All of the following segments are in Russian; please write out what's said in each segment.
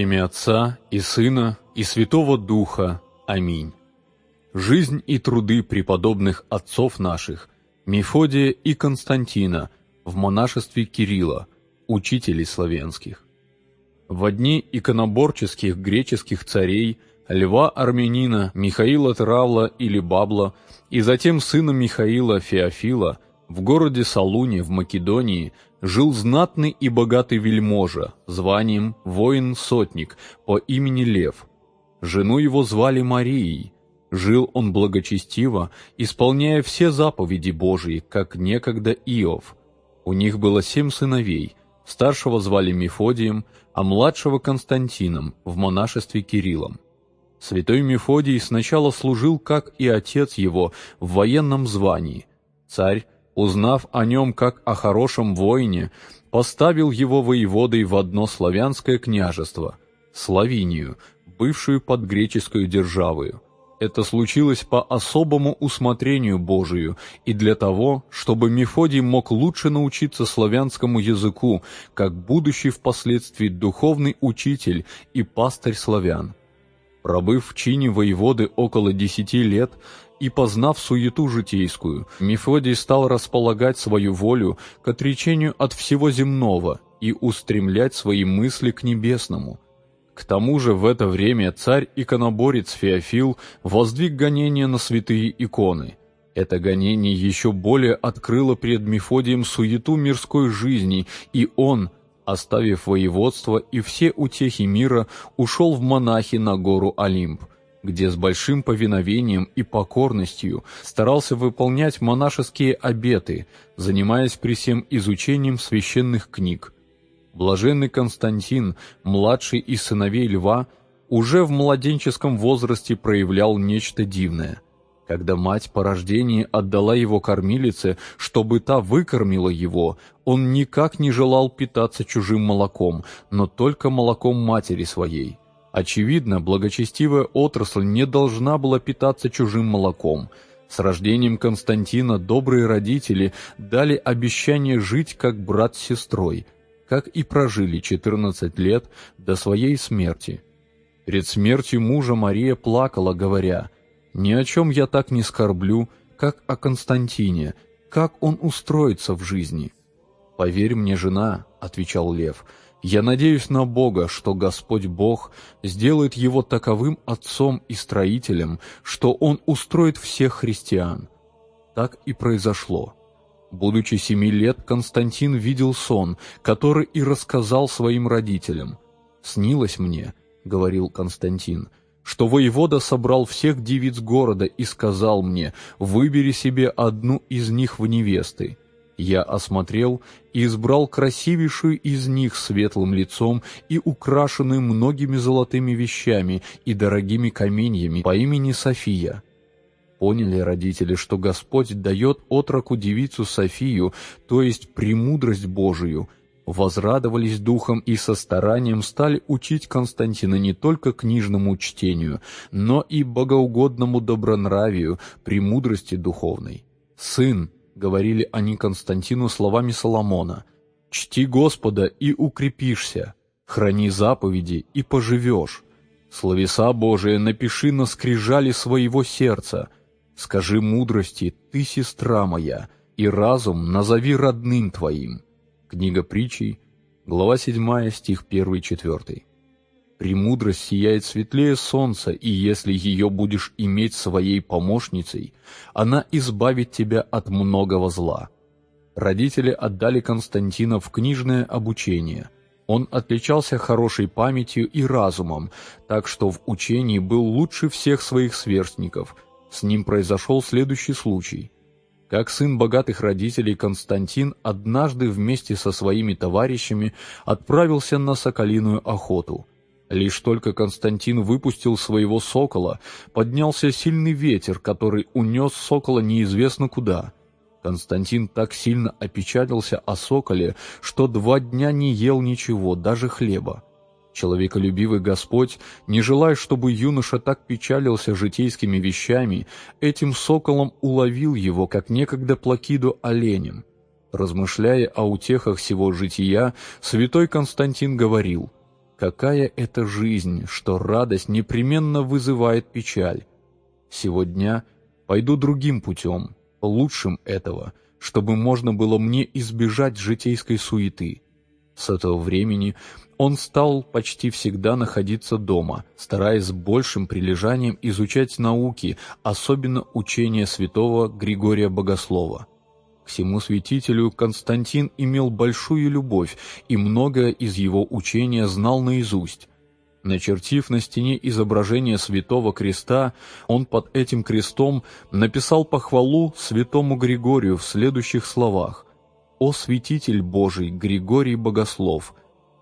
Имя Отца и Сына и Святого Духа. Аминь. Жизнь и труды преподобных отцов наших, Мефодия и Константина, в монашестве Кирилла, учителей славянских. Во дни иконоборческих греческих царей Льва Армянина, Михаила Травла или Бабла, и затем сына Михаила Феофила, в городе Салуне в Македонии жил знатный и богатый вельможа, званием воин-сотник по имени Лев. Жену его звали Марией. Жил он благочестиво, исполняя все заповеди Божии, как некогда Иов. У них было семь сыновей, старшего звали Мефодием, а младшего Константином, в монашестве Кириллом. Святой Мефодий сначала служил, как и отец его, в военном звании. Царь узнав о нем как о хорошем воине, поставил его воеводой в одно славянское княжество – Славинию, бывшую под греческую державою. Это случилось по особому усмотрению Божию и для того, чтобы Мефодий мог лучше научиться славянскому языку, как будущий впоследствии духовный учитель и пастырь славян. Пробыв в чине воеводы около десяти лет, и познав суету житейскую, Мефодий стал располагать свою волю к отречению от всего земного и устремлять свои мысли к небесному. К тому же в это время царь-иконоборец Феофил воздвиг гонение на святые иконы. Это гонение еще более открыло пред Мефодием суету мирской жизни, и он, оставив воеводство и все утехи мира, ушел в монахи на гору Олимп – где с большим повиновением и покорностью старался выполнять монашеские обеты, занимаясь при всем изучением священных книг. Блаженный Константин, младший из сыновей Льва, уже в младенческом возрасте проявлял нечто дивное. Когда мать по рождении отдала его кормилице, чтобы та выкормила его, он никак не желал питаться чужим молоком, но только молоком матери своей. Очевидно, благочестивая отрасль не должна была питаться чужим молоком. С рождением Константина добрые родители дали обещание жить как брат с сестрой, как и прожили 14 лет до своей смерти. Перед смертью мужа Мария плакала, говоря, «Ни о чем я так не скорблю, как о Константине, как он устроится в жизни». «Поверь мне, жена», — отвечал Лев, — я надеюсь на Бога, что Господь Бог сделает его таковым отцом и строителем, что он устроит всех христиан. Так и произошло. Будучи семи лет, Константин видел сон, который и рассказал своим родителям. «Снилось мне», — говорил Константин, — «что воевода собрал всех девиц города и сказал мне, выбери себе одну из них в невесты. Я осмотрел и избрал красивейшую из них светлым лицом и украшенную многими золотыми вещами и дорогими каменьями по имени София. Поняли родители, что Господь дает отроку девицу Софию, то есть премудрость Божию, возрадовались духом и со старанием стали учить Константина не только книжному чтению, но и богоугодному добронравию, премудрости духовной. «Сын», говорили они Константину словами Соломона, «Чти Господа и укрепишься, храни заповеди и поживешь. Словеса Божие напиши на скрижали своего сердца. Скажи мудрости, ты сестра моя, и разум назови родным твоим». Книга притчей, глава 7, стих 1-4. Премудрость сияет светлее солнца, и если ее будешь иметь своей помощницей, она избавит тебя от многого зла. Родители отдали Константина в книжное обучение. Он отличался хорошей памятью и разумом, так что в учении был лучше всех своих сверстников. С ним произошел следующий случай. Как сын богатых родителей Константин однажды вместе со своими товарищами отправился на соколиную охоту – Лишь только Константин выпустил своего сокола, поднялся сильный ветер, который унес сокола неизвестно куда. Константин так сильно опечалился о соколе, что два дня не ел ничего, даже хлеба. Человеколюбивый Господь, не желая, чтобы юноша так печалился житейскими вещами, этим соколом уловил его, как некогда Плакиду оленем. Размышляя о утехах всего жития, святой Константин говорил – какая это жизнь, что радость непременно вызывает печаль. Сегодня пойду другим путем, лучшим этого, чтобы можно было мне избежать житейской суеты. С этого времени он стал почти всегда находиться дома, стараясь с большим прилежанием изучать науки, особенно учение святого Григория Богослова. Всему святителю Константин имел большую любовь и многое из его учения знал наизусть. Начертив на стене изображение святого креста, он под этим крестом написал похвалу святому Григорию в следующих словах «О святитель Божий Григорий Богослов!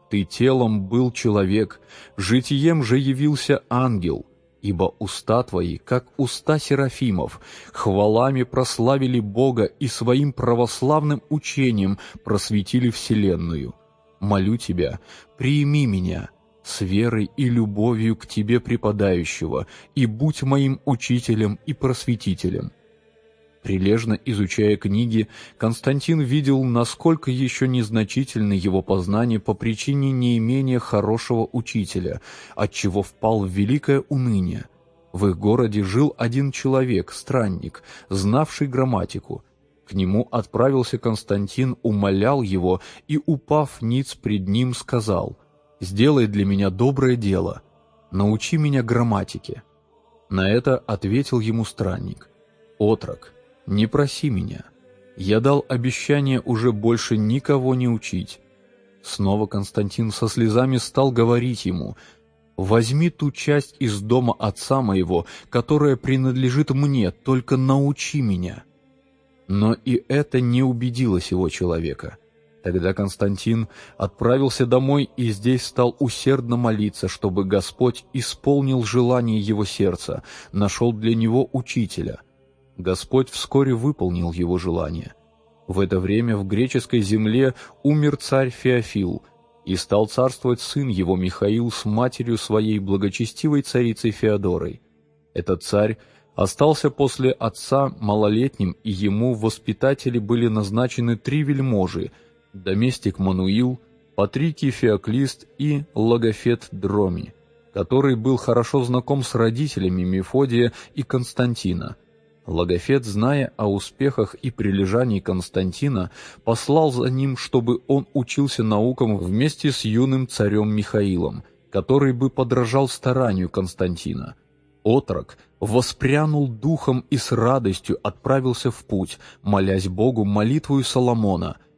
Ты телом был человек, житием же явился ангел, ибо уста твои, как уста серафимов, хвалами прославили Бога и своим православным учением просветили вселенную. Молю тебя, прими меня» с верой и любовью к Тебе преподающего, и будь моим учителем и просветителем». Прилежно изучая книги, Константин видел, насколько еще незначительны его познания по причине неимения хорошего учителя, отчего впал в великое уныние. В их городе жил один человек, странник, знавший грамматику. К нему отправился Константин, умолял его и, упав ниц пред ним, сказал — сделай для меня доброе дело, научи меня грамматике». На это ответил ему странник. «Отрок, не проси меня. Я дал обещание уже больше никого не учить». Снова Константин со слезами стал говорить ему, «Возьми ту часть из дома отца моего, которая принадлежит мне, только научи меня». Но и это не убедило сего человека. Тогда Константин отправился домой и здесь стал усердно молиться, чтобы Господь исполнил желание его сердца, нашел для него учителя. Господь вскоре выполнил его желание. В это время в греческой земле умер царь Феофил, и стал царствовать сын его Михаил с матерью своей благочестивой царицей Феодорой. Этот царь остался после отца малолетним, и ему в воспитатели были назначены три вельможи – доместик Мануил, Патрикий Феоклист и Логофет Дроми, который был хорошо знаком с родителями Мефодия и Константина. Логофет, зная о успехах и прилежании Константина, послал за ним, чтобы он учился наукам вместе с юным царем Михаилом, который бы подражал старанию Константина. Отрок воспрянул духом и с радостью отправился в путь, молясь Богу молитвою Соломона –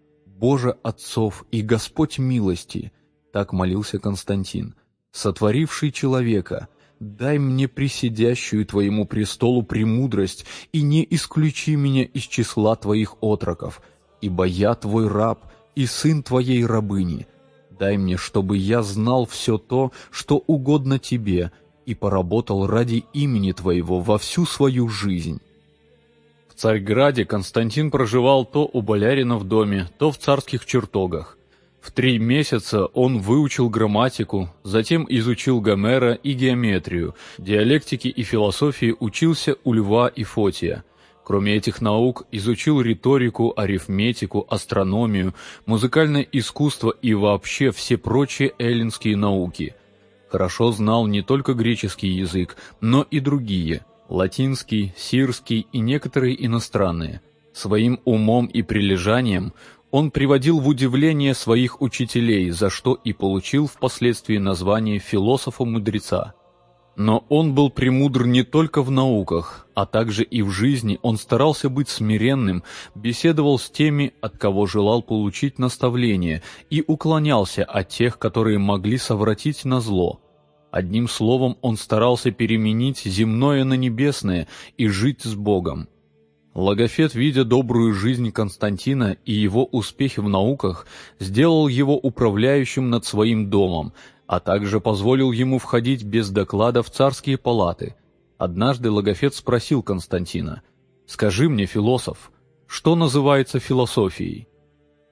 Боже отцов и Господь милости, так молился Константин, сотворивший человека, дай мне присидящую Твоему престолу премудрость и не исключи меня из числа Твоих отроков, ибо я Твой раб и сын Твоей рабыни. Дай мне, чтобы я знал все то, что угодно Тебе, и поработал ради имени Твоего во всю свою жизнь. Царьграде Константин проживал то у болярина в доме, то в царских чертогах. В три месяца он выучил грамматику, затем изучил Гомера и геометрию, диалектики и философии учился у Льва и Фотия. Кроме этих наук, изучил риторику, арифметику, астрономию, музыкальное искусство и вообще все прочие эллинские науки. Хорошо знал не только греческий язык, но и другие – латинский, сирский и некоторые иностранные. Своим умом и прилежанием он приводил в удивление своих учителей, за что и получил впоследствии название философа-мудреца. Но он был премудр не только в науках, а также и в жизни он старался быть смиренным, беседовал с теми, от кого желал получить наставление, и уклонялся от тех, которые могли совратить на зло. Одним словом, он старался переменить земное на небесное и жить с Богом. Логофет, видя добрую жизнь Константина и его успехи в науках, сделал его управляющим над своим домом, а также позволил ему входить без доклада в царские палаты. Однажды Логофет спросил Константина, «Скажи мне, философ, что называется философией?»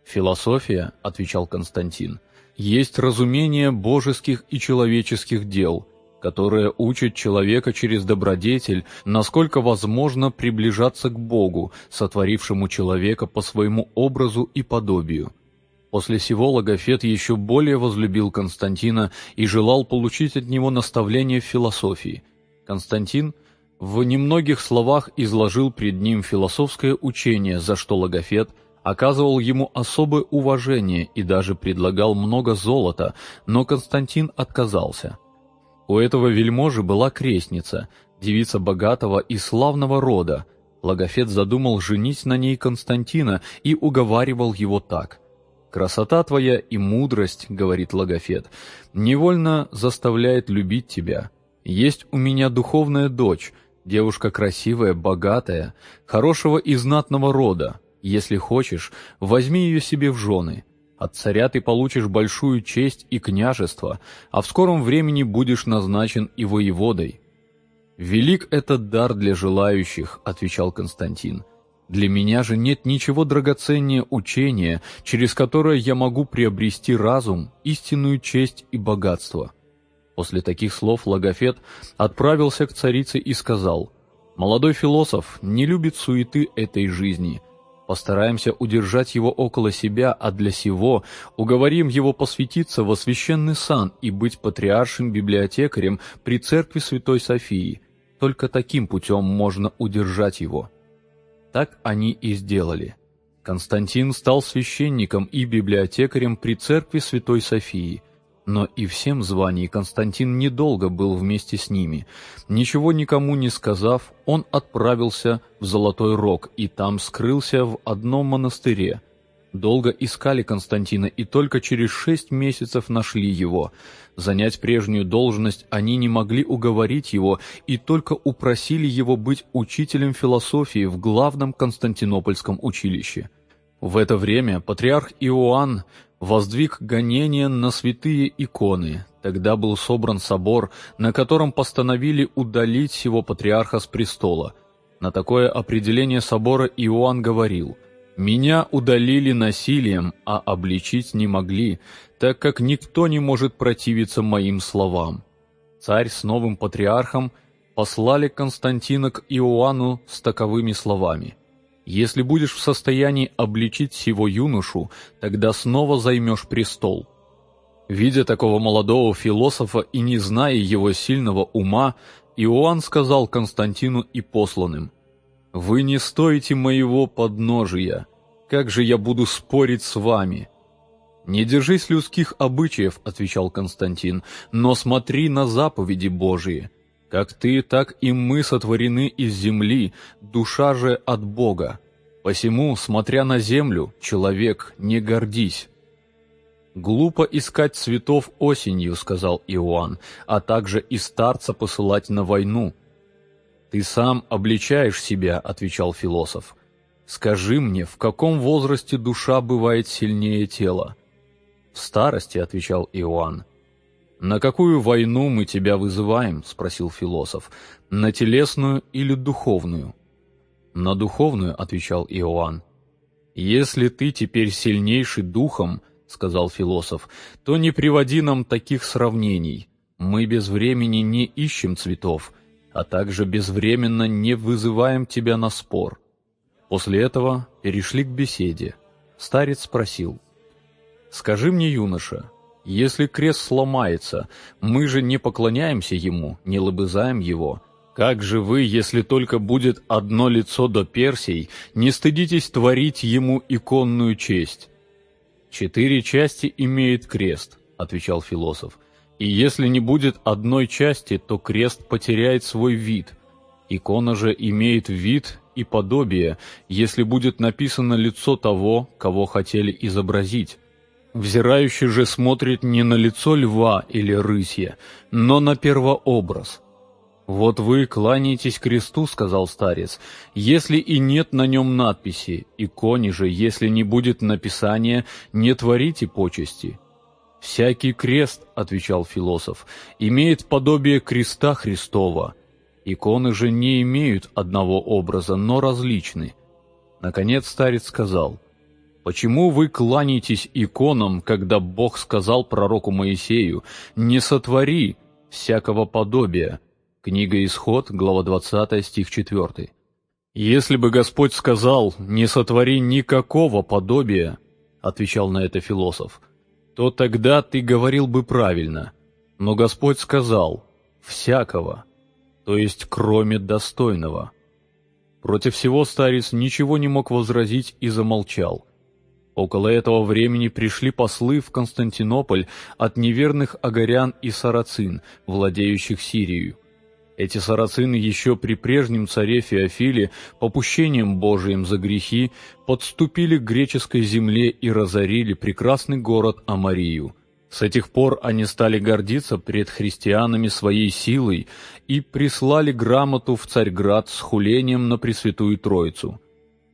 «Философия», — отвечал Константин, — есть разумение божеских и человеческих дел, которое учит человека через добродетель, насколько возможно приближаться к Богу, сотворившему человека по своему образу и подобию. После сего Логофет еще более возлюбил Константина и желал получить от него наставление в философии. Константин в немногих словах изложил пред ним философское учение, за что Логофет оказывал ему особое уважение и даже предлагал много золота, но Константин отказался. У этого вельможи была крестница, девица богатого и славного рода. Логофет задумал женить на ней Константина и уговаривал его так – «Красота твоя и мудрость, — говорит Логофет, — невольно заставляет любить тебя. Есть у меня духовная дочь, девушка красивая, богатая, хорошего и знатного рода. Если хочешь, возьми ее себе в жены. От царя ты получишь большую честь и княжество, а в скором времени будешь назначен и воеводой». «Велик этот дар для желающих», — отвечал Константин. Для меня же нет ничего драгоценнее учения, через которое я могу приобрести разум, истинную честь и богатство». После таких слов Логофет отправился к царице и сказал, «Молодой философ не любит суеты этой жизни. Постараемся удержать его около себя, а для сего уговорим его посвятиться во священный сан и быть патриаршим библиотекарем при церкви Святой Софии. Только таким путем можно удержать его». Так они и сделали. Константин стал священником и библиотекарем при церкви Святой Софии, но и всем звании Константин недолго был вместе с ними. Ничего никому не сказав, он отправился в Золотой Рог и там скрылся в одном монастыре, Долго искали Константина и только через шесть месяцев нашли его. Занять прежнюю должность они не могли уговорить его и только упросили его быть учителем философии в главном Константинопольском училище. В это время патриарх Иоанн воздвиг гонения на святые иконы. Тогда был собран собор, на котором постановили удалить его патриарха с престола. На такое определение собора Иоанн говорил – меня удалили насилием, а обличить не могли, так как никто не может противиться моим словам. Царь с новым патриархом послали Константина к Иоанну с таковыми словами. «Если будешь в состоянии обличить сего юношу, тогда снова займешь престол». Видя такого молодого философа и не зная его сильного ума, Иоанн сказал Константину и посланным – «Вы не стоите моего подножия. Как же я буду спорить с вами?» «Не держись людских обычаев», — отвечал Константин, «но смотри на заповеди Божии. Как ты, так и мы сотворены из земли, душа же от Бога. Посему, смотря на землю, человек, не гордись». «Глупо искать цветов осенью», — сказал Иоанн, «а также и старца посылать на войну». «Ты сам обличаешь себя», — отвечал философ. «Скажи мне, в каком возрасте душа бывает сильнее тела?» «В старости», — отвечал Иоанн. «На какую войну мы тебя вызываем?» — спросил философ. «На телесную или духовную?» «На духовную», — отвечал Иоанн. «Если ты теперь сильнейший духом», — сказал философ, — «то не приводи нам таких сравнений. Мы без времени не ищем цветов, а также безвременно не вызываем тебя на спор». После этого перешли к беседе. Старец спросил, «Скажи мне, юноша, если крест сломается, мы же не поклоняемся ему, не лобызаем его. Как же вы, если только будет одно лицо до Персий, не стыдитесь творить ему иконную честь?» «Четыре части имеет крест», — отвечал философ. И если не будет одной части, то крест потеряет свой вид. Икона же имеет вид и подобие, если будет написано лицо того, кого хотели изобразить. Взирающий же смотрит не на лицо льва или рысья, но на первообраз. «Вот вы кланяетесь кресту», — сказал старец, — «если и нет на нем надписи, иконе же, если не будет написания, не творите почести». «Всякий крест, — отвечал философ, — имеет подобие креста Христова. Иконы же не имеют одного образа, но различны». Наконец старец сказал, «Почему вы кланяетесь иконам, когда Бог сказал пророку Моисею, «Не сотвори всякого подобия»?» Книга Исход, глава 20, стих 4. «Если бы Господь сказал, «Не сотвори никакого подобия», — отвечал на это философ, — «то тогда ты говорил бы правильно. Но Господь сказал «всякого», то есть кроме достойного». Против всего старец ничего не мог возразить и замолчал. Около этого времени пришли послы в Константинополь от неверных агарян и сарацин, владеющих Сирией. Эти сарацины еще при прежнем царе Феофиле попущением Божиим за грехи подступили к греческой земле и разорили прекрасный город Амарию. С этих пор они стали гордиться пред христианами своей силой и прислали грамоту в Царьград с хулением на Пресвятую Троицу.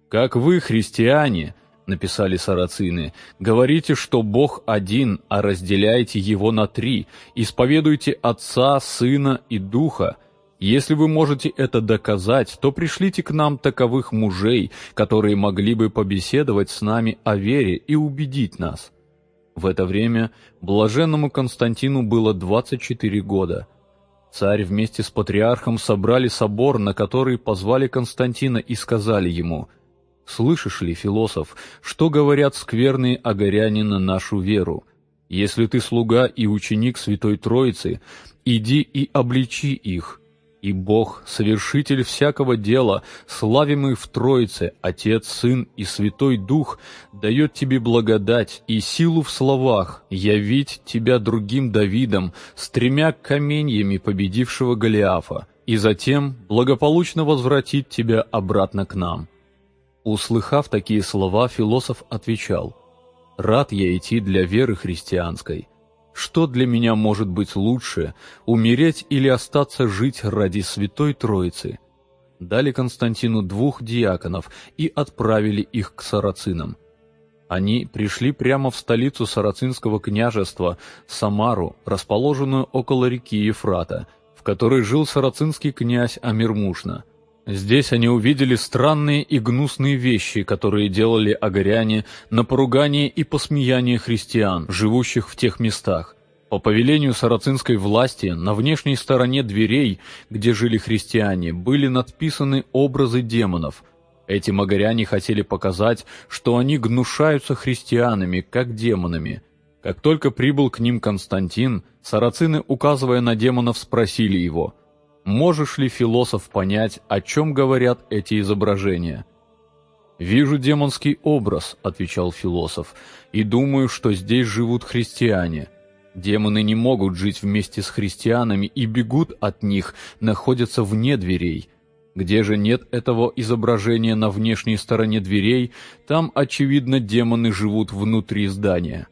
«Как вы, христиане, — написали сарацины, — говорите, что Бог один, а разделяете Его на три, исповедуйте Отца, Сына и Духа, если вы можете это доказать, то пришлите к нам таковых мужей, которые могли бы побеседовать с нами о вере и убедить нас». В это время блаженному Константину было 24 года. Царь вместе с патриархом собрали собор, на который позвали Константина и сказали ему, «Слышишь ли, философ, что говорят скверные огоряне на нашу веру? Если ты слуга и ученик Святой Троицы, иди и обличи их, и Бог, совершитель всякого дела, славимый в Троице, Отец, Сын и Святой Дух, дает тебе благодать и силу в словах, явить тебя другим Давидом, с тремя каменьями победившего Голиафа, и затем благополучно возвратить тебя обратно к нам». Услыхав такие слова, философ отвечал, «Рад я идти для веры христианской» Что для меня может быть лучше, умереть или остаться жить ради Святой Троицы? Дали Константину двух диаконов и отправили их к сарацинам. Они пришли прямо в столицу сарацинского княжества, Самару, расположенную около реки Ефрата, в которой жил сарацинский князь Амирмушна – Здесь они увидели странные и гнусные вещи, которые делали агаряне на поругание и посмеяние христиан, живущих в тех местах. По повелению сарацинской власти на внешней стороне дверей, где жили христиане, были надписаны образы демонов. Эти магаряне хотели показать, что они гнушаются христианами, как демонами. Как только прибыл к ним Константин, сарацины, указывая на демонов, спросили его – Можешь ли, философ, понять, о чем говорят эти изображения? «Вижу демонский образ», — отвечал философ, — «и думаю, что здесь живут христиане. Демоны не могут жить вместе с христианами и бегут от них, находятся вне дверей. Где же нет этого изображения на внешней стороне дверей, там, очевидно, демоны живут внутри здания».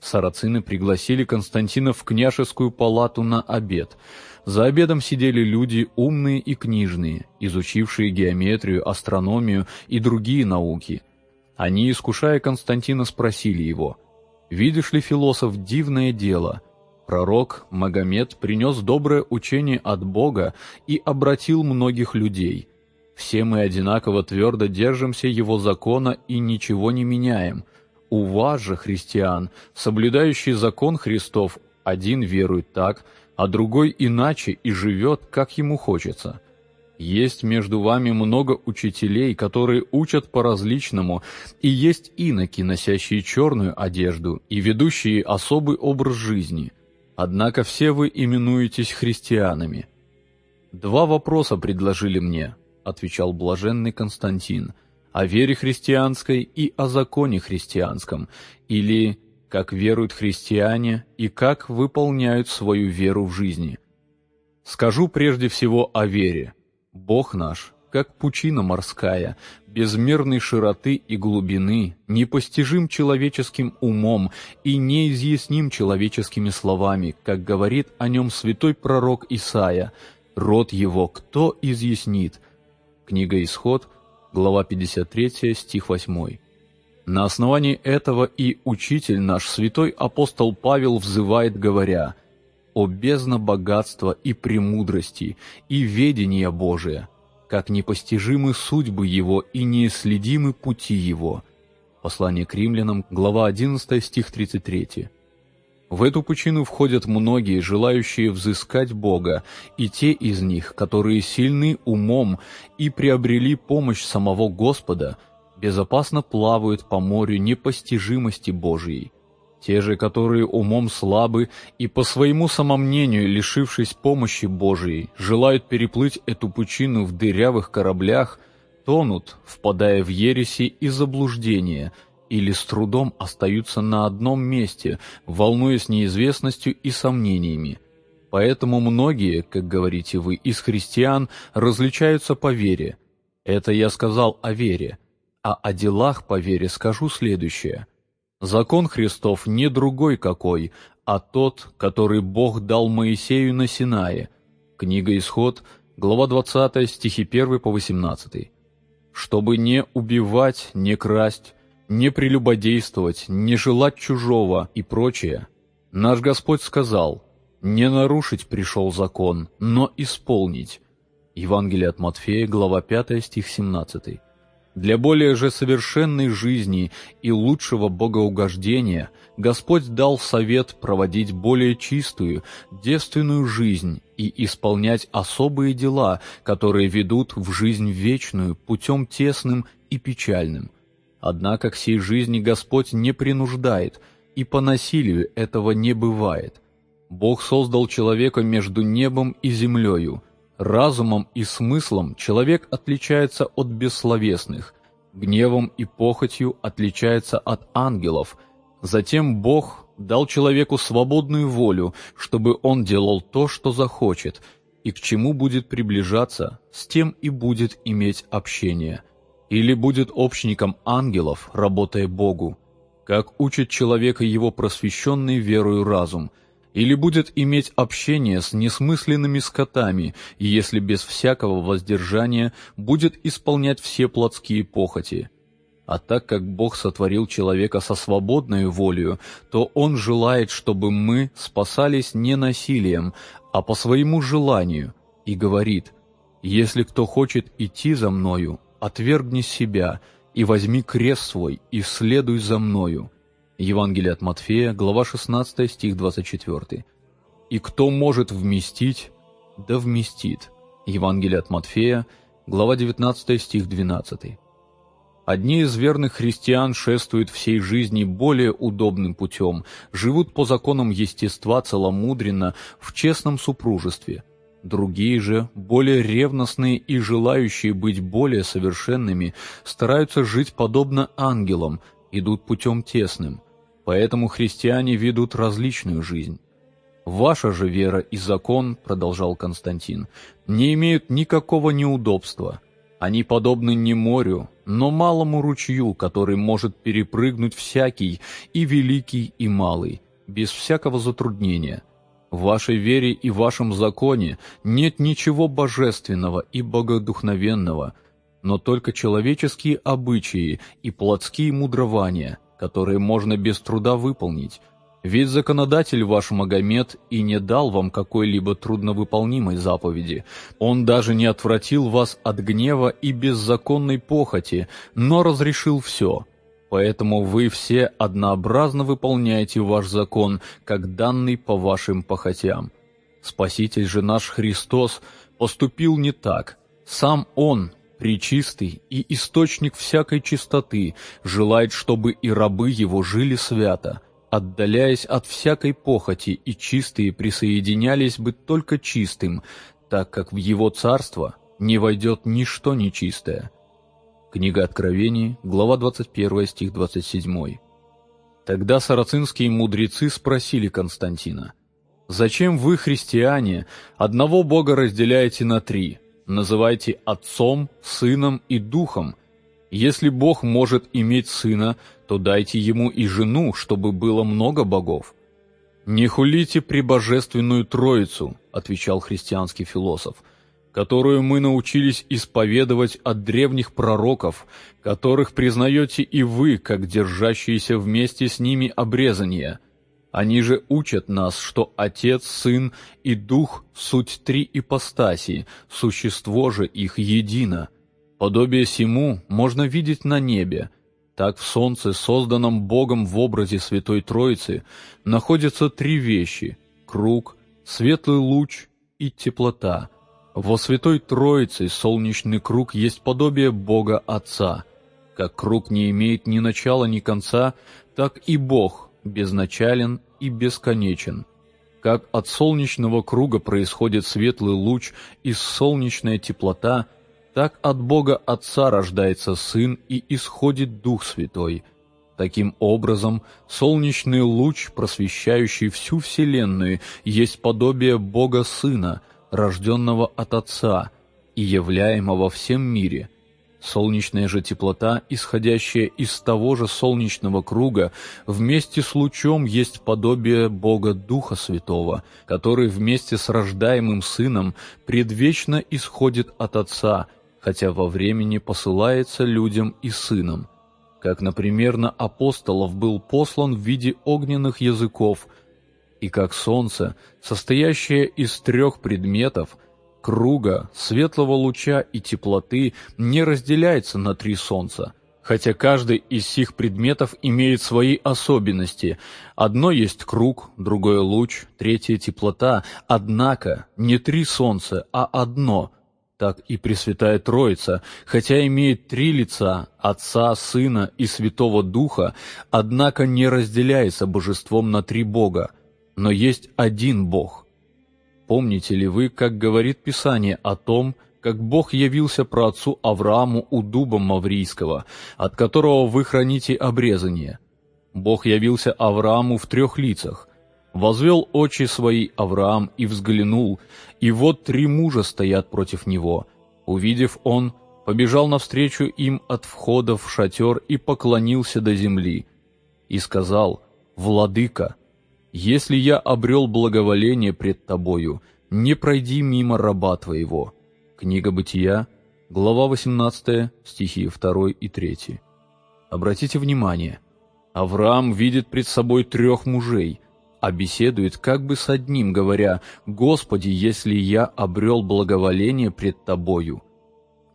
Сарацины пригласили Константина в княжескую палату на обед — за обедом сидели люди умные и книжные, изучившие геометрию, астрономию и другие науки. Они, искушая Константина, спросили его, «Видишь ли, философ, дивное дело? Пророк Магомед принес доброе учение от Бога и обратил многих людей. Все мы одинаково твердо держимся его закона и ничего не меняем. У вас же, христиан, соблюдающий закон Христов, один верует так, а другой иначе и живет, как ему хочется. Есть между вами много учителей, которые учат по-различному, и есть иноки, носящие черную одежду и ведущие особый образ жизни. Однако все вы именуетесь христианами. «Два вопроса предложили мне», — отвечал блаженный Константин, «о вере христианской и о законе христианском, или как веруют христиане и как выполняют свою веру в жизни. Скажу прежде всего о вере. Бог наш, как пучина морская, безмерной широты и глубины, непостижим человеческим умом и неизъясним человеческими словами, как говорит о нем святой пророк Исаия, род его кто изъяснит? Книга Исход, глава 53, стих 8. На основании этого и учитель наш, святой апостол Павел, взывает, говоря, «О бездна богатства и премудрости, и ведения Божия, как непостижимы судьбы Его и неисследимы пути Его». Послание к римлянам, глава 11, стих 33. В эту пучину входят многие, желающие взыскать Бога, и те из них, которые сильны умом и приобрели помощь самого Господа – безопасно плавают по морю непостижимости Божией. Те же, которые умом слабы и по своему самомнению, лишившись помощи Божией, желают переплыть эту пучину в дырявых кораблях, тонут, впадая в ереси и заблуждение, или с трудом остаются на одном месте, волнуясь неизвестностью и сомнениями. Поэтому многие, как говорите вы, из христиан различаются по вере. Это я сказал о вере. А о делах по вере скажу следующее. Закон Христов не другой какой, а тот, который Бог дал Моисею на Синае. Книга Исход, глава 20, стихи 1 по 18. Чтобы не убивать, не красть, не прелюбодействовать, не желать чужого и прочее, наш Господь сказал, не нарушить пришел закон, но исполнить. Евангелие от Матфея, глава 5, стих 17. Для более же совершенной жизни и лучшего богоугождения Господь дал совет проводить более чистую, девственную жизнь и исполнять особые дела, которые ведут в жизнь вечную путем тесным и печальным. Однако к сей жизни Господь не принуждает, и по насилию этого не бывает. Бог создал человека между небом и землею, Разумом и смыслом человек отличается от бессловесных, гневом и похотью отличается от ангелов. Затем Бог дал человеку свободную волю, чтобы он делал то, что захочет, и к чему будет приближаться, с тем и будет иметь общение. Или будет общником ангелов, работая Богу, как учит человека его просвещенный верою разум – или будет иметь общение с несмысленными скотами, если без всякого воздержания будет исполнять все плотские похоти. А так как Бог сотворил человека со свободной волею, то Он желает, чтобы мы спасались не насилием, а по своему желанию, и говорит, «Если кто хочет идти за Мною, отвергни себя, и возьми крест свой, и следуй за Мною». Евангелие от Матфея, глава 16, стих 24. «И кто может вместить, да вместит». Евангелие от Матфея, глава 19, стих 12. Одни из верных христиан шествуют всей жизни более удобным путем, живут по законам естества целомудренно, в честном супружестве. Другие же, более ревностные и желающие быть более совершенными, стараются жить подобно ангелам, идут путем тесным. Поэтому христиане ведут различную жизнь. Ваша же вера и закон, продолжал Константин, не имеют никакого неудобства. Они подобны не морю, но малому ручью, который может перепрыгнуть всякий, и великий, и малый, без всякого затруднения. В вашей вере и вашем законе нет ничего божественного и богодухновенного, но только человеческие обычаи и плотские мудрования – которые можно без труда выполнить, ведь законодатель ваш Магомед и не дал вам какой-либо трудновыполнимой заповеди. Он даже не отвратил вас от гнева и беззаконной похоти, но разрешил все. Поэтому вы все однообразно выполняете ваш закон, как данный по вашим похотям. Спаситель же наш Христос поступил не так. Сам Он пречистый и источник всякой чистоты, желает, чтобы и рабы его жили свято, отдаляясь от всякой похоти, и чистые присоединялись бы только чистым, так как в его царство не войдет ничто нечистое. Книга Откровений, глава 21, стих 27. Тогда сарацинские мудрецы спросили Константина, «Зачем вы, христиане, одного Бога разделяете на три?» Называйте Отцом, Сыном и Духом. Если Бог может иметь Сына, то дайте Ему и жену, чтобы было много богов». «Не хулите прибожественную Троицу», — отвечал христианский философ, «которую мы научились исповедовать от древних пророков, которых признаете и вы, как держащиеся вместе с ними обрезания». Они же учат нас, что Отец, Сын и Дух — суть три ипостаси, существо же их едино. Подобие сему можно видеть на небе. Так в Солнце, созданном Богом в образе Святой Троицы, находятся три вещи — круг, светлый луч и теплота. Во Святой Троице солнечный круг есть подобие Бога Отца. Как круг не имеет ни начала, ни конца, так и Бог безначален и бесконечен. Как от солнечного круга происходит светлый луч и солнечная теплота, так от Бога Отца рождается Сын и исходит Дух Святой. Таким образом, солнечный луч, просвещающий всю Вселенную, есть подобие Бога Сына, рожденного от Отца и являемого всем мире – Солнечная же теплота, исходящая из того же солнечного круга, вместе с лучом есть подобие Бога Духа Святого, который вместе с рождаемым Сыном предвечно исходит от Отца, хотя во времени посылается людям и Сыном. Как, например, на апостолов был послан в виде огненных языков, и как солнце, состоящее из трех предметов – круга, светлого луча и теплоты не разделяется на три солнца, хотя каждый из сих предметов имеет свои особенности. Одно есть круг, другое луч, третье теплота, однако не три солнца, а одно – так и Пресвятая Троица, хотя имеет три лица, Отца, Сына и Святого Духа, однако не разделяется божеством на три Бога, но есть один Бог, Помните ли вы, как говорит Писание о том, как Бог явился праотцу Аврааму у дуба Маврийского, от которого вы храните обрезание? Бог явился Аврааму в трех лицах. Возвел очи свои Авраам и взглянул, и вот три мужа стоят против него. Увидев он, побежал навстречу им от входа в шатер и поклонился до земли. И сказал, «Владыка, если я обрел благоволение пред тобою, не пройди мимо раба твоего». Книга Бытия, глава 18, стихи 2 и 3. Обратите внимание, Авраам видит пред собой трех мужей, а беседует как бы с одним, говоря, «Господи, если я обрел благоволение пред Тобою».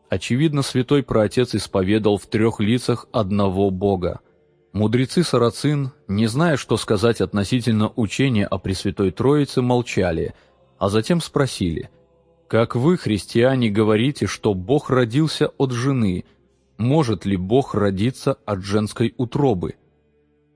Очевидно, святой праотец исповедал в трех лицах одного Бога – Мудрецы Сарацин, не зная, что сказать относительно учения о Пресвятой Троице, молчали, а затем спросили, «Как вы, христиане, говорите, что Бог родился от жены, может ли Бог родиться от женской утробы?»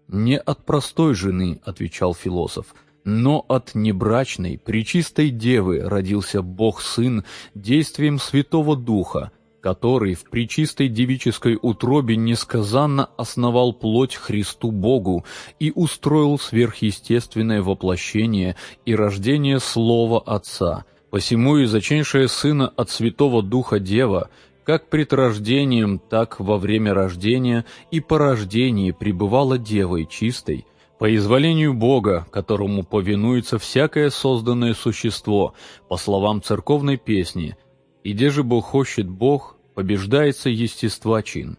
«Не от простой жены», — отвечал философ, «но от небрачной, пречистой девы родился Бог-Сын действием Святого Духа, который в причистой девической утробе несказанно основал плоть Христу Богу и устроил сверхъестественное воплощение и рождение Слова Отца. Посему и зачиншая Сына от Святого Духа Дева, как пред рождением, так во время рождения и по рождении пребывала Девой чистой, по изволению Бога, которому повинуется всякое созданное существо, по словам церковной песни, «И где же Бог хочет Бог, побеждается естества чин.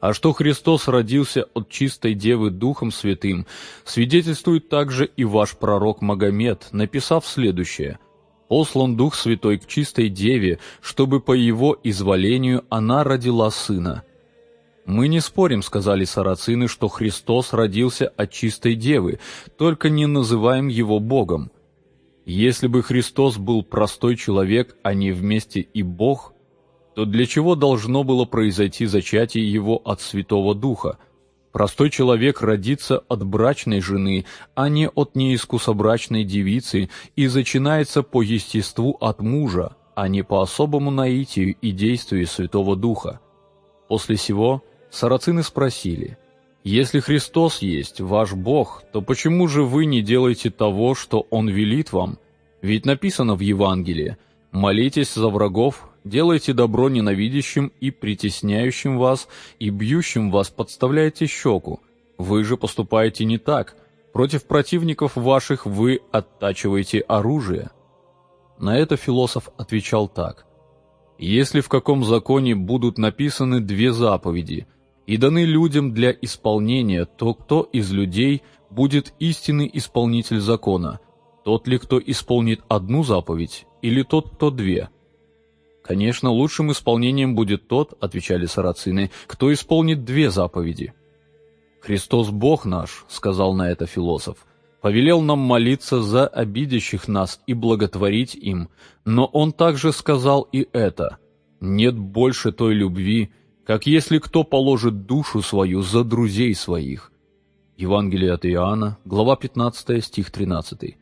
А что Христос родился от чистой Девы Духом Святым, свидетельствует также и ваш пророк Магомед, написав следующее «Послан Дух Святой к чистой Деве, чтобы по его изволению она родила сына». «Мы не спорим», — сказали сарацины, — «что Христос родился от чистой Девы, только не называем его Богом». Если бы Христос был простой человек, а не вместе и Бог — то для чего должно было произойти зачатие его от Святого Духа? Простой человек родится от брачной жены, а не от неискусобрачной девицы, и зачинается по естеству от мужа, а не по особому наитию и действию Святого Духа. После сего сарацины спросили, «Если Христос есть ваш Бог, то почему же вы не делаете того, что Он велит вам? Ведь написано в Евангелии, «Молитесь за врагов, Делайте добро ненавидящим и притесняющим вас, и бьющим вас подставляете щеку. Вы же поступаете не так. Против противников ваших вы оттачиваете оружие». На это философ отвечал так. «Если в каком законе будут написаны две заповеди и даны людям для исполнения, то кто из людей будет истинный исполнитель закона? Тот ли, кто исполнит одну заповедь, или тот, кто две?» «Конечно, лучшим исполнением будет тот, — отвечали сарацины, — кто исполнит две заповеди». «Христос Бог наш, — сказал на это философ, — повелел нам молиться за обидящих нас и благотворить им, но Он также сказал и это — нет больше той любви, как если кто положит душу свою за друзей своих». Евангелие от Иоанна, глава 15, стих 13.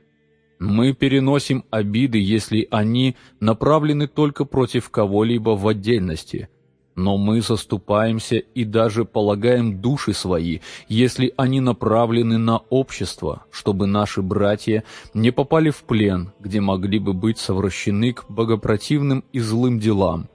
Мы переносим обиды, если они направлены только против кого-либо в отдельности – но мы заступаемся и даже полагаем души свои, если они направлены на общество, чтобы наши братья не попали в плен, где могли бы быть совращены к богопротивным и злым делам.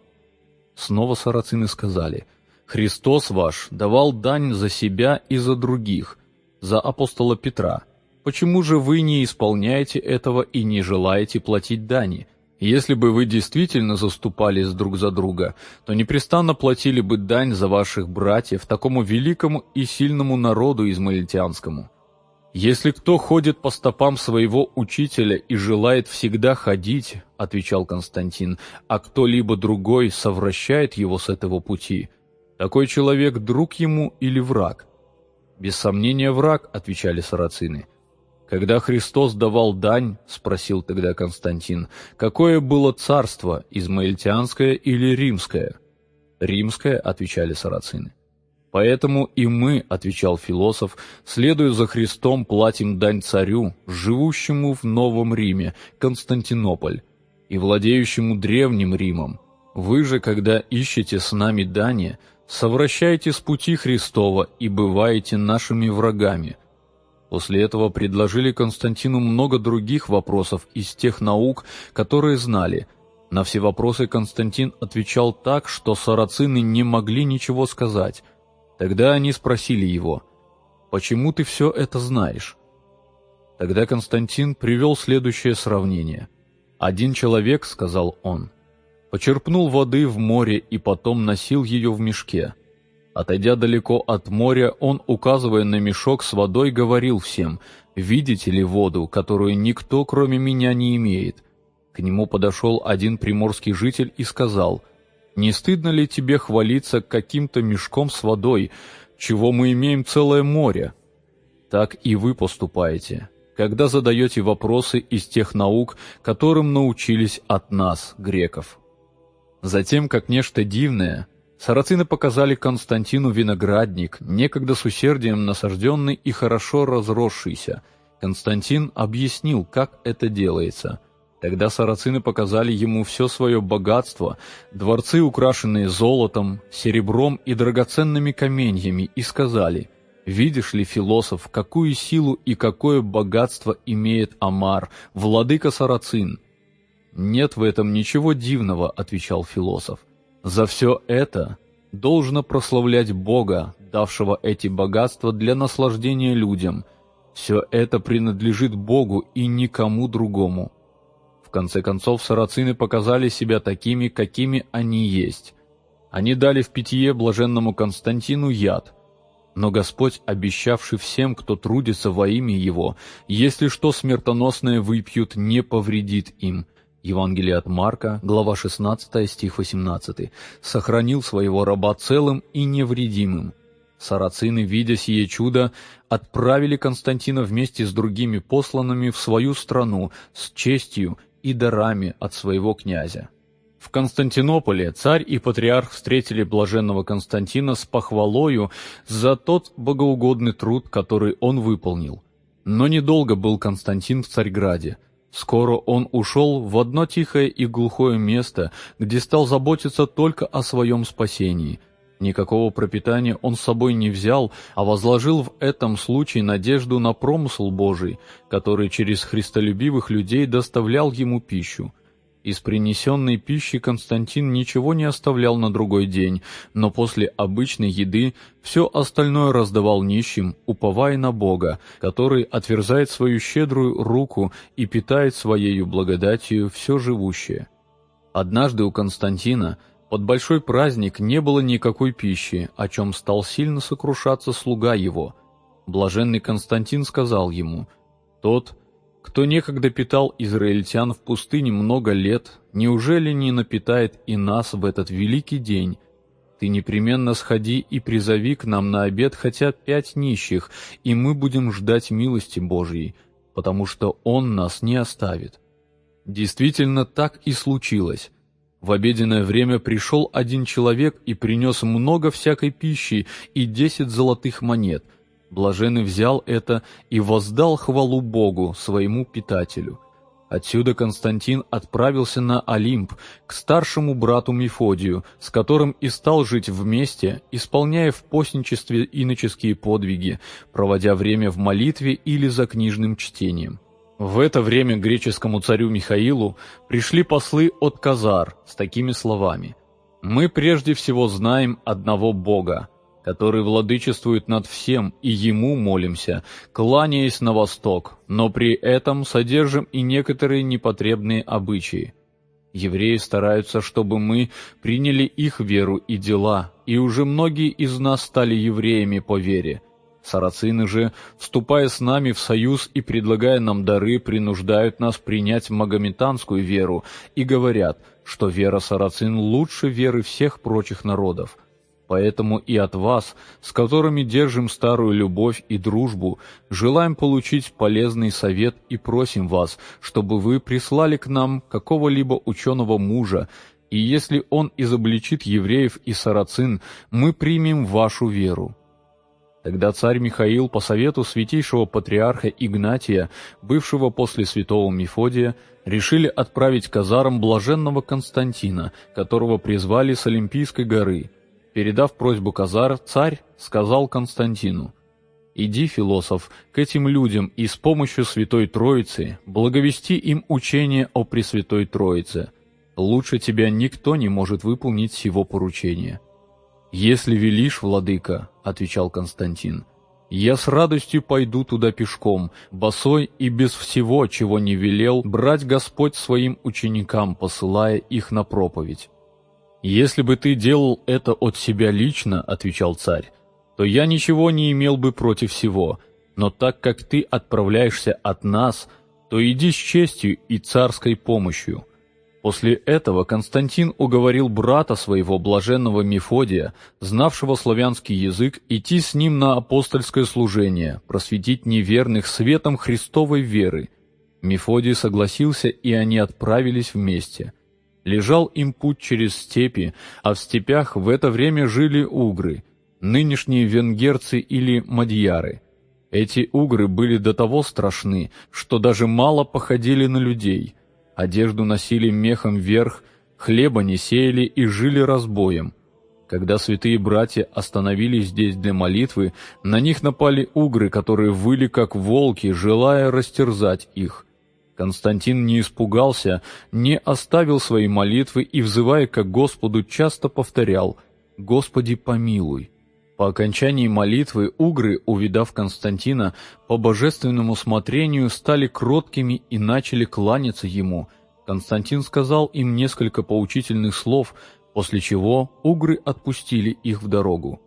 Снова сарацины сказали, «Христос ваш давал дань за себя и за других, за апостола Петра. Почему же вы не исполняете этого и не желаете платить дани?» Если бы вы действительно заступались друг за друга, то непрестанно платили бы дань за ваших братьев такому великому и сильному народу измаильтянскому. Если кто ходит по стопам своего учителя и желает всегда ходить, отвечал Константин, а кто-либо другой совращает его с этого пути, такой человек друг ему или враг? Без сомнения враг, отвечали сарацины. Когда Христос давал дань, спросил тогда Константин, какое было царство, измаильтянское или римское? Римское, отвечали сарацины. Поэтому и мы, отвечал философ, следуя за Христом, платим дань царю, живущему в Новом Риме, Константинополь, и владеющему древним Римом. Вы же, когда ищете с нами дани, совращаете с пути Христова и бываете нашими врагами, После этого предложили Константину много других вопросов из тех наук, которые знали. На все вопросы Константин отвечал так, что сарацины не могли ничего сказать. Тогда они спросили его, «Почему ты все это знаешь?» Тогда Константин привел следующее сравнение. «Один человек, — сказал он, — почерпнул воды в море и потом носил ее в мешке. Отойдя далеко от моря, он, указывая на мешок с водой, говорил всем, «Видите ли воду, которую никто, кроме меня, не имеет?» К нему подошел один приморский житель и сказал, «Не стыдно ли тебе хвалиться каким-то мешком с водой, чего мы имеем целое море?» Так и вы поступаете, когда задаете вопросы из тех наук, которым научились от нас, греков. Затем, как нечто дивное, Сарацины показали Константину виноградник, некогда с усердием насажденный и хорошо разросшийся. Константин объяснил, как это делается. Тогда сарацины показали ему все свое богатство, дворцы, украшенные золотом, серебром и драгоценными каменьями, и сказали, «Видишь ли, философ, какую силу и какое богатство имеет Амар, владыка сарацин?» «Нет в этом ничего дивного», — отвечал философ. За все это должно прославлять Бога, давшего эти богатства для наслаждения людям. Все это принадлежит Богу и никому другому. В конце концов, сарацины показали себя такими, какими они есть. Они дали в питье блаженному Константину яд. Но Господь, обещавший всем, кто трудится во имя Его, если что смертоносное выпьют, не повредит им – Евангелие от Марка, глава 16, стих 18, «сохранил своего раба целым и невредимым». Сарацины, видя сие чудо, отправили Константина вместе с другими посланными в свою страну с честью и дарами от своего князя. В Константинополе царь и патриарх встретили блаженного Константина с похвалою за тот богоугодный труд, который он выполнил. Но недолго был Константин в Царьграде – Скоро он ушел в одно тихое и глухое место, где стал заботиться только о своем спасении. Никакого пропитания он с собой не взял, а возложил в этом случае надежду на промысл Божий, который через христолюбивых людей доставлял ему пищу. Из принесенной пищи Константин ничего не оставлял на другой день, но после обычной еды все остальное раздавал нищим, уповая на Бога, который отверзает свою щедрую руку и питает своею благодатью все живущее. Однажды у Константина под большой праздник не было никакой пищи, о чем стал сильно сокрушаться слуга его. Блаженный Константин сказал ему, «Тот, кто некогда питал израильтян в пустыне много лет, неужели не напитает и нас в этот великий день? Ты непременно сходи и призови к нам на обед хотя пять нищих, и мы будем ждать милости Божьей, потому что Он нас не оставит. Действительно, так и случилось. В обеденное время пришел один человек и принес много всякой пищи и десять золотых монет. Блаженный взял это и воздал хвалу Богу, своему питателю. Отсюда Константин отправился на Олимп, к старшему брату Мефодию, с которым и стал жить вместе, исполняя в постничестве иноческие подвиги, проводя время в молитве или за книжным чтением. В это время греческому царю Михаилу пришли послы от Казар с такими словами «Мы прежде всего знаем одного Бога, который владычествует над всем, и Ему молимся, кланяясь на восток, но при этом содержим и некоторые непотребные обычаи. Евреи стараются, чтобы мы приняли их веру и дела, и уже многие из нас стали евреями по вере» Сарацины же, вступая с нами в союз и предлагая нам дары, принуждают нас принять магометанскую веру и говорят, что вера сарацин лучше веры всех прочих народов. Поэтому и от вас, с которыми держим старую любовь и дружбу, желаем получить полезный совет и просим вас, чтобы вы прислали к нам какого-либо ученого мужа, и если он изобличит евреев и сарацин, мы примем вашу веру. Тогда царь Михаил по совету святейшего патриарха Игнатия, бывшего после святого Мефодия, решили отправить казарам блаженного Константина, которого призвали с Олимпийской горы. Передав просьбу казар, царь сказал Константину, «Иди, философ, к этим людям и с помощью Святой Троицы благовести им учение о Пресвятой Троице. Лучше тебя никто не может выполнить сего поручения». «Если велишь, владыка», — отвечал Константин, — «я с радостью пойду туда пешком, босой и без всего, чего не велел, брать Господь своим ученикам, посылая их на проповедь». «Если бы ты делал это от себя лично», — отвечал царь, — «то я ничего не имел бы против всего, но так как ты отправляешься от нас, то иди с честью и царской помощью». После этого Константин уговорил брата своего блаженного Мефодия, знавшего славянский язык, идти с ним на апостольское служение, просветить неверных светом Христовой веры. Мефодий согласился, и они отправились вместе. Лежал им путь через степи, а в степях в это время жили угры, нынешние венгерцы или мадьяры. Эти угры были до того страшны, что даже мало походили на людей – Одежду носили мехом вверх, хлеба не сеяли и жили разбоем. Когда святые братья остановились здесь для молитвы, на них напали угры, которые выли как волки, желая растерзать их. Константин не испугался, не оставил своей молитвы и, взывая к Господу, часто повторял «Господи, помилуй». По окончании молитвы угры, увидав Константина, по божественному смотрению стали кроткими и начали кланяться ему. Константин сказал им несколько поучительных слов, после чего угры отпустили их в дорогу.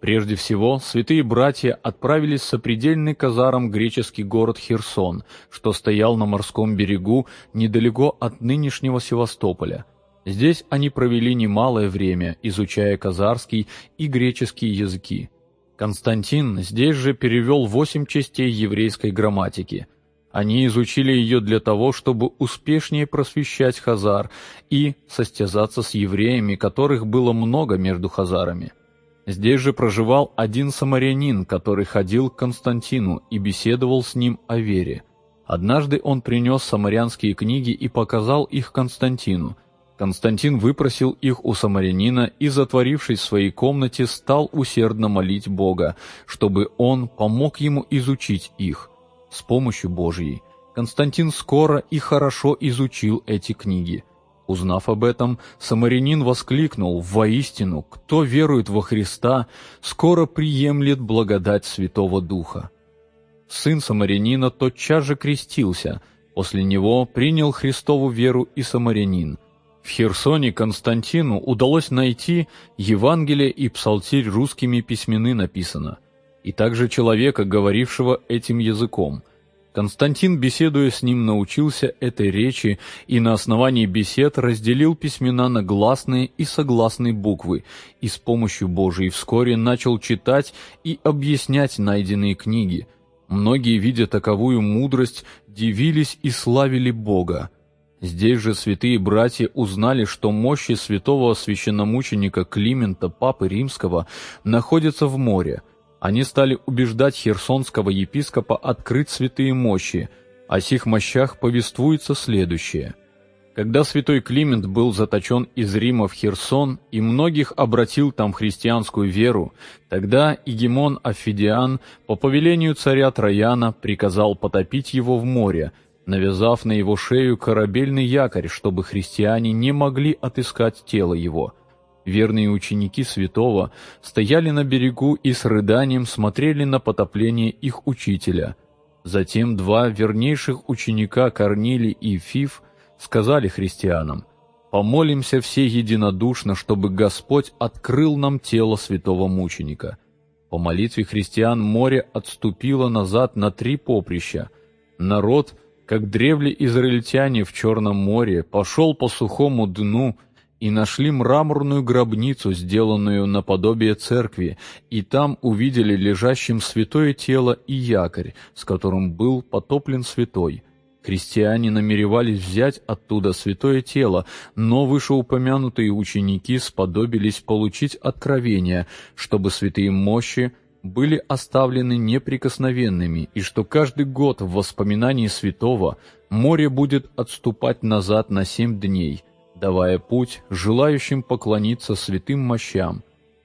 Прежде всего, святые братья отправились в сопредельный казаром греческий город Херсон, что стоял на морском берегу недалеко от нынешнего Севастополя – Здесь они провели немалое время, изучая казарский и греческий языки. Константин здесь же перевел восемь частей еврейской грамматики. Они изучили ее для того, чтобы успешнее просвещать хазар и состязаться с евреями, которых было много между хазарами. Здесь же проживал один самарянин, который ходил к Константину и беседовал с ним о вере. Однажды он принес самарянские книги и показал их Константину – Константин выпросил их у самарянина и, затворившись в своей комнате, стал усердно молить Бога, чтобы он помог ему изучить их. С помощью Божьей Константин скоро и хорошо изучил эти книги. Узнав об этом, самарянин воскликнул «Воистину, кто верует во Христа, скоро приемлет благодать Святого Духа». Сын самарянина тотчас же крестился, после него принял Христову веру и самарянин – в Херсоне Константину удалось найти Евангелие и Псалтирь русскими письмены написано, и также человека, говорившего этим языком. Константин, беседуя с ним, научился этой речи и на основании бесед разделил письмена на гласные и согласные буквы и с помощью Божией вскоре начал читать и объяснять найденные книги. Многие, видя таковую мудрость, дивились и славили Бога. Здесь же святые братья узнали, что мощи святого священномученика Климента, Папы Римского, находятся в море. Они стали убеждать херсонского епископа открыть святые мощи. О сих мощах повествуется следующее. Когда святой Климент был заточен из Рима в Херсон и многих обратил там христианскую веру, тогда Игимон Афидиан по повелению царя Трояна приказал потопить его в море, навязав на его шею корабельный якорь, чтобы христиане не могли отыскать тело его. Верные ученики святого стояли на берегу и с рыданием смотрели на потопление их учителя. Затем два вернейших ученика Корнилий и Фиф сказали христианам, «Помолимся все единодушно, чтобы Господь открыл нам тело святого мученика». По молитве христиан море отступило назад на три поприща. Народ – как древли израильтяне в Черном море, пошел по сухому дну и нашли мраморную гробницу, сделанную наподобие церкви, и там увидели лежащим святое тело и якорь, с которым был потоплен святой. Христиане намеревались взять оттуда святое тело, но вышеупомянутые ученики сподобились получить откровение, чтобы святые мощи были оставлены неприкосновенными, и что каждый год в воспоминании святого море будет отступать назад на семь дней, давая путь желающим поклониться святым мощам.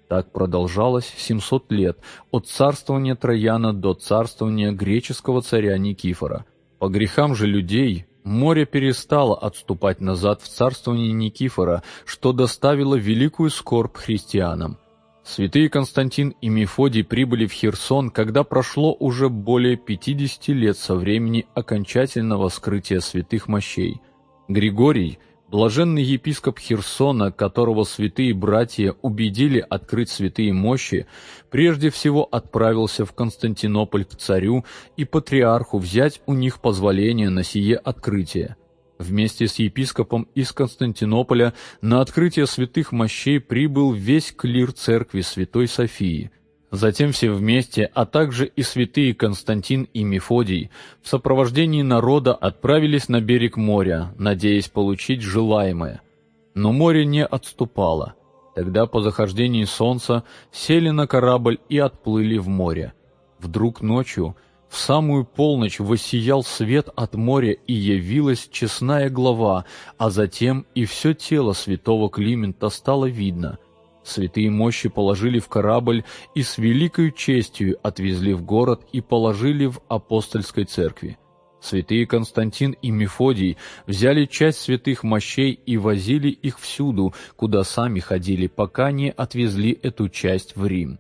Так продолжалось 700 лет, от царствования Трояна до царствования греческого царя Никифора. По грехам же людей море перестало отступать назад в царствование Никифора, что доставило великую скорбь христианам. Святые Константин и Мефодий прибыли в Херсон, когда прошло уже более 50 лет со времени окончательного скрытия святых мощей. Григорий, блаженный епископ Херсона, которого святые братья убедили открыть святые мощи, прежде всего отправился в Константинополь к царю и патриарху взять у них позволение на сие открытие. Вместе с епископом из Константинополя на открытие святых мощей прибыл весь клир церкви Святой Софии. Затем все вместе, а также и святые Константин и Мефодий, в сопровождении народа отправились на берег моря, надеясь получить желаемое. Но море не отступало. Тогда по захождении солнца сели на корабль и отплыли в море. Вдруг ночью в самую полночь воссиял свет от моря, и явилась честная глава, а затем и все тело святого Климента стало видно. Святые мощи положили в корабль и с великой честью отвезли в город и положили в апостольской церкви. Святые Константин и Мефодий взяли часть святых мощей и возили их всюду, куда сами ходили, пока не отвезли эту часть в Рим.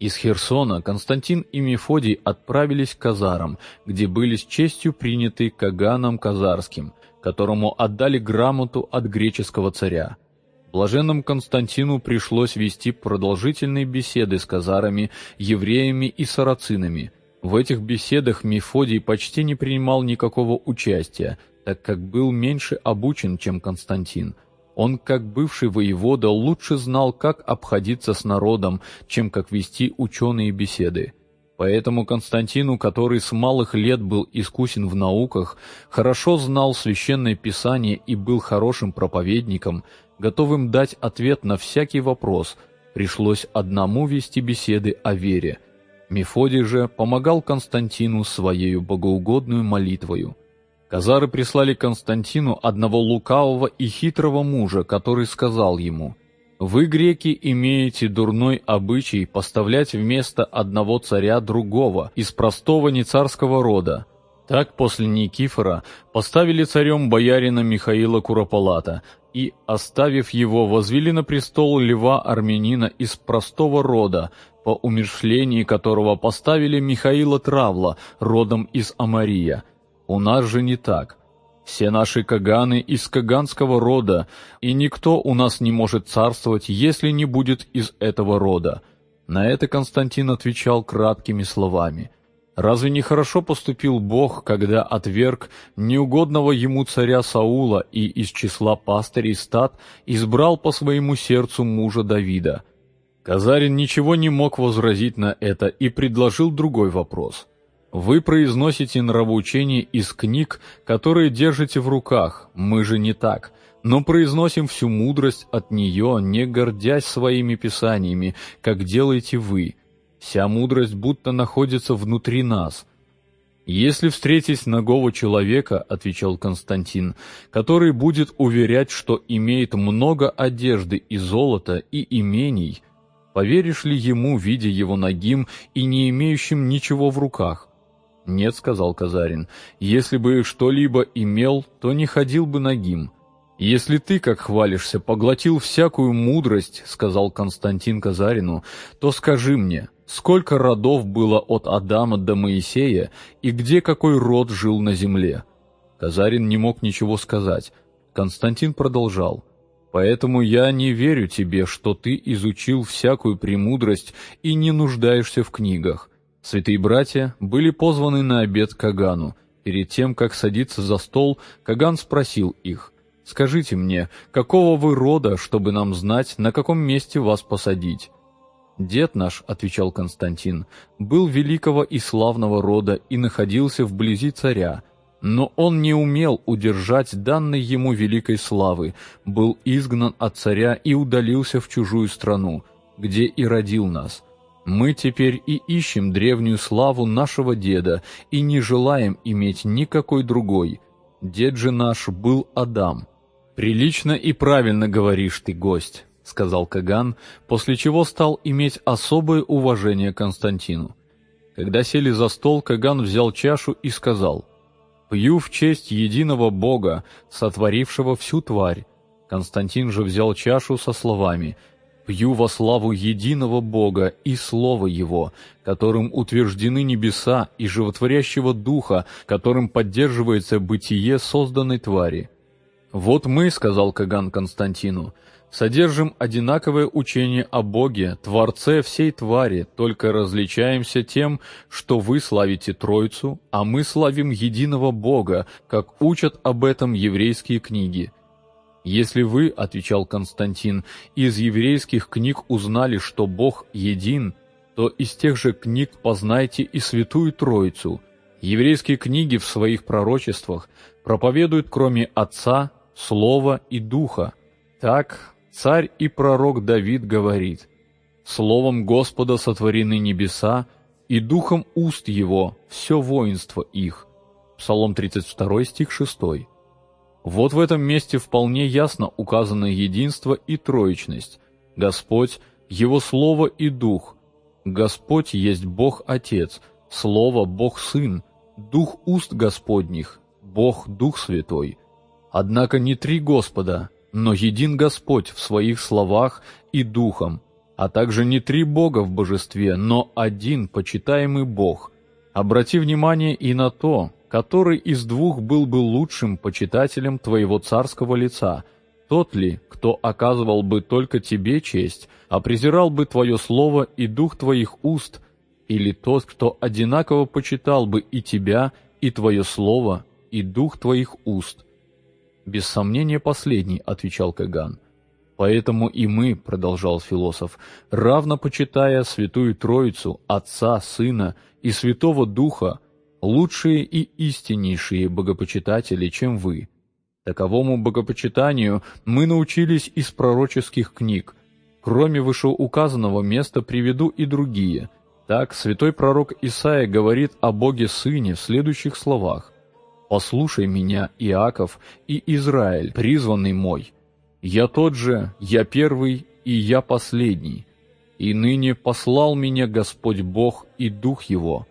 Из Херсона Константин и Мефодий отправились к Казарам, где были с честью приняты Каганом Казарским, которому отдали грамоту от греческого царя. Блаженному Константину пришлось вести продолжительные беседы с казарами, евреями и сарацинами. В этих беседах Мефодий почти не принимал никакого участия, так как был меньше обучен, чем Константин – он, как бывший воевода, лучше знал, как обходиться с народом, чем как вести ученые беседы. Поэтому Константину, который с малых лет был искусен в науках, хорошо знал священное писание и был хорошим проповедником, готовым дать ответ на всякий вопрос, пришлось одному вести беседы о вере. Мефодий же помогал Константину своей богоугодную молитвою. Казары прислали Константину одного лукавого и хитрого мужа, который сказал ему, «Вы, греки, имеете дурной обычай поставлять вместо одного царя другого из простого нецарского рода. Так после Никифора поставили царем боярина Михаила Курополата и, оставив его, возвели на престол льва армянина из простого рода, по умершлении которого поставили Михаила Травла, родом из Амария, у нас же не так. Все наши каганы из каганского рода, и никто у нас не может царствовать, если не будет из этого рода. На это Константин отвечал краткими словами. Разве не хорошо поступил Бог, когда отверг неугодного ему царя Саула и из числа пастырей стад избрал по своему сердцу мужа Давида? Казарин ничего не мог возразить на это и предложил другой вопрос – Вы произносите нравоучение из книг, которые держите в руках, мы же не так, но произносим всю мудрость от нее, не гордясь своими писаниями, как делаете вы. Вся мудрость будто находится внутри нас. «Если встретить нагого человека, — отвечал Константин, — который будет уверять, что имеет много одежды и золота и имений, поверишь ли ему, видя его нагим и не имеющим ничего в руках? «Нет», — сказал Казарин, — «если бы что-либо имел, то не ходил бы нагим». «Если ты, как хвалишься, поглотил всякую мудрость», — сказал Константин Казарину, — «то скажи мне, сколько родов было от Адама до Моисея, и где какой род жил на земле?» Казарин не мог ничего сказать. Константин продолжал. «Поэтому я не верю тебе, что ты изучил всякую премудрость и не нуждаешься в книгах. Святые братья были позваны на обед к Кагану. Перед тем, как садиться за стол, Каган спросил их, «Скажите мне, какого вы рода, чтобы нам знать, на каком месте вас посадить?» «Дед наш», — отвечал Константин, — «был великого и славного рода и находился вблизи царя, но он не умел удержать данной ему великой славы, был изгнан от царя и удалился в чужую страну, где и родил нас». Мы теперь и ищем древнюю славу нашего деда и не желаем иметь никакой другой. Дед же наш был Адам. Прилично и правильно говоришь ты, гость, сказал Каган, после чего стал иметь особое уважение к Константину. Когда сели за стол, Каган взял чашу и сказал: "Пью в честь единого Бога, сотворившего всю тварь". Константин же взял чашу со словами: Пью во славу единого Бога и Слова Его, которым утверждены небеса и животворящего Духа, которым поддерживается бытие созданной твари. «Вот мы, — сказал Каган Константину, — содержим одинаковое учение о Боге, Творце всей твари, только различаемся тем, что вы славите Троицу, а мы славим единого Бога, как учат об этом еврейские книги». «Если вы, — отвечал Константин, — из еврейских книг узнали, что Бог един, то из тех же книг познайте и Святую Троицу. Еврейские книги в своих пророчествах проповедуют кроме Отца, Слова и Духа. Так царь и пророк Давид говорит, «Словом Господа сотворены небеса, и духом уст его все воинство их». Псалом 32 стих 6. Вот в этом месте вполне ясно указано единство и троичность. Господь, Его Слово и Дух. Господь есть Бог Отец, Слово Бог Сын, Дух уст Господних, Бог Дух Святой. Однако не три Господа, но един Господь в своих словах и Духом, а также не три Бога в божестве, но один почитаемый Бог. Обрати внимание и на то, который из двух был бы лучшим почитателем твоего царского лица, тот ли, кто оказывал бы только тебе честь, а презирал бы твое слово и дух твоих уст, или тот, кто одинаково почитал бы и тебя, и твое слово, и дух твоих уст? Без сомнения последний, отвечал Каган. Поэтому и мы, продолжал философ, равно почитая Святую Троицу, Отца, Сына и Святого Духа, лучшие и истиннейшие богопочитатели, чем вы. Таковому богопочитанию мы научились из пророческих книг. Кроме вышеуказанного места приведу и другие. Так святой пророк Исаия говорит о Боге Сыне в следующих словах. «Послушай меня, Иаков и Израиль, призванный мой. Я тот же, я первый и я последний. И ныне послал меня Господь Бог и Дух Его»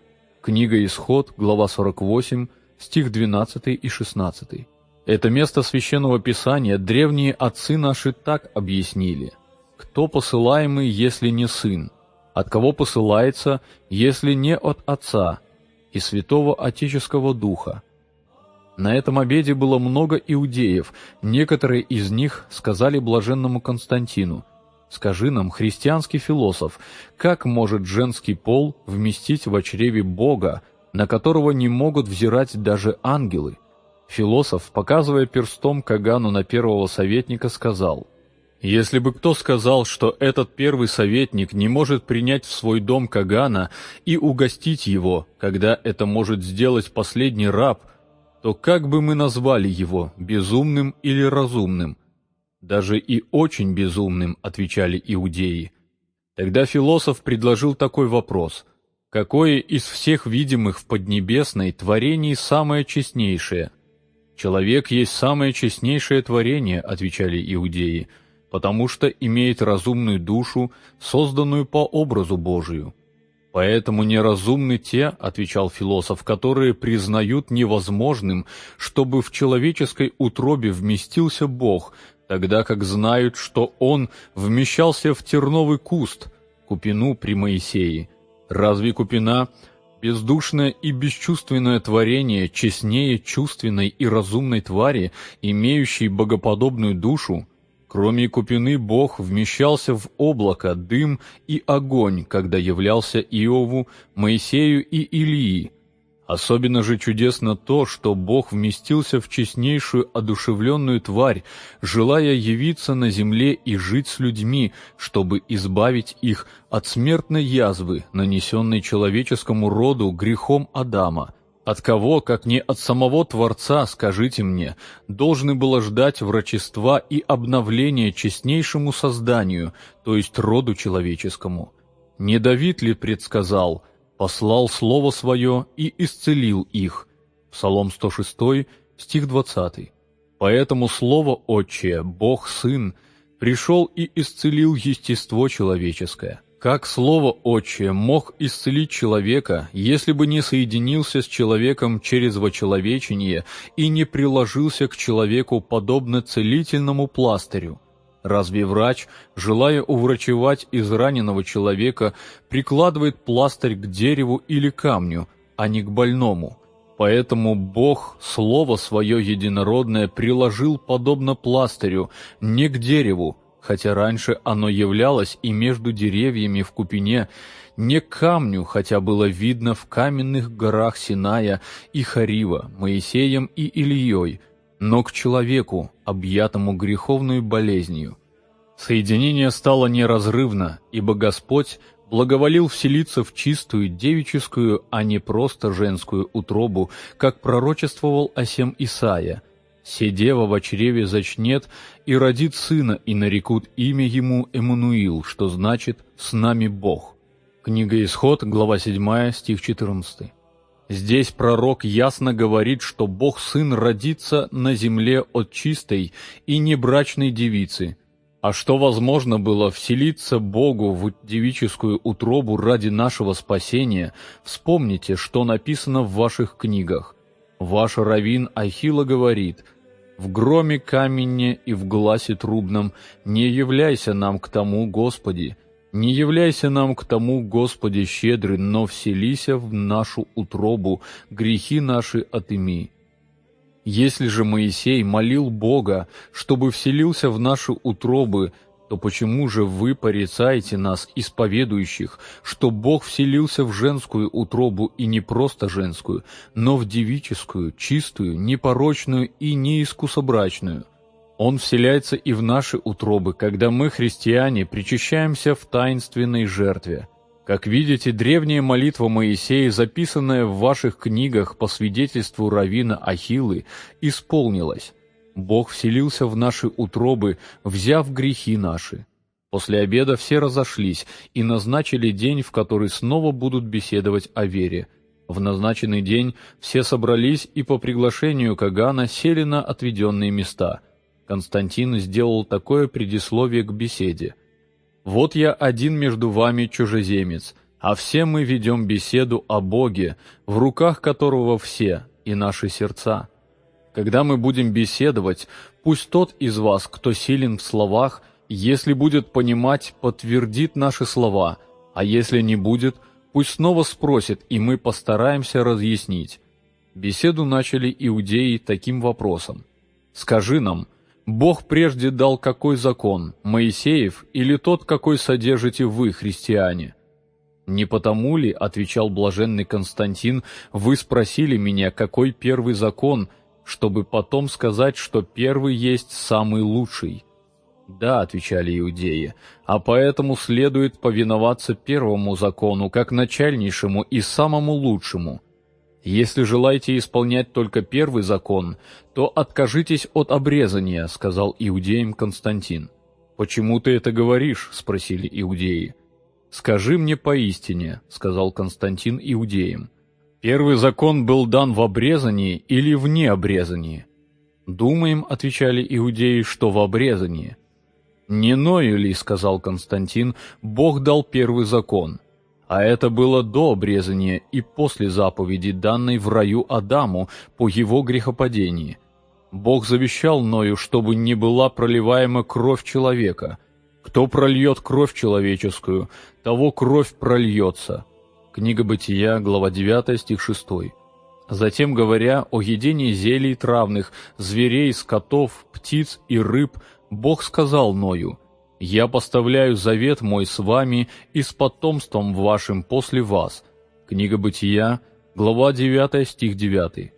Книга Исход, глава 48, стих 12 и 16. Это место Священного Писания древние отцы наши так объяснили. Кто посылаемый, если не сын? От кого посылается, если не от Отца и Святого Отеческого Духа? На этом обеде было много иудеев, некоторые из них сказали блаженному Константину – Скажи нам, христианский философ, как может женский пол вместить в чреве Бога, на которого не могут взирать даже ангелы? Философ, показывая перстом Кагану на первого советника, сказал, Если бы кто сказал, что этот первый советник не может принять в свой дом Кагана и угостить его, когда это может сделать последний раб, то как бы мы назвали его, безумным или разумным? Даже и очень безумным, отвечали иудеи. Тогда философ предложил такой вопрос. Какое из всех видимых в Поднебесной творений самое честнейшее? Человек есть самое честнейшее творение, отвечали иудеи потому что имеет разумную душу, созданную по образу Божию. Поэтому неразумны те, отвечал философ, которые признают невозможным, чтобы в человеческой утробе вместился Бог, тогда как знают, что Он вмещался в терновый куст, купину при Моисее. Разве купина Бездушное и бесчувственное творение честнее чувственной и разумной твари, имеющей богоподобную душу, Кроме Купины Бог вмещался в облако, дым и огонь, когда являлся Иову, Моисею и Илии. Особенно же чудесно то, что Бог вместился в честнейшую одушевленную тварь, желая явиться на земле и жить с людьми, чтобы избавить их от смертной язвы, нанесенной человеческому роду грехом Адама, от кого, как не от самого Творца, скажите мне, должны было ждать врачества и обновления честнейшему созданию, то есть роду человеческому? Не Давид ли предсказал, послал Слово Свое и исцелил их? Псалом 106, стих 20. Поэтому Слово Отчее, Бог Сын, пришел и исцелил естество человеческое. Как слово «отче» мог исцелить человека, если бы не соединился с человеком через вочеловечение и не приложился к человеку подобно целительному пластырю? Разве врач, желая уврачевать израненного человека, прикладывает пластырь к дереву или камню, а не к больному? Поэтому Бог Слово Свое Единородное приложил подобно пластырю не к дереву, хотя раньше оно являлось и между деревьями в купине, не к камню, хотя было видно в каменных горах Синая и Харива, Моисеем и Ильей, но к человеку, объятому греховной болезнью. Соединение стало неразрывно, ибо Господь благоволил вселиться в чистую девическую, а не просто женскую утробу, как пророчествовал о сем Исаия, Седева в чреве зачнет и родит сына, и нарекут имя ему Эммануил, что значит «с нами Бог». Книга Исход, глава 7, стих 14. Здесь пророк ясно говорит, что Бог-сын родится на земле от чистой и небрачной девицы, а что возможно было вселиться Богу в девическую утробу ради нашего спасения, вспомните, что написано в ваших книгах. Ваш раввин Ахила говорит – в громе каменне и в гласе трубном, не являйся нам к тому, Господи, не являйся нам к тому, Господи, щедрый, но вселися в нашу утробу, грехи наши отыми. Если же Моисей молил Бога, чтобы вселился в наши утробы, то почему же вы порицаете нас, исповедующих, что Бог вселился в женскую утробу и не просто женскую, но в девическую, чистую, непорочную и неискусобрачную? Он вселяется и в наши утробы, когда мы, христиане, причащаемся в таинственной жертве. Как видите, древняя молитва Моисея, записанная в ваших книгах по свидетельству Равина Ахиллы, исполнилась. Бог вселился в наши утробы, взяв грехи наши. После обеда все разошлись и назначили день, в который снова будут беседовать о вере. В назначенный день все собрались и по приглашению Кагана сели на отведенные места. Константин сделал такое предисловие к беседе. «Вот я один между вами чужеземец, а все мы ведем беседу о Боге, в руках которого все, и наши сердца». Когда мы будем беседовать, пусть тот из вас, кто силен в словах, если будет понимать, подтвердит наши слова, а если не будет, пусть снова спросит, и мы постараемся разъяснить. Беседу начали иудеи таким вопросом. «Скажи нам, Бог прежде дал какой закон, Моисеев или тот, какой содержите вы, христиане?» «Не потому ли, — отвечал блаженный Константин, — вы спросили меня, какой первый закон, чтобы потом сказать, что первый есть самый лучший. «Да», — отвечали иудеи, — «а поэтому следует повиноваться первому закону, как начальнейшему и самому лучшему. Если желаете исполнять только первый закон, то откажитесь от обрезания», — сказал иудеям Константин. «Почему ты это говоришь?» — спросили иудеи. «Скажи мне поистине», — сказал Константин иудеям. «Первый закон был дан в обрезании или вне обрезании?» «Думаем», — отвечали иудеи, — «что в обрезании». «Не Ною ли, — сказал Константин, — Бог дал первый закон, а это было до обрезания и после заповеди, данной в раю Адаму по его грехопадении. Бог завещал Ною, чтобы не была проливаема кровь человека. Кто прольет кровь человеческую, того кровь прольется». Книга Бытия, глава 9, стих 6. Затем, говоря о едении зелий травных, зверей, скотов, птиц и рыб, Бог сказал Ною, «Я поставляю завет мой с вами и с потомством вашим после вас». Книга Бытия, глава 9, стих 9.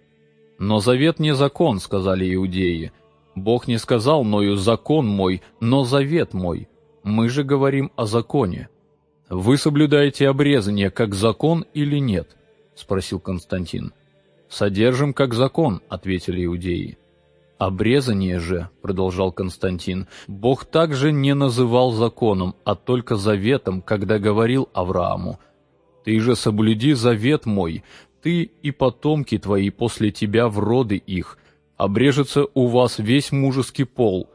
«Но завет не закон», — сказали иудеи. «Бог не сказал Ною закон мой, но завет мой». Мы же говорим о законе. «Вы соблюдаете обрезание как закон или нет?» — спросил Константин. «Содержим как закон», — ответили иудеи. «Обрезание же», — продолжал Константин, — «Бог также не называл законом, а только заветом, когда говорил Аврааму, «Ты же соблюди завет мой, ты и потомки твои после тебя в роды их, обрежется у вас весь мужеский пол,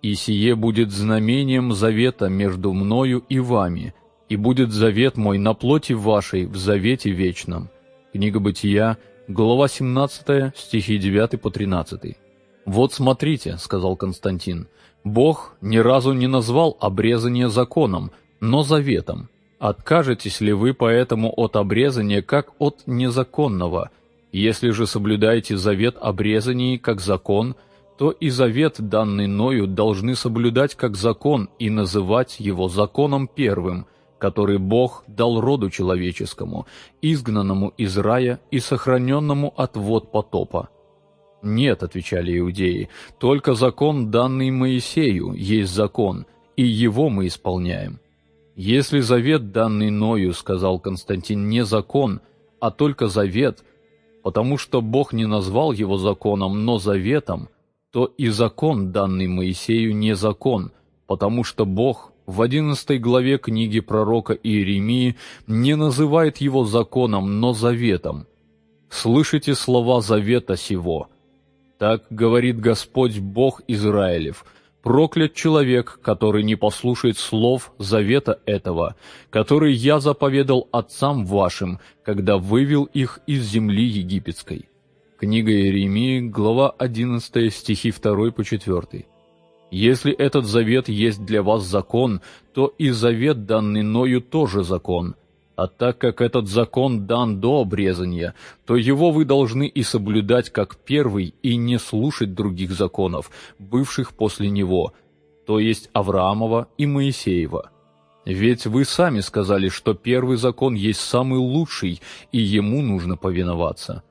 и сие будет знамением завета между мною и вами, и будет завет мой на плоти вашей в завете вечном». Книга Бытия, глава 17, стихи 9 по 13. «Вот смотрите», — сказал Константин, — «Бог ни разу не назвал обрезание законом, но заветом. Откажетесь ли вы поэтому от обрезания как от незаконного? Если же соблюдаете завет обрезании как закон, то и завет, данный Ною, должны соблюдать как закон и называть его законом первым, который Бог дал роду человеческому, изгнанному из рая и сохраненному от вод потопа. «Нет», — отвечали иудеи, — «только закон, данный Моисею, есть закон, и его мы исполняем». «Если завет, данный Ною, — сказал Константин, — не закон, а только завет, потому что Бог не назвал его законом, но заветом, то и закон, данный Моисею, не закон, потому что Бог в одиннадцатой главе книги пророка Иеремии не называет его законом, но заветом. «Слышите слова завета сего» Так говорит Господь Бог Израилев, проклят человек, который не послушает слов завета этого, который я заповедал отцам вашим, когда вывел их из земли египетской». Книга Иеремии, глава 11, стихи 2 по 4. «Если этот завет есть для вас закон, то и завет, данный Ною, тоже закон, а так как этот закон дан до обрезания, то его вы должны и соблюдать как первый и не слушать других законов, бывших после него, то есть Авраамова и Моисеева. Ведь вы сами сказали, что первый закон есть самый лучший, и ему нужно повиноваться.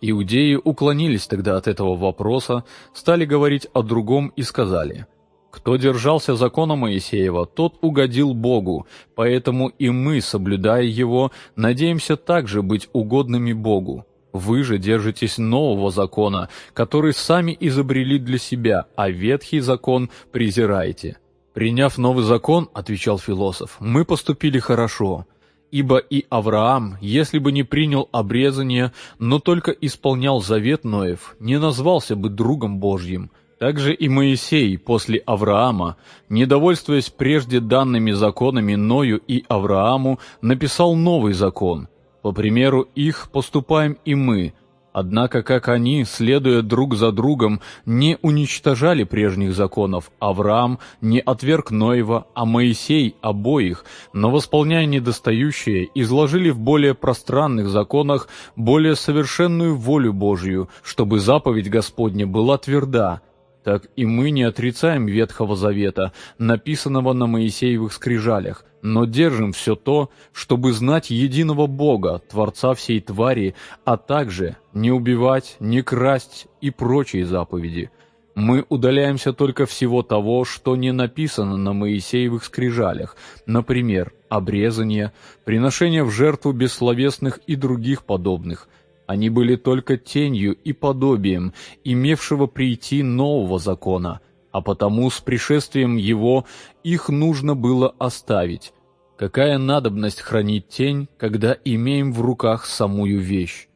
Иудеи уклонились тогда от этого вопроса, стали говорить о другом и сказали – кто держался закона Моисеева, тот угодил Богу, поэтому и мы, соблюдая его, надеемся также быть угодными Богу. Вы же держитесь нового закона, который сами изобрели для себя, а ветхий закон презираете. Приняв новый закон, отвечал философ, мы поступили хорошо, ибо и Авраам, если бы не принял обрезание, но только исполнял завет Ноев, не назвался бы другом Божьим – также и Моисей после Авраама, недовольствуясь прежде данными законами Ною и Аврааму, написал новый закон. По примеру их поступаем и мы, однако как они, следуя друг за другом, не уничтожали прежних законов, Авраам не отверг Ноева, а Моисей обоих, но восполняя недостающее, изложили в более пространных законах более совершенную волю Божью, чтобы заповедь Господня была тверда, так и мы не отрицаем Ветхого Завета, написанного на Моисеевых скрижалях, но держим все то, чтобы знать единого Бога, Творца всей твари, а также не убивать, не красть и прочие заповеди. Мы удаляемся только всего того, что не написано на Моисеевых скрижалях, например, обрезание, приношение в жертву бессловесных и других подобных. Они были только тенью и подобием имевшего прийти нового закона, а потому с пришествием его их нужно было оставить. Какая надобность хранить тень, когда имеем в руках самую вещь?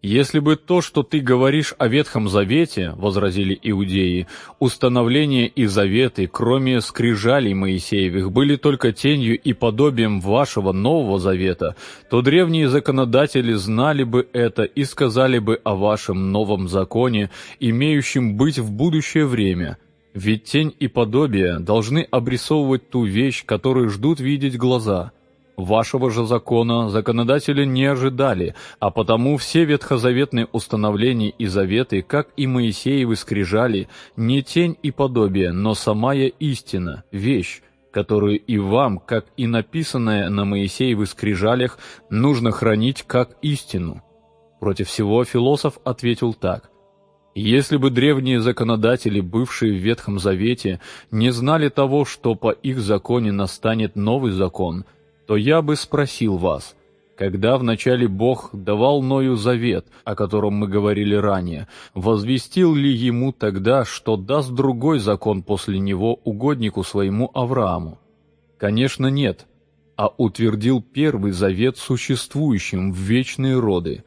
«Если бы то, что ты говоришь о Ветхом Завете, — возразили иудеи, — установление и заветы, кроме скрижалей Моисеевых, были только тенью и подобием вашего Нового Завета, то древние законодатели знали бы это и сказали бы о вашем новом законе, имеющем быть в будущее время. Ведь тень и подобие должны обрисовывать ту вещь, которую ждут видеть глаза». Вашего же закона законодатели не ожидали, а потому все ветхозаветные установления и заветы, как и Моисеевы скрижали, не тень и подобие, но самая истина, вещь, которую и вам, как и написанное на Моисеевых скрижалях, нужно хранить как истину. Против всего философ ответил так – если бы древние законодатели, бывшие в Ветхом Завете, не знали того, что по их законе настанет новый закон – то я бы спросил вас, когда вначале Бог давал Ною завет, о котором мы говорили ранее, возвестил ли ему тогда, что даст другой закон после него угоднику своему Аврааму? Конечно, нет, а утвердил первый завет существующим в вечные роды.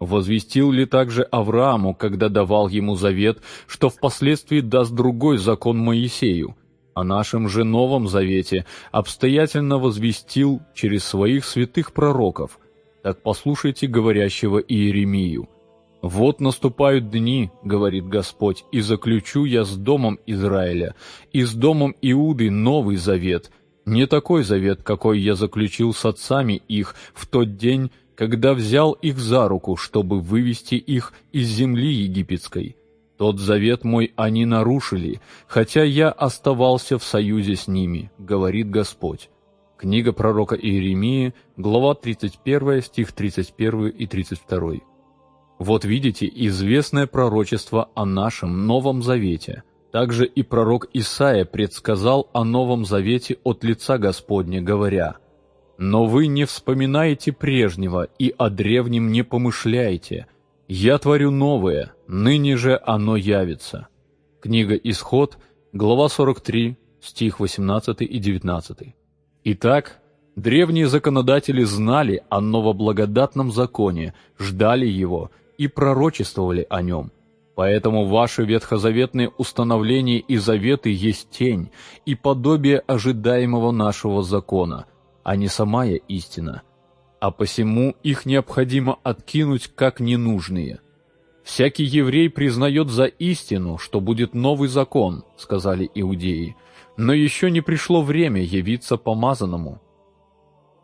Возвестил ли также Аврааму, когда давал ему завет, что впоследствии даст другой закон Моисею, о нашем же Новом Завете обстоятельно возвестил через своих святых пророков. Так послушайте говорящего Иеремию. «Вот наступают дни, — говорит Господь, — и заключу я с домом Израиля, и с домом Иуды новый завет, не такой завет, какой я заключил с отцами их в тот день, когда взял их за руку, чтобы вывести их из земли египетской» Тот завет мой они нарушили, хотя я оставался в союзе с ними, говорит Господь. Книга пророка Иеремии, глава 31, стих 31 и 32. Вот видите известное пророчество о нашем Новом Завете. Также и пророк Исаия предсказал о Новом Завете от лица Господня, говоря, «Но вы не вспоминаете прежнего и о древнем не помышляете, «Я творю новое, ныне же оно явится». Книга «Исход», глава 43, стих 18 и 19. Итак, древние законодатели знали о новоблагодатном законе, ждали его и пророчествовали о нем. Поэтому ваши ветхозаветные установления и заветы есть тень и подобие ожидаемого нашего закона, а не самая истина – а посему их необходимо откинуть как ненужные. «Всякий еврей признает за истину, что будет новый закон», — сказали иудеи, «но еще не пришло время явиться помазанному».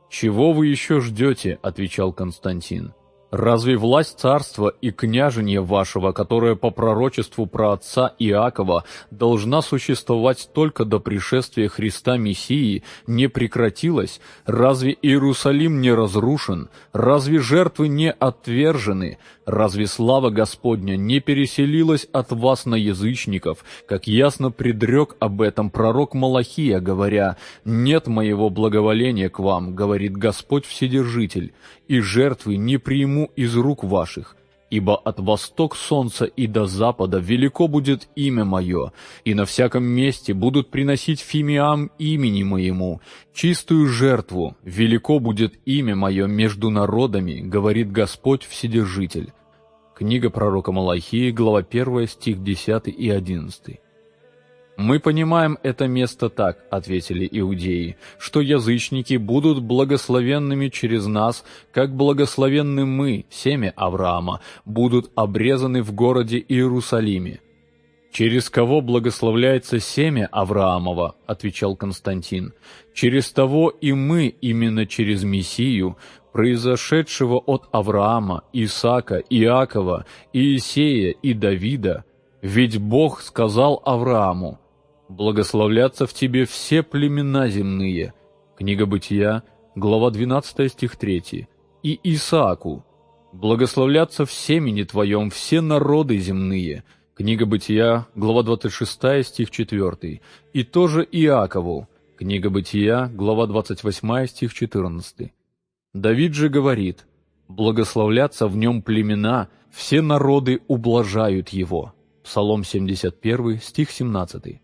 «Чего вы еще ждете?» — отвечал Константин. Разве власть царства и княжения вашего, которая по пророчеству про отца Иакова должна существовать только до пришествия Христа Мессии, не прекратилась? Разве Иерусалим не разрушен? Разве жертвы не отвержены? Разве слава Господня не переселилась от вас на язычников, как ясно предрек об этом пророк Малахия, говоря, «Нет моего благоволения к вам, говорит Господь Вседержитель, и жертвы не приму из рук ваших, ибо от восток солнца и до запада велико будет имя мое, и на всяком месте будут приносить фимиам имени моему, чистую жертву, велико будет имя мое между народами, говорит Господь Вседержитель». Книга пророка Малахии, глава 1, стих 10 и 11. «Мы понимаем это место так», — ответили иудеи, «что язычники будут благословенными через нас, как благословенны мы, семя Авраама, будут обрезаны в городе Иерусалиме». «Через кого благословляется семя Авраамова?» — отвечал Константин. «Через того и мы, именно через Мессию, произошедшего от Авраама, Исаака, Иакова, Иисея и Давида, ведь Бог сказал Аврааму, Благословлятся в тебе все племена земные. Книга Бытия, глава 12, стих 3. И Исааку. Благословлятся в семени твоем все народы земные. Книга Бытия, глава 26, стих 4. И тоже Иакову. Книга Бытия, глава 28, стих 14. Давид же говорит, «Благословлятся в нем племена, все народы ублажают его». Псалом 71, стих 17.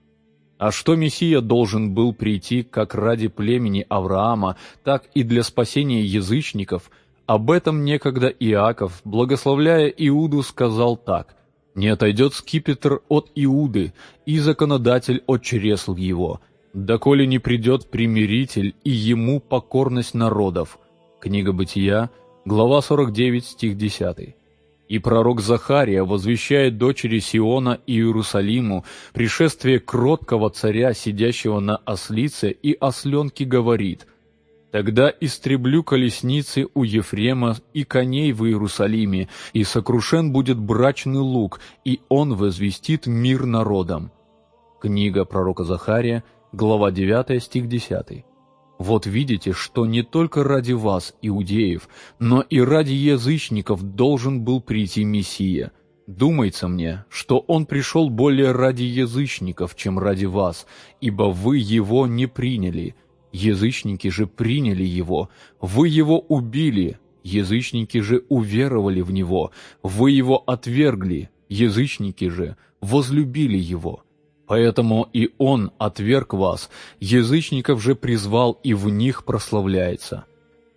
А что Мессия должен был прийти как ради племени Авраама, так и для спасения язычников, об этом некогда Иаков, благословляя Иуду, сказал так – не отойдет скипетр от Иуды, и законодатель от чресл его, доколе не придет примиритель, и ему покорность народов». Книга Бытия, глава 49, стих 10. И пророк Захария возвещает дочери Сиона и Иерусалиму пришествие кроткого царя, сидящего на ослице, и осленке говорит – Тогда истреблю колесницы у Ефрема и коней в Иерусалиме, и сокрушен будет брачный лук, и он возвестит мир народам». Книга пророка Захария, глава 9, стих 10. «Вот видите, что не только ради вас, иудеев, но и ради язычников должен был прийти Мессия. Думается мне, что он пришел более ради язычников, чем ради вас, ибо вы его не приняли» Язычники же приняли его, вы его убили, язычники же уверовали в него, вы его отвергли, язычники же возлюбили его. Поэтому и он отверг вас, язычников же призвал и в них прославляется.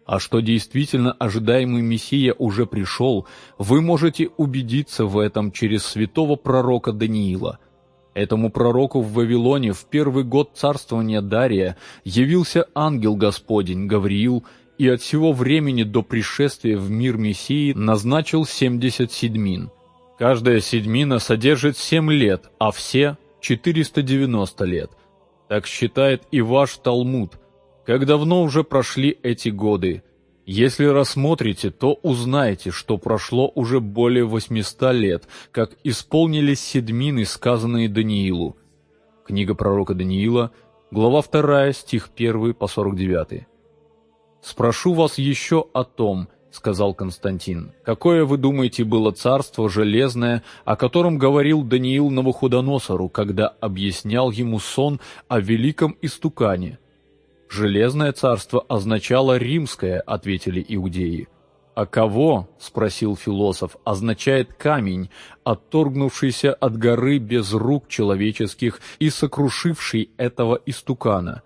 А что действительно ожидаемый Мессия уже пришел, вы можете убедиться в этом через святого пророка Даниила – Этому пророку в Вавилоне в первый год царствования Дария явился ангел Господень Гавриил и от всего времени до пришествия в мир Мессии назначил семьдесят седьмин. Каждая седьмина содержит семь лет, а все — четыреста девяносто лет. Так считает и ваш Талмуд. Как давно уже прошли эти годы, если рассмотрите, то узнаете, что прошло уже более 800 лет, как исполнились седмины, сказанные Даниилу. Книга пророка Даниила, глава 2, стих 1 по 49. «Спрошу вас еще о том, — сказал Константин, — какое, вы думаете, было царство железное, о котором говорил Даниил Навуходоносору, когда объяснял ему сон о великом истукане — «Железное царство означало римское», — ответили иудеи. «А кого?» — спросил философ. «Означает камень, отторгнувшийся от горы без рук человеческих и сокрушивший этого истукана».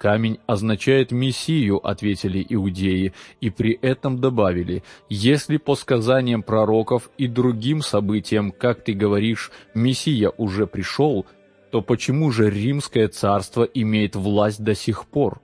«Камень означает Мессию», — ответили иудеи, и при этом добавили, «если по сказаниям пророков и другим событиям, как ты говоришь, Мессия уже пришел», то почему же римское царство имеет власть до сих пор?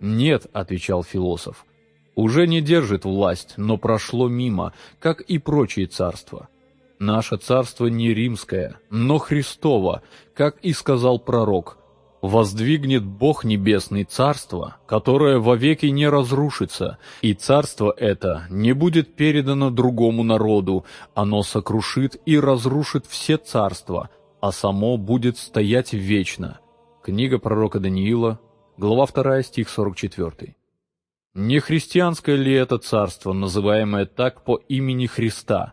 «Нет», — отвечал философ, — «уже не держит власть, но прошло мимо, как и прочие царства. Наше царство не римское, но Христово, как и сказал пророк, воздвигнет Бог Небесный царство, которое вовеки не разрушится, и царство это не будет передано другому народу, оно сокрушит и разрушит все царства, а само будет стоять вечно. Книга пророка Даниила, глава 2, стих 44. Не христианское ли это царство, называемое так по имени Христа?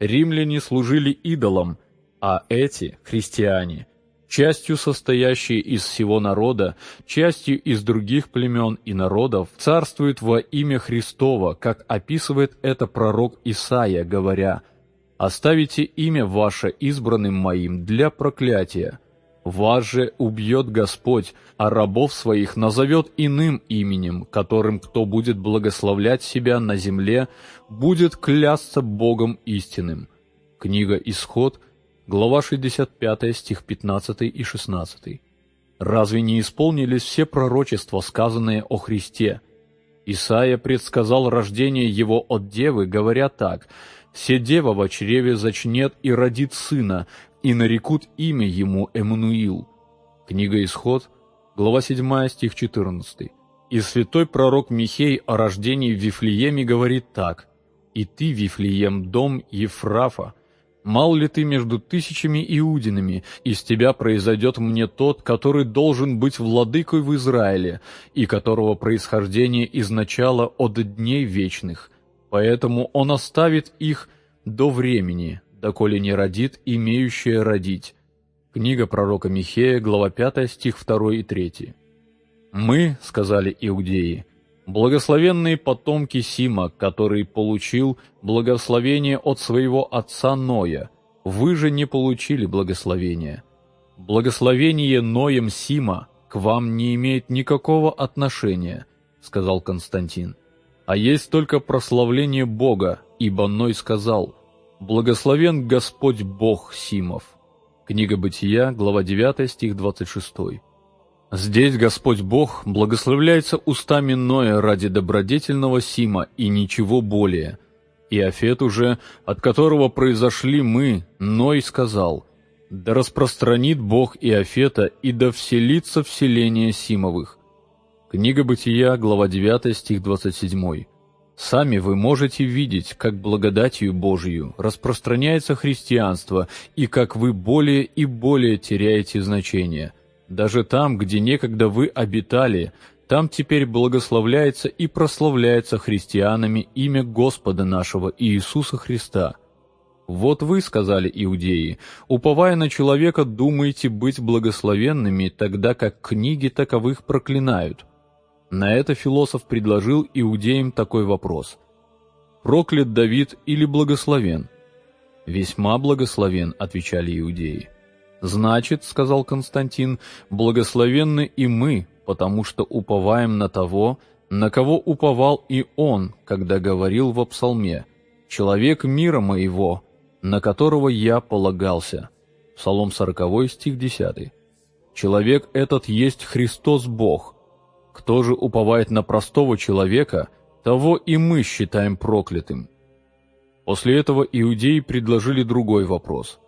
Римляне служили идолам, а эти, христиане, частью состоящие из всего народа, частью из других племен и народов, царствуют во имя Христова, как описывает это пророк Исаия, говоря – Оставите имя ваше избранным моим для проклятия. Вас же убьет Господь, а рабов своих назовет иным именем, которым кто будет благословлять себя на земле, будет клясться Богом истинным». Книга «Исход», глава 65, стих 15 и 16. Разве не исполнились все пророчества, сказанные о Христе? Исаия предсказал рождение его от девы, говоря так – Седева в чреве зачнет и родит сына, и нарекут имя ему Эммануил». Книга Исход, глава 7, стих 14. И святой пророк Михей о рождении в Вифлееме говорит так. «И ты, Вифлеем, дом Ефрафа, мал ли ты между тысячами иудинами, из тебя произойдет мне тот, который должен быть владыкой в Израиле, и которого происхождение изначало от дней вечных» Поэтому он оставит их до времени, доколе не родит имеющее родить». Книга пророка Михея, глава 5, стих 2 и 3. «Мы, — сказали иудеи, — благословенные потомки Сима, который получил благословение от своего отца Ноя, вы же не получили благословения. Благословение Ноем Сима к вам не имеет никакого отношения, — сказал Константин. А есть только прославление Бога, ибо Ной сказал, «Благословен Господь Бог Симов». Книга Бытия, глава 9, стих 26. Здесь Господь Бог благословляется устами Ноя ради добродетельного Сима и ничего более. И Афет уже, от которого произошли мы, Ной сказал, «Да распространит Бог и Афета, и да вселится вселение Симовых». Книга Бытия, глава 9, стих 27. Сами вы можете видеть, как благодатью Божию распространяется христианство, и как вы более и более теряете значение – даже там, где некогда вы обитали, там теперь благословляется и прославляется христианами имя Господа нашего Иисуса Христа. Вот вы, сказали иудеи, уповая на человека, думаете быть благословенными, тогда как книги таковых проклинают. На это философ предложил иудеям такой вопрос. «Проклят Давид или благословен?» «Весьма благословен», — отвечали иудеи. «Значит, — сказал Константин, — благословенны и мы, потому что уповаем на того, на кого уповал и он, когда говорил в псалме, «Человек мира моего, на которого я полагался». Псалом 40, стих 10. «Человек этот есть Христос Бог. Кто же уповает на простого человека, того и мы считаем проклятым». После этого иудеи предложили другой вопрос –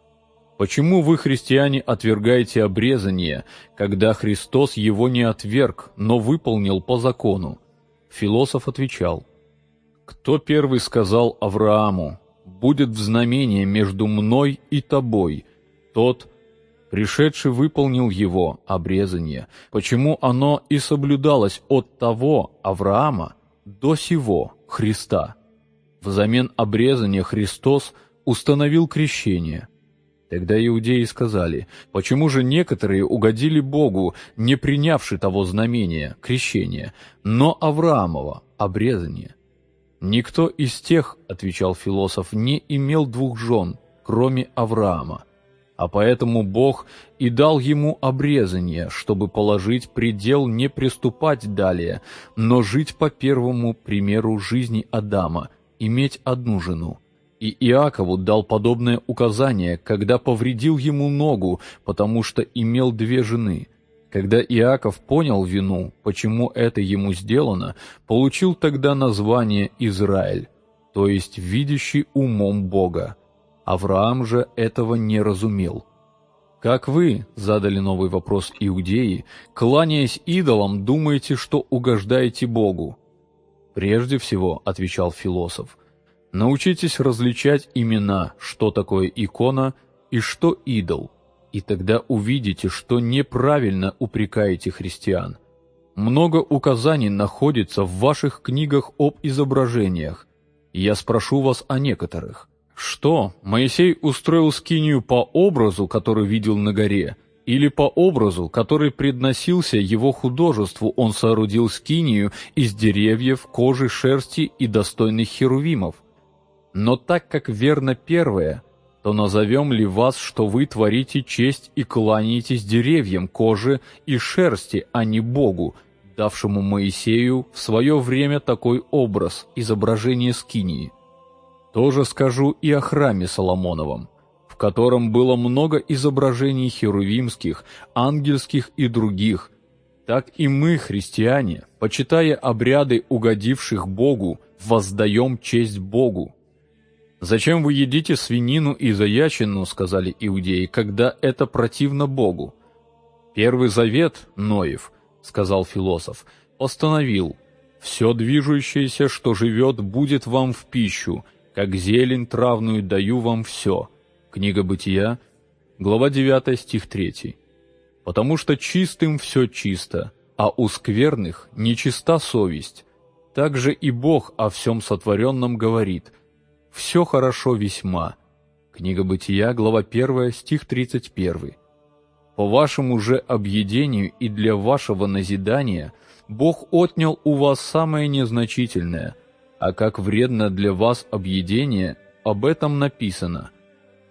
Почему вы, христиане, отвергаете обрезание, когда Христос его не отверг, но выполнил по закону? Философ отвечал, «Кто первый сказал Аврааму, будет в знамение между мной и тобой, тот, пришедший выполнил его, обрезание, почему оно и соблюдалось от того Авраама до сего Христа. Взамен обрезания Христос установил крещение, Тогда иудеи сказали, почему же некоторые угодили Богу, не принявши того знамения, крещения, но Авраамова, обрезания? Никто из тех, отвечал философ, не имел двух жен, кроме Авраама. А поэтому Бог и дал ему обрезание, чтобы положить предел не приступать далее, но жить по первому примеру жизни Адама, иметь одну жену. И Иакову дал подобное указание, когда повредил ему ногу, потому что имел две жены. Когда Иаков понял вину, почему это ему сделано, получил тогда название Израиль, то есть видящий умом Бога. Авраам же этого не разумел. Как вы, задали новый вопрос иудеи, кланяясь идолам, думаете, что угождаете Богу? Прежде всего, отвечал философ, Научитесь различать имена, что такое икона и что идол, и тогда увидите, что неправильно упрекаете христиан. Много указаний находится в ваших книгах об изображениях. Я спрошу вас о некоторых. Что, Моисей устроил скинию по образу, который видел на горе, или по образу, который предносился его художеству, он соорудил скинию из деревьев, кожи, шерсти и достойных херувимов? Но так как верно первое, то назовем ли вас, что вы творите честь и кланяетесь деревьям, кожи и шерсти, а не Богу, давшему Моисею в свое время такой образ, изображение скинии? Тоже скажу и о храме Соломоновом, в котором было много изображений херувимских, ангельских и других. Так и мы, христиане, почитая обряды угодивших Богу, воздаем честь Богу, «Зачем вы едите свинину и заячину, — сказали иудеи, — когда это противно Богу?» «Первый завет, Ноев, — сказал философ, — постановил, «все движущееся, что живет, будет вам в пищу, как зелень травную даю вам все». Книга Бытия, глава 9, стих 3. «Потому что чистым все чисто, а у скверных нечиста совесть. Также и Бог о всем сотворенном говорит — все хорошо весьма. Книга Бытия, глава 1, стих 31. «По вашему же объедению и для вашего назидания Бог отнял у вас самое незначительное, а как вредно для вас объедение, об этом написано.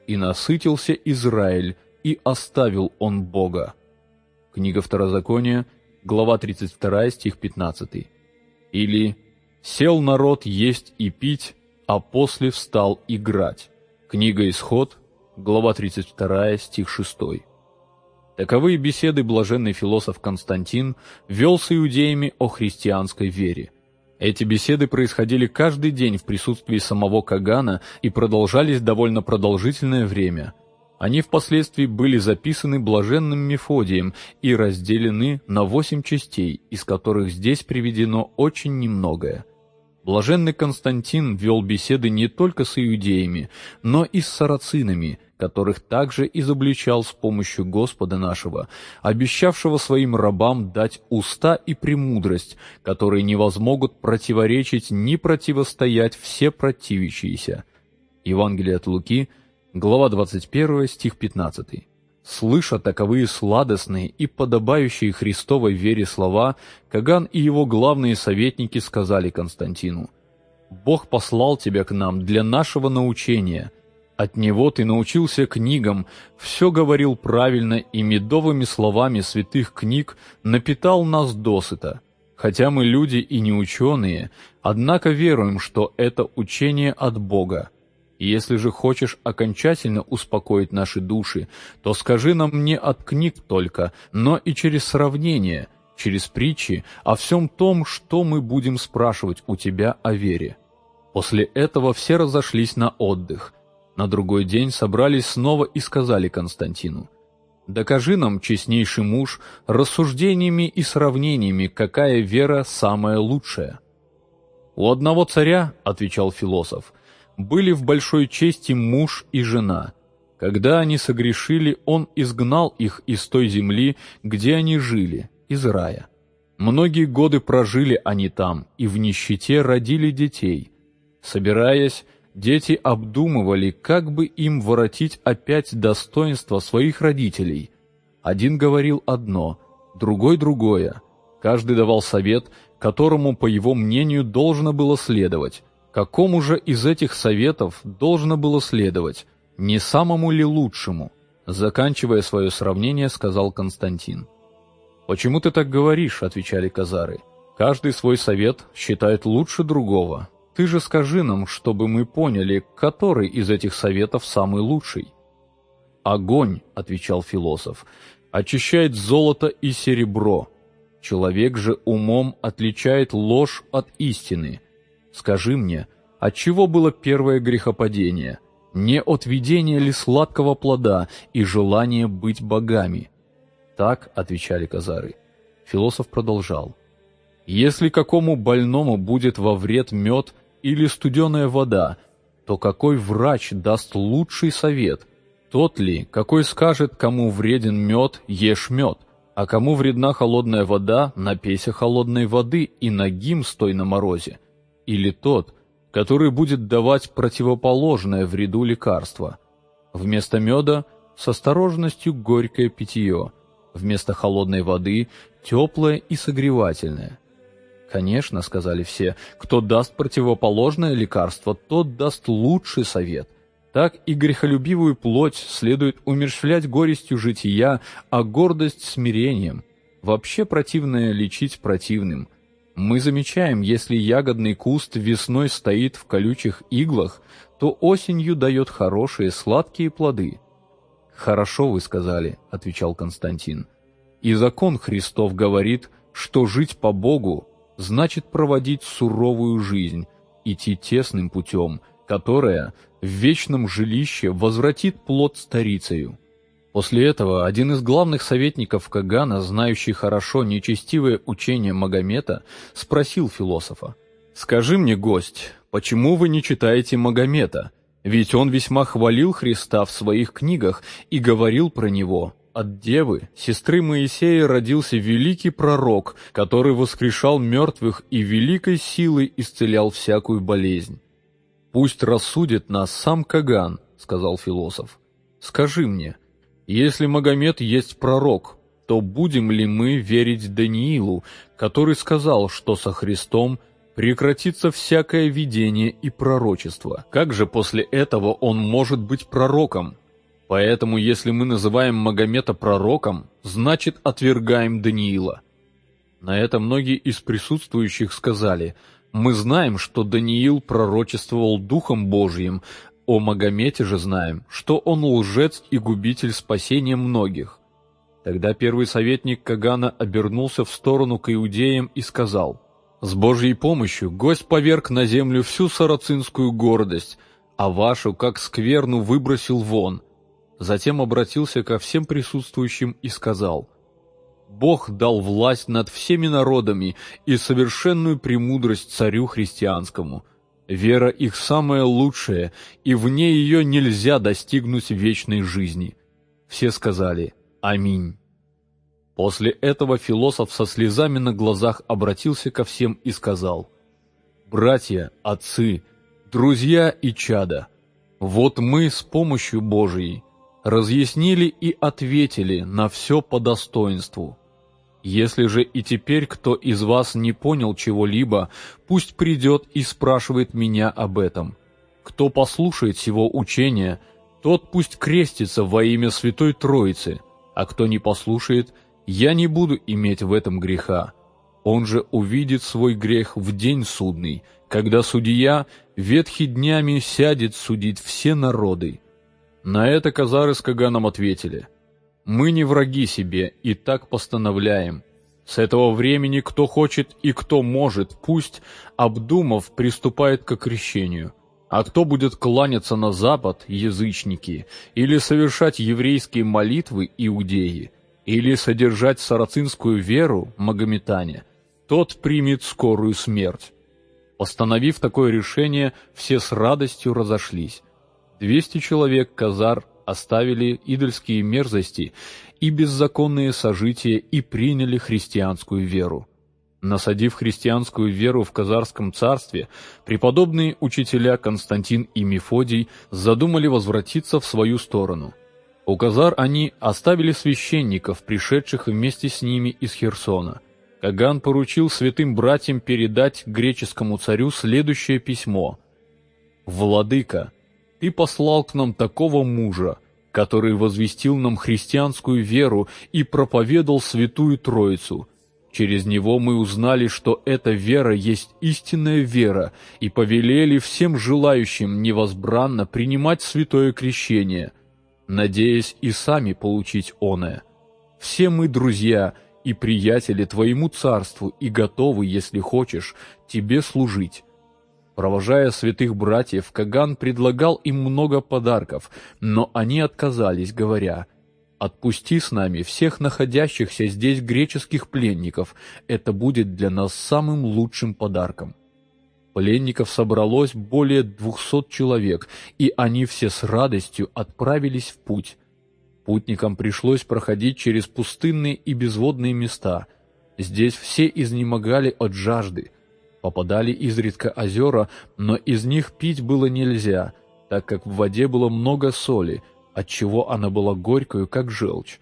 И насытился Израиль, и оставил он Бога». Книга Второзакония, глава 32, стих 15. Или «Сел народ есть и пить, а после встал играть». Книга Исход, глава 32, стих 6. Таковые беседы блаженный философ Константин вел с иудеями о христианской вере. Эти беседы происходили каждый день в присутствии самого Кагана и продолжались довольно продолжительное время. Они впоследствии были записаны блаженным Мефодием и разделены на восемь частей, из которых здесь приведено очень немногое. Блаженный Константин вел беседы не только с иудеями, но и с сарацинами, которых также изобличал с помощью Господа нашего, обещавшего своим рабам дать уста и премудрость, которые не возмогут противоречить ни противостоять все противящиеся. Евангелие от Луки, глава 21, стих 15. Слыша таковые сладостные и подобающие Христовой вере слова, Каган и его главные советники сказали Константину, «Бог послал тебя к нам для нашего научения. От Него ты научился книгам, все говорил правильно и медовыми словами святых книг напитал нас досыта. Хотя мы люди и не ученые, однако веруем, что это учение от Бога. Если же хочешь окончательно успокоить наши души, то скажи нам не от книг только, но и через сравнение, через притчи о всем том, что мы будем спрашивать у тебя о вере». После этого все разошлись на отдых. На другой день собрались снова и сказали Константину, «Докажи нам, честнейший муж, рассуждениями и сравнениями, какая вера самая лучшая». «У одного царя, — отвечал философ, — были в большой чести муж и жена. Когда они согрешили, он изгнал их из той земли, где они жили, из рая. Многие годы прожили они там и в нищете родили детей. Собираясь, дети обдумывали, как бы им воротить опять достоинство своих родителей. Один говорил одно, другой другое. Каждый давал совет, которому, по его мнению, должно было следовать. Какому же из этих советов должно было следовать? Не самому ли лучшему? Заканчивая свое сравнение, сказал Константин. «Почему ты так говоришь?» — отвечали казары. «Каждый свой совет считает лучше другого. Ты же скажи нам, чтобы мы поняли, который из этих советов самый лучший». «Огонь», — отвечал философ, — «очищает золото и серебро. Человек же умом отличает ложь от истины» Скажи мне, от чего было первое грехопадение? Не от видения ли сладкого плода и желания быть богами? Так отвечали казары. Философ продолжал. Если какому больному будет во вред мед или студеная вода, то какой врач даст лучший совет? Тот ли, какой скажет, кому вреден мед, ешь мед, а кому вредна холодная вода, напейся холодной воды и нагим стой на морозе? Или тот, который будет давать противоположное вреду лекарство. Вместо меда с осторожностью горькое питье, вместо холодной воды теплое и согревательное. «Конечно», — сказали все, — «кто даст противоположное лекарство, тот даст лучший совет». Так и грехолюбивую плоть следует умерщвлять горестью жития, а гордость — смирением. Вообще противное лечить противным — мы замечаем, если ягодный куст весной стоит в колючих иглах, то осенью дает хорошие сладкие плоды. «Хорошо вы сказали», — отвечал Константин. «И закон Христов говорит, что жить по Богу значит проводить суровую жизнь, идти тесным путем, которая в вечном жилище возвратит плод старицею». После этого один из главных советников Кагана, знающий хорошо нечестивое учение Магомета, спросил философа, «Скажи мне, гость, почему вы не читаете Магомета? Ведь он весьма хвалил Христа в своих книгах и говорил про него. От девы, сестры Моисея, родился великий пророк, который воскрешал мертвых и великой силой исцелял всякую болезнь. Пусть рассудит нас сам Каган, сказал философ, — «скажи мне, если Магомед есть пророк, то будем ли мы верить Даниилу, который сказал, что со Христом прекратится всякое видение и пророчество? Как же после этого он может быть пророком? Поэтому, если мы называем Магомета пророком, значит отвергаем Даниила. На это многие из присутствующих сказали, мы знаем, что Даниил пророчествовал Духом Божьим, о Магомете же знаем, что он лжец и губитель спасения многих. Тогда первый советник Кагана обернулся в сторону к иудеям и сказал, «С Божьей помощью гость поверг на землю всю сарацинскую гордость, а вашу, как скверну, выбросил вон, Затем обратился ко всем присутствующим и сказал, «Бог дал власть над всеми народами и совершенную премудрость царю христианскому. Вера их самая лучшая, и вне ее нельзя достигнуть вечной жизни». Все сказали «Аминь». После этого философ со слезами на глазах обратился ко всем и сказал, «Братья, отцы, друзья и чада, вот мы с помощью Божией разъяснили и ответили на все по достоинству. Если же и теперь кто из вас не понял чего-либо, пусть придет и спрашивает меня об этом. Кто послушает сего учения, тот пусть крестится во имя Святой Троицы, а кто не послушает, я не буду иметь в этом греха. Он же увидит свой грех в день судный, когда судья ветхи днями сядет судить все народы. На это Казары с Каганом ответили. «Мы не враги себе и так постановляем. С этого времени кто хочет и кто может, пусть, обдумав, приступает к крещению. А кто будет кланяться на запад, язычники, или совершать еврейские молитвы, иудеи, или содержать сарацинскую веру, магометане, тот примет скорую смерть». Постановив такое решение, все с радостью разошлись. Двести человек казар оставили идольские мерзости и беззаконные сожития и приняли христианскую веру. Насадив христианскую веру в Казарском царстве, преподобные учителя Константин и Мефодий задумали возвратиться в свою сторону. У Казар они оставили священников, пришедших вместе с ними из Херсона. Каган поручил святым братьям передать греческому царю следующее письмо. «Владыка, ты послал к нам такого мужа, который возвестил нам христианскую веру и проповедовал Святую Троицу. Через него мы узнали, что эта вера есть истинная вера, и повелели всем желающим невозбранно принимать святое крещение, надеясь и сами получить оное. Все мы друзья и приятели Твоему царству и готовы, если хочешь, Тебе служить. Провожая святых братьев, Каган предлагал им много подарков, но они отказались, говоря, «Отпусти с нами всех находящихся здесь греческих пленников, это будет для нас самым лучшим подарком». Пленников собралось более двухсот человек, и они все с радостью отправились в путь. Путникам пришлось проходить через пустынные и безводные места. Здесь все изнемогали от жажды – Попадали изредка озера, но из них пить было нельзя, так как в воде было много соли, отчего она была горькою, как желчь.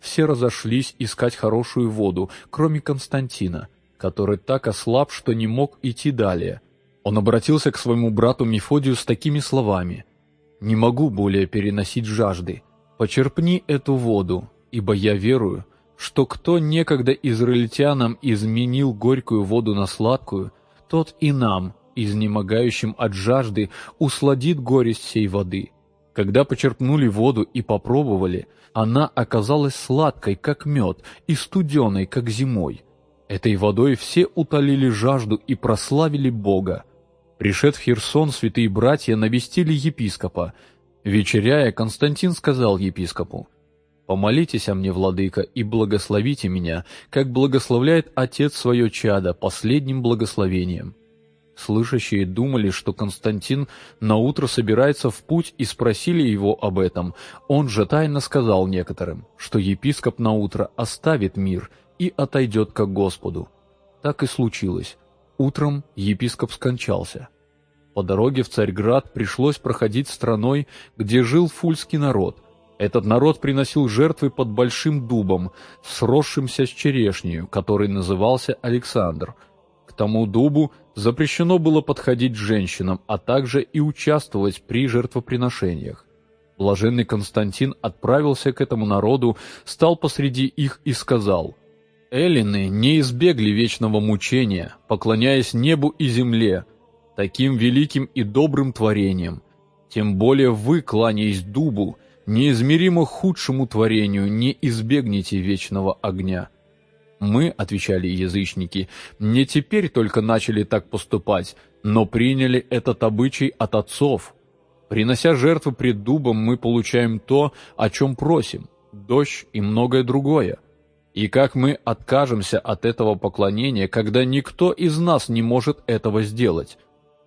Все разошлись искать хорошую воду, кроме Константина, который так ослаб, что не мог идти далее. Он обратился к своему брату Мефодию с такими словами. «Не могу более переносить жажды. Почерпни эту воду, ибо я верую, что кто некогда израильтянам изменил горькую воду на сладкую, тот и нам, изнемогающим от жажды, усладит горесть сей воды. Когда почерпнули воду и попробовали, она оказалась сладкой, как мед, и студеной, как зимой. Этой водой все утолили жажду и прославили Бога. Пришед в Херсон, святые братья навестили епископа. Вечеряя, Константин сказал епископу, «Помолитесь о мне, владыка, и благословите меня, как благословляет Отец свое чадо последним благословением». Слышащие думали, что Константин наутро собирается в путь и спросили его об этом. Он же тайно сказал некоторым, что епископ наутро оставит мир и отойдет к Господу. Так и случилось. Утром епископ скончался. По дороге в Царьград пришлось проходить страной, где жил фульский народ. Этот народ приносил жертвы под большим дубом, сросшимся с черешнею, который назывался Александр. К тому дубу запрещено было подходить женщинам, а также и участвовать при жертвоприношениях. Блаженный Константин отправился к этому народу, стал посреди их и сказал, «Эллины не избегли вечного мучения, поклоняясь небу и земле, таким великим и добрым творением. Тем более вы, кланяясь дубу, неизмеримо худшему творению, не избегнете вечного огня». Мы, отвечали язычники, не теперь только начали так поступать, но приняли этот обычай от отцов, Принося жертвы пред дубом, мы получаем то, о чем просим, дождь и многое другое. И как мы откажемся от этого поклонения, когда никто из нас не может этого сделать?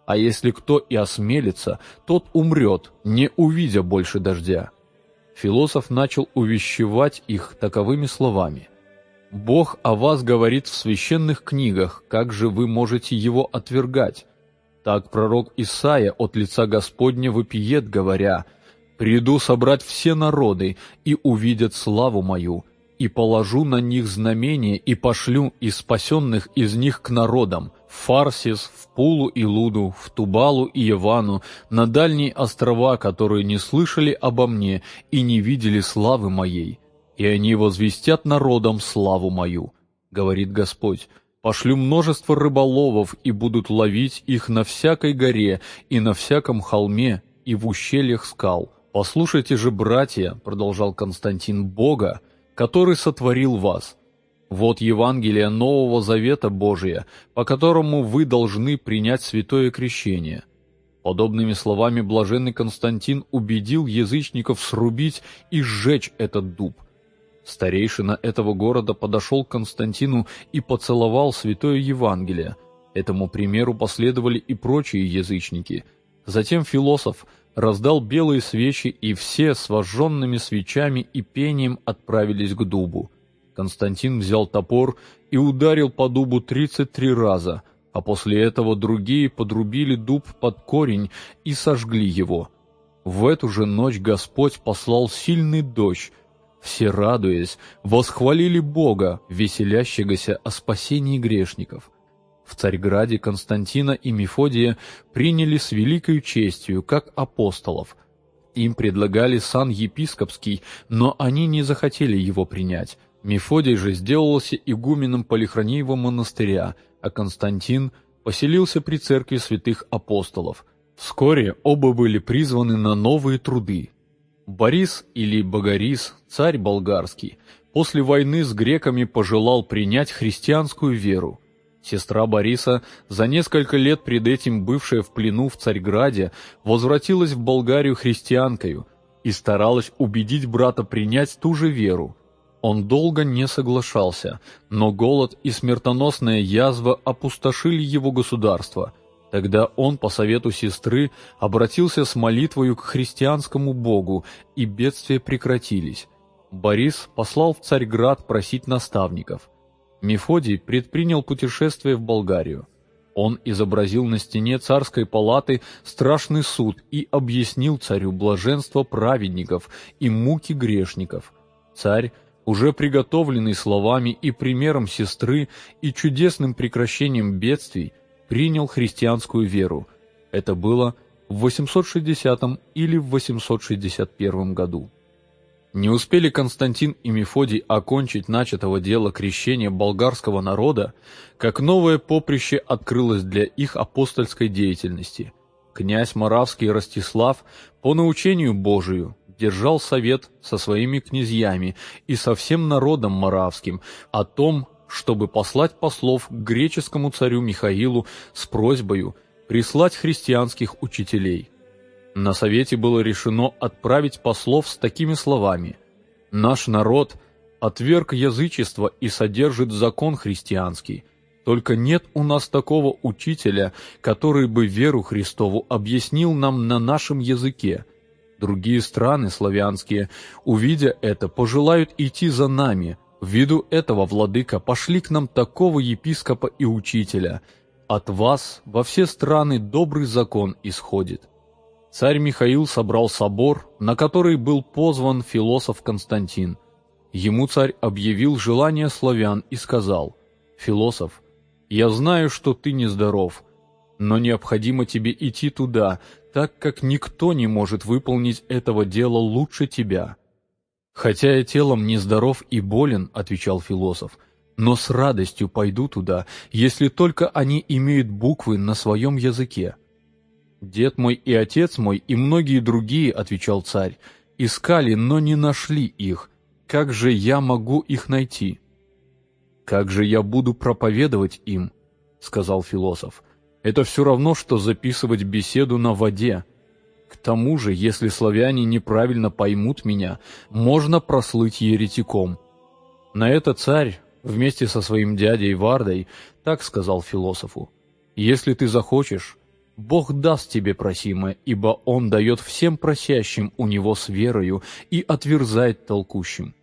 А если кто и осмелится, тот умрет, не увидя больше дождя. Философ начал увещевать их таковыми словами. «Бог о вас говорит в священных книгах, как же вы можете его отвергать? Так пророк Исаия от лица Господня выпиет, говоря, «Приду собрать все народы, и увидят славу мою, и положу на них знамение, и пошлю из спасенных из них к народам, Фарсис, в Пулу и Луду, в Тубалу и Явану, на дальние острова, которые не слышали обо мне и не видели славы моей, и они возвестят народам славу мою, говорит Господь, Пошлю множество рыболовов, и будут ловить их на всякой горе и на всяком холме и в ущельях скал. Послушайте же, братья, продолжал Константин, Бога, который сотворил вас. Вот Евангелие Нового Завета Божия, по которому вы должны принять святое крещение. Подобными словами блаженный Константин убедил язычников срубить и сжечь этот дуб – Старейшина этого города подошел к Константину и поцеловал святое Евангелие. Этому примеру последовали и прочие язычники. Затем философ раздал белые свечи, и все с вожженными свечами и пением отправились к дубу. Константин взял топор и ударил по дубу тридцать три раза, а после этого другие подрубили дуб под корень и сожгли его. В эту же ночь Господь послал сильный дождь, все, радуясь, восхвалили Бога, веселящегося о спасении грешников. В Царьграде Константина и Мефодия приняли с великой честью, как апостолов. Им предлагали сан епископский, но они не захотели его принять. Мефодий же сделался игуменом Полихрониева монастыря, а Константин поселился при церкви святых апостолов. Вскоре оба были призваны на новые труды, Борис или Богорис, царь болгарский, после войны с греками пожелал принять христианскую веру. Сестра Бориса, за несколько лет пред этим бывшая в плену в Царьграде, возвратилась в Болгарию христианкою и старалась убедить брата принять ту же веру. Он долго не соглашался, но голод и смертоносная язва опустошили его государство – Тогда он, по совету сестры, обратился с молитвою к христианскому богу, и бедствия прекратились. Борис послал в Царьград просить наставников. Мефодий предпринял путешествие в Болгарию. Он изобразил на стене царской палаты страшный суд и объяснил царю блаженство праведников и муки грешников. Царь, уже приготовленный словами и примером сестры и чудесным прекращением бедствий, принял христианскую веру. Это было в 860 или в 861 году. Не успели Константин и Мефодий окончить начатого дела крещения болгарского народа, как новое поприще открылось для их апостольской деятельности. Князь Моравский Ростислав по научению Божию держал совет со своими князьями и со всем народом моравским о том, чтобы послать послов к греческому царю Михаилу с просьбой прислать христианских учителей. На совете было решено отправить послов с такими словами «Наш народ отверг язычество и содержит закон христианский, только нет у нас такого учителя, который бы веру Христову объяснил нам на нашем языке. Другие страны славянские, увидя это, пожелают идти за нами, Ввиду этого, владыка, пошли к нам такого епископа и учителя, от вас во все страны добрый закон исходит. Царь Михаил собрал собор, на который был позван философ Константин. Ему царь объявил желание славян и сказал, «Философ, я знаю, что ты нездоров, но необходимо тебе идти туда, так как никто не может выполнить этого дела лучше тебя». «Хотя я телом нездоров и болен», — отвечал философ, «но с радостью пойду туда, если только они имеют буквы на своем языке». «Дед мой и отец мой и многие другие», — отвечал царь, — «искали, но не нашли их. Как же я могу их найти?» «Как же я буду проповедовать им?» — сказал философ. «Это все равно, что записывать беседу на воде. К тому же, если славяне неправильно поймут меня, можно прослыть еретиком». На это царь, вместе со своим дядей Вардой, так сказал философу. «Если ты захочешь, Бог даст тебе просимое, ибо Он дает всем просящим у Него с верою и отверзает толкущим».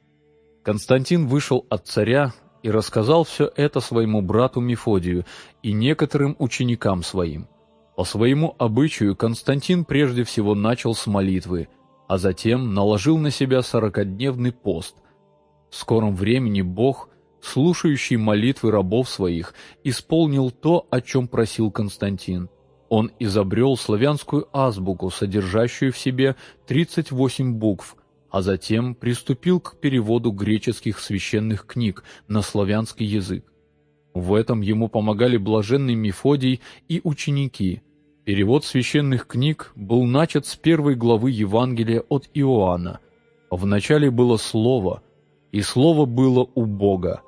Константин вышел от царя и рассказал все это своему брату Мефодию и некоторым ученикам своим. По своему обычаю Константин прежде всего начал с молитвы, а затем наложил на себя сорокодневный пост. В скором времени Бог, слушающий молитвы рабов своих, исполнил то, о чем просил Константин – он изобрел славянскую азбуку, содержащую в себе 38 букв, а затем приступил к переводу греческих священных книг на славянский язык. В этом ему помогали блаженный Мефодий и ученики. Перевод священных книг был начат с первой главы Евангелия от Иоанна. Вначале было Слово, и Слово было у Бога,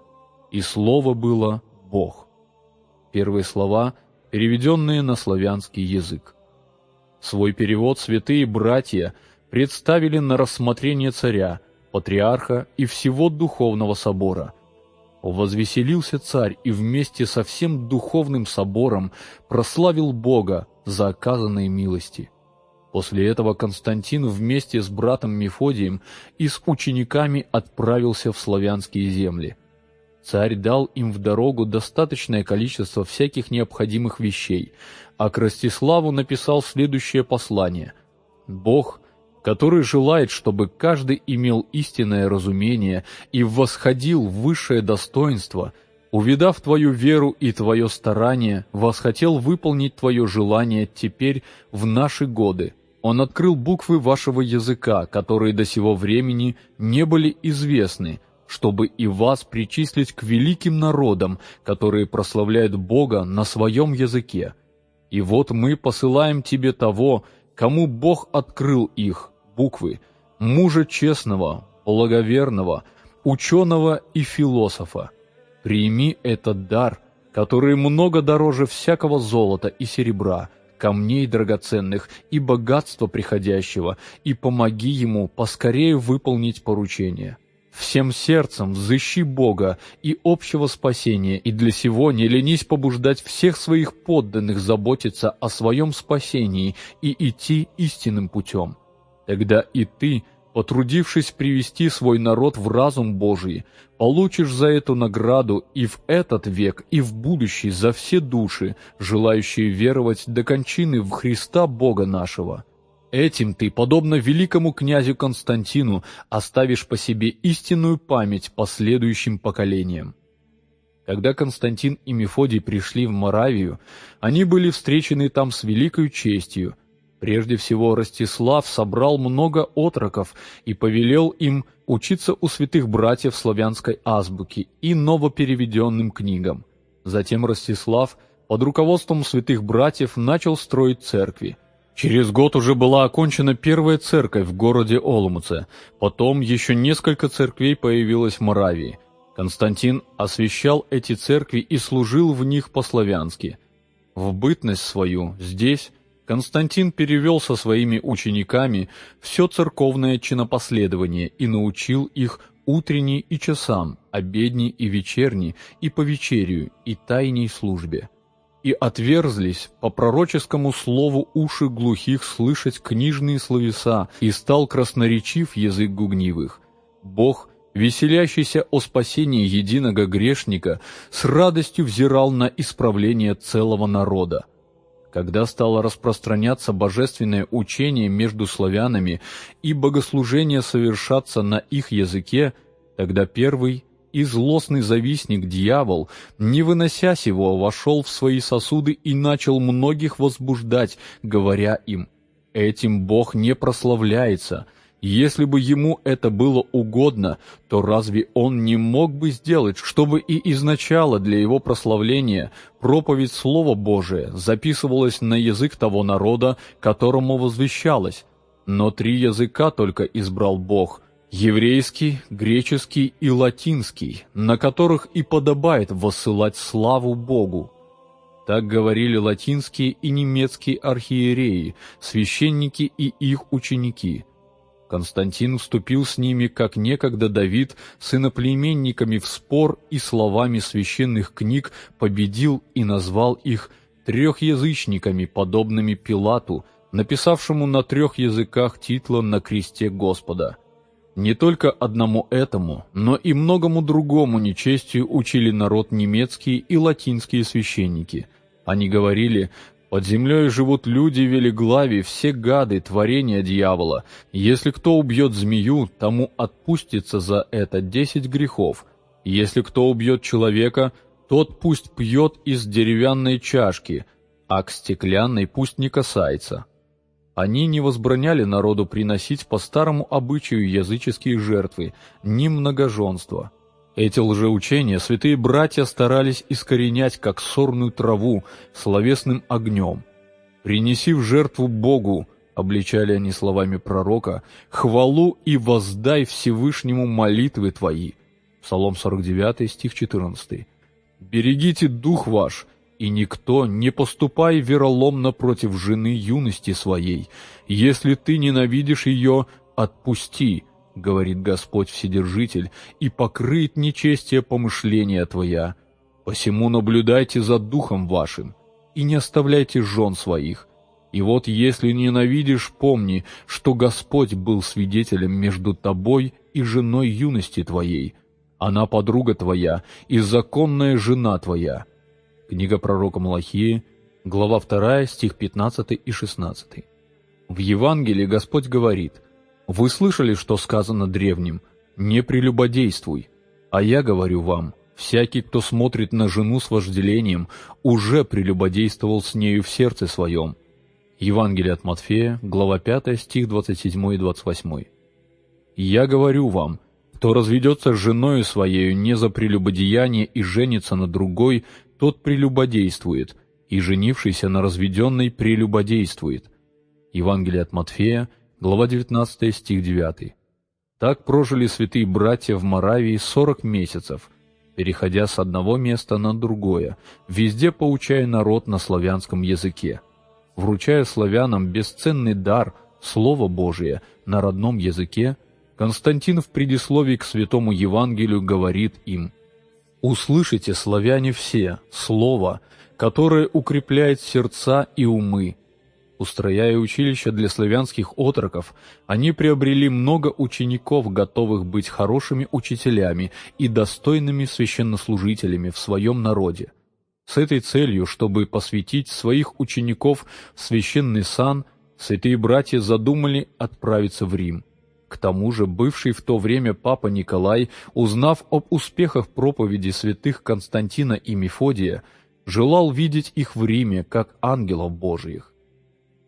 и Слово было Бог. Первые слова – переведенные на славянский язык. Свой перевод святые братья представили на рассмотрение царя, патриарха и всего духовного собора. Возвеселился царь и вместе со всем духовным собором прославил Бога за оказанные милости. После этого Константин вместе с братом Мефодием и с учениками отправился в славянские земли. Царь дал им в дорогу достаточное количество всяких необходимых вещей, а к Ростиславу написал следующее послание. «Бог, который желает, чтобы каждый имел истинное разумение и восходил в высшее достоинство, увидав твою веру и твое старание, восхотел выполнить твое желание теперь в наши годы. Он открыл буквы вашего языка, которые до сего времени не были известны, чтобы и вас причислить к великим народам, которые прославляют Бога на своем языке. И вот мы посылаем тебе того, кому Бог открыл их, буквы, мужа честного, благоверного, ученого и философа. Прими этот дар, который много дороже всякого золота и серебра, камней драгоценных и богатства приходящего, и помоги ему поскорее выполнить поручение. Всем сердцем взыщи Бога и общего спасения, и для сего не ленись побуждать всех своих подданных заботиться о своем спасении и идти истинным путем. Тогда и ты, потрудившись привести свой народ в разум Божий, получишь за эту награду и в этот век, и в будущий за все души, желающие веровать до кончины в Христа Бога нашего» Этим ты, подобно великому князю Константину, оставишь по себе истинную память последующим поколениям. Когда Константин и Мефодий пришли в Моравию, они были встречены там с великой честью. Прежде всего Ростислав собрал много отроков и повелел им учиться у святых братьев славянской азбуки и новопереведенным книгам. Затем Ростислав под руководством святых братьев начал строить церкви – Через год уже была окончена первая церковь в городе Олмуце, потом еще несколько церквей появилось в Моравии. Константин освящал эти церкви и служил в них по-славянски. В бытность свою здесь Константин перевел со своими учениками все церковное чинопоследование и научил их утренней и часам, обедней и вечерней, и по вечерию, и тайней службе и отверзлись по пророческому слову уши глухих слышать книжные словеса, и стал красноречив язык гугнивых. Бог веселящийся о спасении единого грешника, с радостью взирал на исправление целого народа. Когда стало распространяться божественное учение между славянами и богослужение совершаться на их языке, тогда первый и злостный завистник дьявол, не вынося сего, вошел в свои сосуды и начал многих возбуждать, говоря им, «Этим Бог не прославляется». Если бы ему это было угодно, то разве он не мог бы сделать, чтобы и изначало для его прославления проповедь Слова Божия записывалась на язык того народа, которому возвещалось? Но три языка только избрал Бог – еврейский, греческий и латинский, на которых и подобает воссылать славу Богу. Так говорили латинские и немецкие архиереи, священники и их ученики. Константин вступил с ними, как некогда Давид, с иноплеменниками в спор и словами священных книг победил и назвал их трехязычниками, подобными Пилату, написавшему на трех языках титла на кресте Господа – не только одному этому, но и многому другому нечестию учили народ немецкие и латинские священники. Они говорили, «Под землей живут люди велиглави, все гады, творения дьявола. Если кто убьет змею, тому отпустится за это десять грехов. Если кто убьет человека, тот пусть пьет из деревянной чашки, а к стеклянной пусть не касается». Они не возбраняли народу приносить по старому обычаю языческие жертвы, ни многоженство. Эти лжеучения святые братья старались искоренять, как сорную траву, словесным огнем. «Принеси в жертву Богу», — обличали они словами пророка, «хвалу и воздай Всевышнему молитвы твои». Псалом 49, стих 14. «Берегите дух ваш, и никто не поступай вероломно против жены юности своей. Если ты ненавидишь ее, отпусти, — говорит Господь Вседержитель, — и покрыть нечестие помышления твоя. Посему наблюдайте за духом вашим, и не оставляйте жен своих. И вот если ненавидишь, помни, что Господь был свидетелем между тобой и женой юности твоей. Она подруга твоя и законная жена твоя, Книга пророка Малахии, глава 2, стих 15 и 16. В Евангелии Господь говорит, «Вы слышали, что сказано древним, не прелюбодействуй, а я говорю вам, всякий, кто смотрит на жену с вожделением, уже прелюбодействовал с нею в сердце своем». Евангелие от Матфея, глава 5, стих 27 и 28. «Я говорю вам, кто разведется с женою своею не за прелюбодеяние и женится на другой, тот прелюбодействует, и женившийся на разведенной прелюбодействует. Евангелие от Матфея, глава 19, стих 9. Так прожили святые братья в Моравии сорок месяцев, переходя с одного места на другое, везде поучая народ на славянском языке, вручая славянам бесценный дар, Слово Божие, на родном языке, Константин в предисловии к Святому Евангелию говорит им – Услышите, славяне все, слово, которое укрепляет сердца и умы. Устрояя училища для славянских отроков, они приобрели много учеников, готовых быть хорошими учителями и достойными священнослужителями в своем народе. С этой целью, чтобы посвятить своих учеников в священный сан, святые братья задумали отправиться в Рим – к тому же бывший в то время папа Николай, узнав об успехах проповеди святых Константина и Мефодия, желал видеть их в Риме как ангелов Божьих.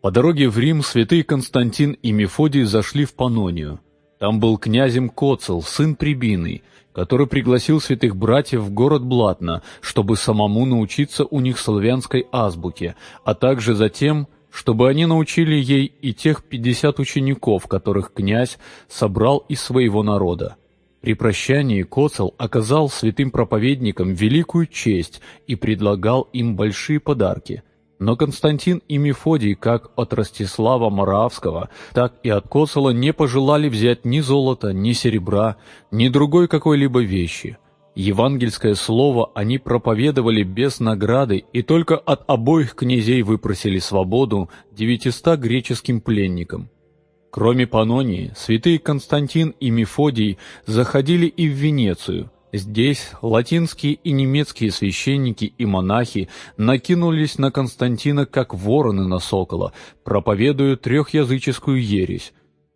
По дороге в Рим святые Константин и Мефодий зашли в Панонию. Там был князем Коцел, сын Прибиный, который пригласил святых братьев в город Блатно, чтобы самому научиться у них славянской азбуке, а также затем чтобы они научили ей и тех пятьдесят учеников, которых князь собрал из своего народа. При прощании Коцел оказал святым проповедникам великую честь и предлагал им большие подарки. Но Константин и Мефодий, как от Ростислава Моравского, так и от Коцела не пожелали взять ни золота, ни серебра, ни другой какой-либо вещи – Евангельское слово они проповедовали без награды и только от обоих князей выпросили свободу девятиста греческим пленникам. Кроме Панонии, святые Константин и Мефодий заходили и в Венецию. Здесь латинские и немецкие священники и монахи накинулись на Константина как вороны на сокола, проповедуя трехязыческую ересь.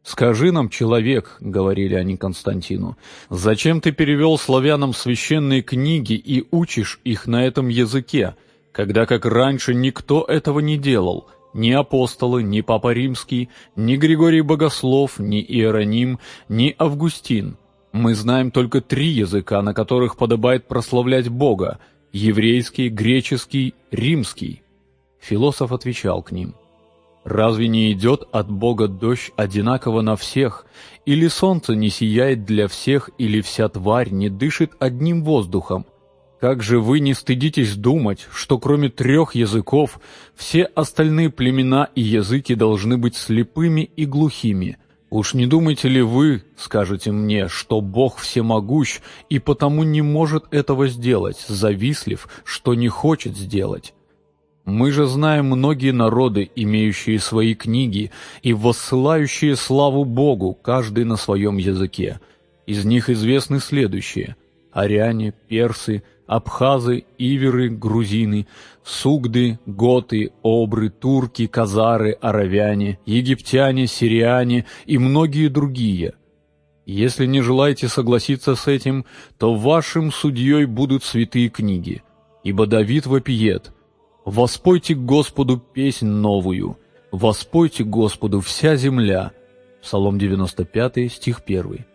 «Скажи нам, человек», — говорили они Константину, — «зачем ты перевел славянам священные книги и учишь их на этом языке, когда как раньше никто этого не делал?» Ни апостолы, ни Папа Римский, ни Григорий Богослов, ни Иероним, ни Августин. Мы знаем только три языка, на которых подобает прославлять Бога – еврейский, греческий, римский. Философ отвечал к ним. Разве не идет от Бога дождь одинаково на всех, или солнце не сияет для всех, или вся тварь не дышит одним воздухом – как же вы не стыдитесь думать, что кроме трех языков все остальные племена и языки должны быть слепыми и глухими? Уж не думаете ли вы, скажете мне, что Бог всемогущ и потому не может этого сделать, завислив, что не хочет сделать? Мы же знаем многие народы, имеющие свои книги и воссылающие славу Богу, каждый на своем языке. Из них известны следующие – аряне, персы – абхазы, иверы, грузины, сугды, готы, обры, турки, казары, аравяне, египтяне, сириане и многие другие. Если не желаете согласиться с этим, то вашим судьей будут святые книги, ибо Давид вопиет «Воспойте Господу песнь новую, воспойте Господу вся земля» Псалом 95, стих 1.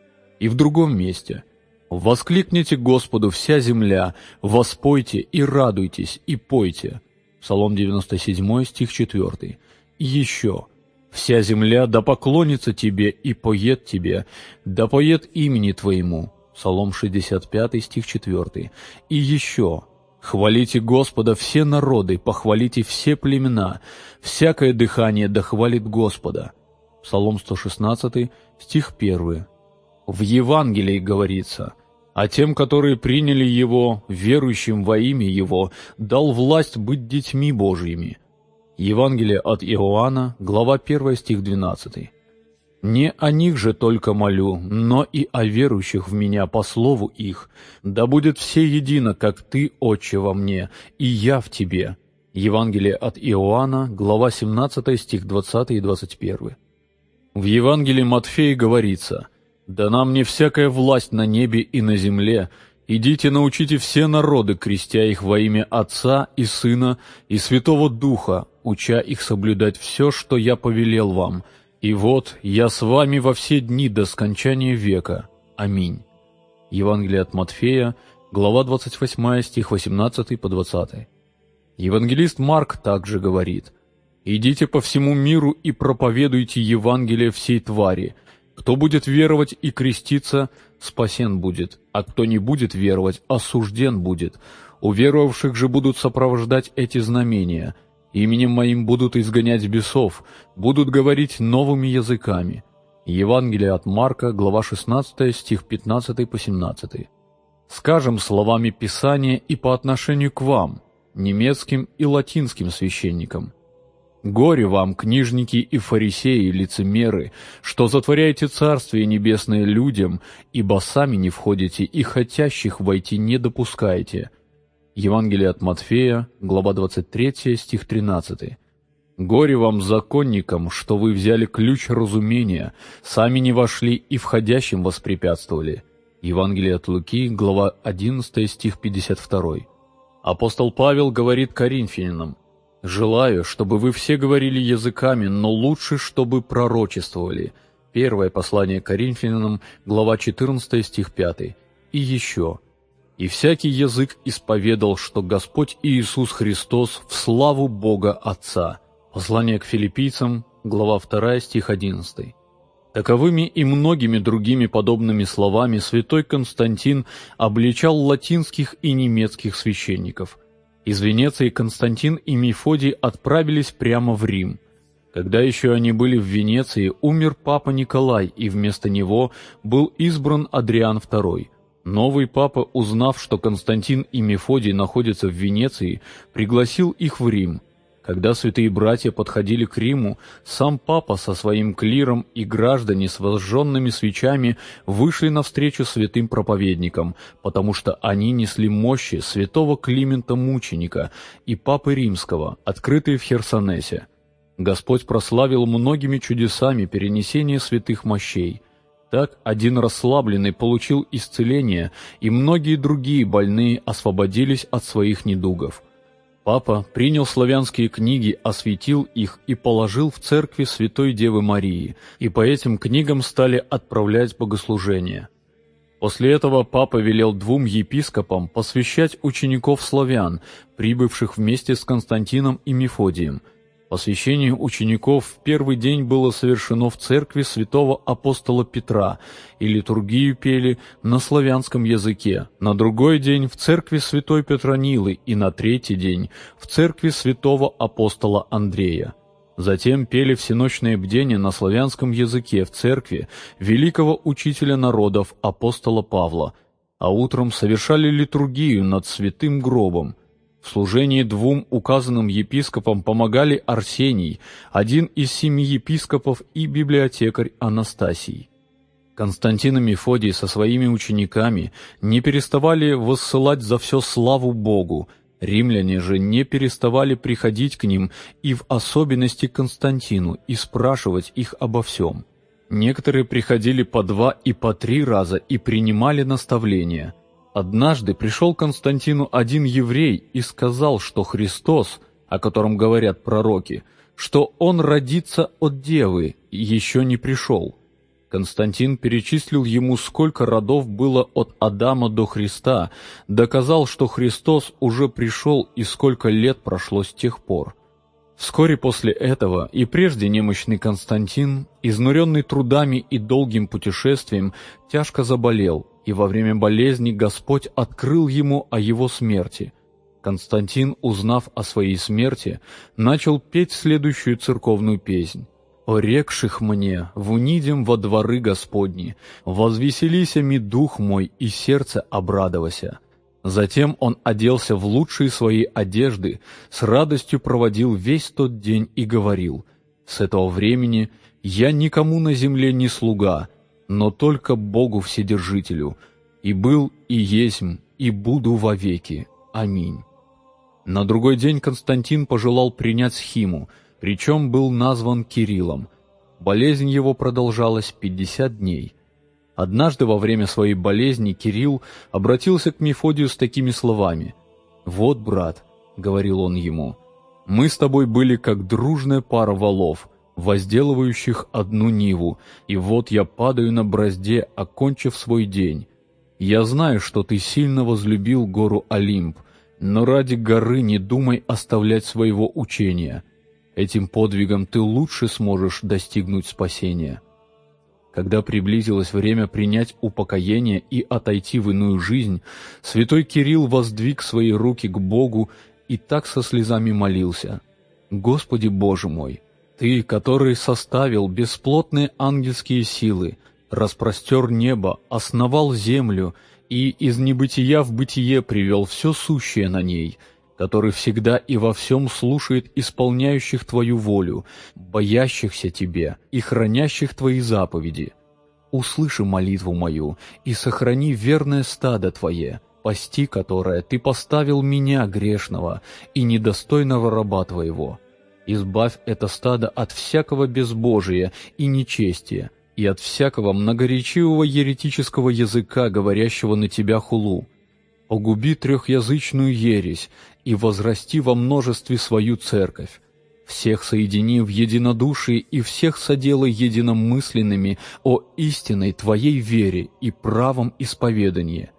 И в другом месте – Воскликните Господу вся земля, воспойте и радуйтесь, и пойте. Псалом 97, стих 4. И еще. Вся земля да поклонится тебе и поет тебе, да поет имени твоему. Псалом 65, стих 4. И еще. Хвалите Господа все народы, похвалите все племена, всякое дыхание да хвалит Господа. Псалом 116, стих 1. В Евангелии говорится – а тем, которые приняли Его, верующим во имя Его, дал власть быть детьми Божьими». Евангелие от Иоанна, глава 1, стих 12. «Не о них же только молю, но и о верующих в Меня по слову их. Да будет все едино, как Ты, Отче, во мне, и я в Тебе». Евангелие от Иоанна, глава 17, стих 20 и 21. В Евангелии Матфея говорится – Дана мне всякая власть на небе и на земле. Идите, научите все народы, крестя их во имя Отца и Сына и Святого Духа, уча их соблюдать все, что я повелел вам. И вот я с вами во все дни до скончания века. Аминь. Евангелие от Матфея, глава 28, стих 18 по 20. Евангелист Марк также говорит, «Идите по всему миру и проповедуйте Евангелие всей твари». Кто будет веровать и креститься, спасен будет, а кто не будет веровать, осужден будет. У веровавших же будут сопровождать эти знамения. Именем моим будут изгонять бесов, будут говорить новыми языками». Евангелие от Марка, глава 16, стих 15 по 17. «Скажем словами Писания и по отношению к вам, немецким и латинским священникам. Горе вам, книжники и фарисеи, лицемеры, что затворяете Царствие Небесное людям, ибо сами не входите и хотящих войти не допускаете». Евангелие от Матфея, глава 23, стих 13. «Горе вам, законникам, что вы взяли ключ разумения, сами не вошли и входящим воспрепятствовали». Евангелие от Луки, глава 11, стих 52. Апостол Павел говорит коринфянам, Желаю, чтобы вы все говорили языками, но лучше, чтобы пророчествовали. Первое послание Коринфянам, глава 14, стих 5. И еще. И всякий язык исповедал, что Господь Иисус Христос в славу Бога Отца. Послание к филиппийцам, глава 2, стих 11. Таковыми и многими другими подобными словами святой Константин обличал латинских и немецких священников – из Венеции Константин и Мефодий отправились прямо в Рим. Когда еще они были в Венеции, умер папа Николай, и вместо него был избран Адриан II. Новый папа, узнав, что Константин и Мефодий находятся в Венеции, пригласил их в Рим. Когда святые братья подходили к Риму, сам папа со своим клиром и граждане с возжженными свечами вышли навстречу святым проповедникам, потому что они несли мощи святого Климента Мученика и папы Римского, открытые в Херсонесе. Господь прославил многими чудесами перенесение святых мощей. Так один расслабленный получил исцеление, и многие другие больные освободились от своих недугов. Папа принял славянские книги, осветил их и положил в церкви Святой Девы Марии, и по этим книгам стали отправлять богослужения. После этого папа велел двум епископам посвящать учеников славян, прибывших вместе с Константином и Мефодием – Посвящение учеников в первый день было совершено в церкви святого апостола Петра, и литургию пели на славянском языке, на другой день в церкви святой Петронилы и на третий день в церкви святого апостола Андрея. Затем пели всеночное бдение на славянском языке в церкви великого учителя народов апостола Павла, а утром совершали литургию над святым гробом – в служении двум указанным епископам помогали Арсений, один из семи епископов и библиотекарь Анастасий. Константин и Мефодий со своими учениками не переставали воссылать за все славу Богу, римляне же не переставали приходить к ним и в особенности Константину и спрашивать их обо всем. Некоторые приходили по два и по три раза и принимали наставления – Однажды пришел Константину один еврей и сказал, что Христос, о котором говорят пророки, что он родится от девы, еще не пришел. Константин перечислил ему, сколько родов было от Адама до Христа, доказал, что Христос уже пришел и сколько лет прошло с тех пор. Вскоре после этого и прежде немощный Константин, изнуренный трудами и долгим путешествием, тяжко заболел, и во время болезни Господь открыл ему о его смерти. Константин, узнав о своей смерти, начал петь следующую церковную песнь. «О рекших мне, в унидем во дворы Господни, возвеселися ми дух мой, и сердце обрадовася». Затем он оделся в лучшие свои одежды, с радостью проводил весь тот день и говорил, «С этого времени я никому на земле не слуга, но только Богу Вседержителю, и был, и есмь, и буду вовеки. Аминь». На другой день Константин пожелал принять схиму, причем был назван Кириллом. Болезнь его продолжалась пятьдесят дней – Однажды во время своей болезни Кирилл обратился к Мефодию с такими словами. «Вот, брат», — говорил он ему, — «мы с тобой были как дружная пара валов, возделывающих одну ниву, и вот я падаю на бразде, окончив свой день. Я знаю, что ты сильно возлюбил гору Олимп, но ради горы не думай оставлять своего учения. Этим подвигом ты лучше сможешь достигнуть спасения». Когда приблизилось время принять упокоение и отойти в иную жизнь, святой Кирилл воздвиг свои руки к Богу и так со слезами молился. «Господи Боже мой, Ты, который составил бесплотные ангельские силы, распростер небо, основал землю и из небытия в бытие привел все сущее на ней — который всегда и во всем слушает исполняющих Твою волю, боящихся Тебе и хранящих Твои заповеди. Услыши молитву мою и сохрани верное стадо Твое, пасти которое Ты поставил меня, грешного, и недостойного раба Твоего. Избавь это стадо от всякого безбожия и нечестия, и от всякого многоречивого еретического языка, говорящего на Тебя хулу. Погуби трехязычную ересь и возрасти во множестве свою церковь. Всех соедини в единодушии и всех соделай единомысленными о истинной Твоей вере и правом исповедании,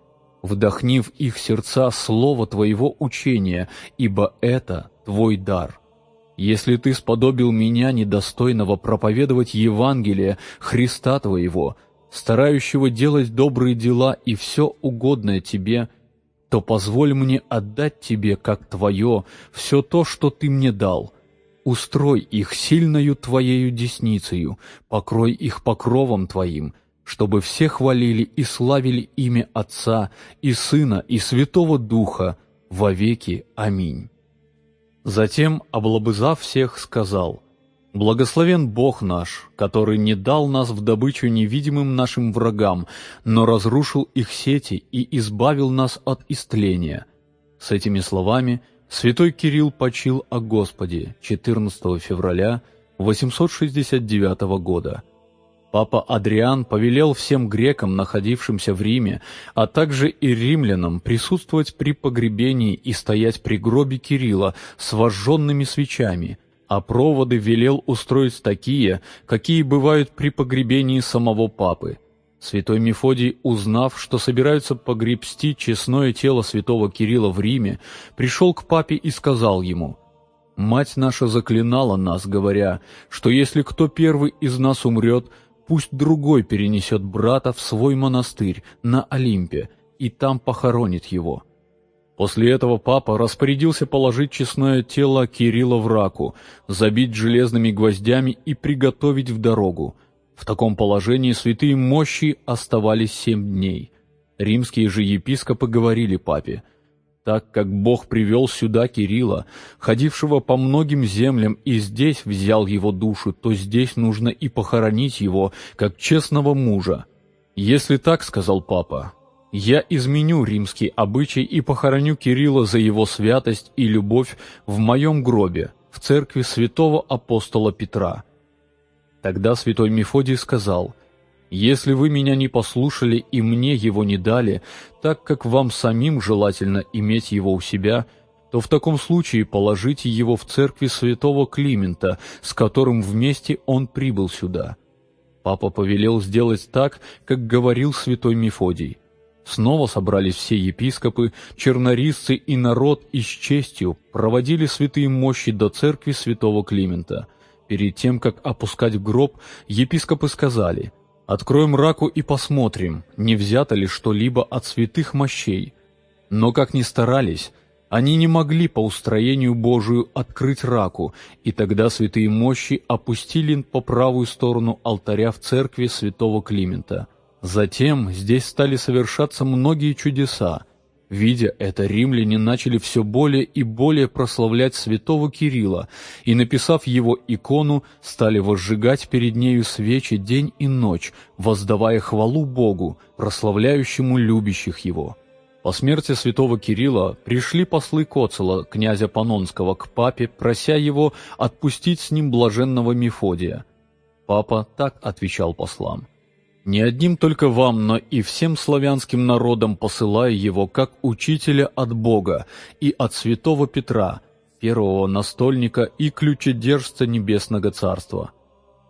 вдохни в их сердца слово Твоего учения, ибо это Твой дар. Если Ты сподобил меня, недостойного, проповедовать Евангелие Христа Твоего, старающего делать добрые дела и все угодное Тебе – то позволь мне отдать тебе, как твое, все то, что ты мне дал. Устрой их сильною твоею десницею, покрой их покровом твоим, чтобы все хвалили и славили имя Отца и Сына и Святого Духа во веки. Аминь. Затем, облобызав всех, сказал, «Благословен Бог наш, который не дал нас в добычу невидимым нашим врагам, но разрушил их сети и избавил нас от истления». С этими словами святой Кирилл почил о Господе 14 февраля 869 года – Папа Адриан повелел всем грекам, находившимся в Риме, а также и римлянам, присутствовать при погребении и стоять при гробе Кирилла с вожженными свечами, а проводы велел устроить такие, какие бывают при погребении самого папы. Святой Мефодий, узнав, что собираются погребсти честное тело святого Кирилла в Риме, пришел к папе и сказал ему – Мать наша заклинала нас, говоря, что если кто первый из нас умрет, Пусть другой перенесет брата в свой монастырь на Олимпе и там похоронит его. После этого папа распорядился положить честное тело Кирилла в раку, забить железными гвоздями и приготовить в дорогу. В таком положении святые мощи оставались семь дней. Римские же епископы говорили папе – так как Бог привел сюда Кирилла, ходившего по многим землям, и здесь взял его душу, то здесь нужно и похоронить его, как честного мужа. Если так, — сказал папа, — я изменю римский обычай и похороню Кирилла за его святость и любовь в моем гробе, в церкви святого апостола Петра. Тогда святой Мефодий сказал — если вы меня не послушали и мне его не дали, так как вам самим желательно иметь его у себя, то в таком случае положите его в церкви святого Климента, с которым вместе он прибыл сюда». Папа повелел сделать так, как говорил святой Мефодий. Снова собрались все епископы, чернорисцы и народ и с честью проводили святые мощи до церкви святого Климента. Перед тем, как опускать гроб, епископы сказали – Откроем раку и посмотрим, не взято ли что-либо от святых мощей. Но как ни старались, они не могли по устроению Божию открыть раку, и тогда святые мощи опустили по правую сторону алтаря в церкви святого Климента. Затем здесь стали совершаться многие чудеса, Видя это, римляне начали все более и более прославлять святого Кирилла, и, написав его икону, стали возжигать перед нею свечи день и ночь, воздавая хвалу Богу, прославляющему любящих его. По смерти святого Кирилла пришли послы Коцела, князя Панонского, к папе, прося его отпустить с ним блаженного Мефодия. Папа так отвечал послам. Не одним только вам, но и всем славянским народам посылаю его как учителя от Бога и от святого Петра, первого настольника и ключедержца Небесного Царства.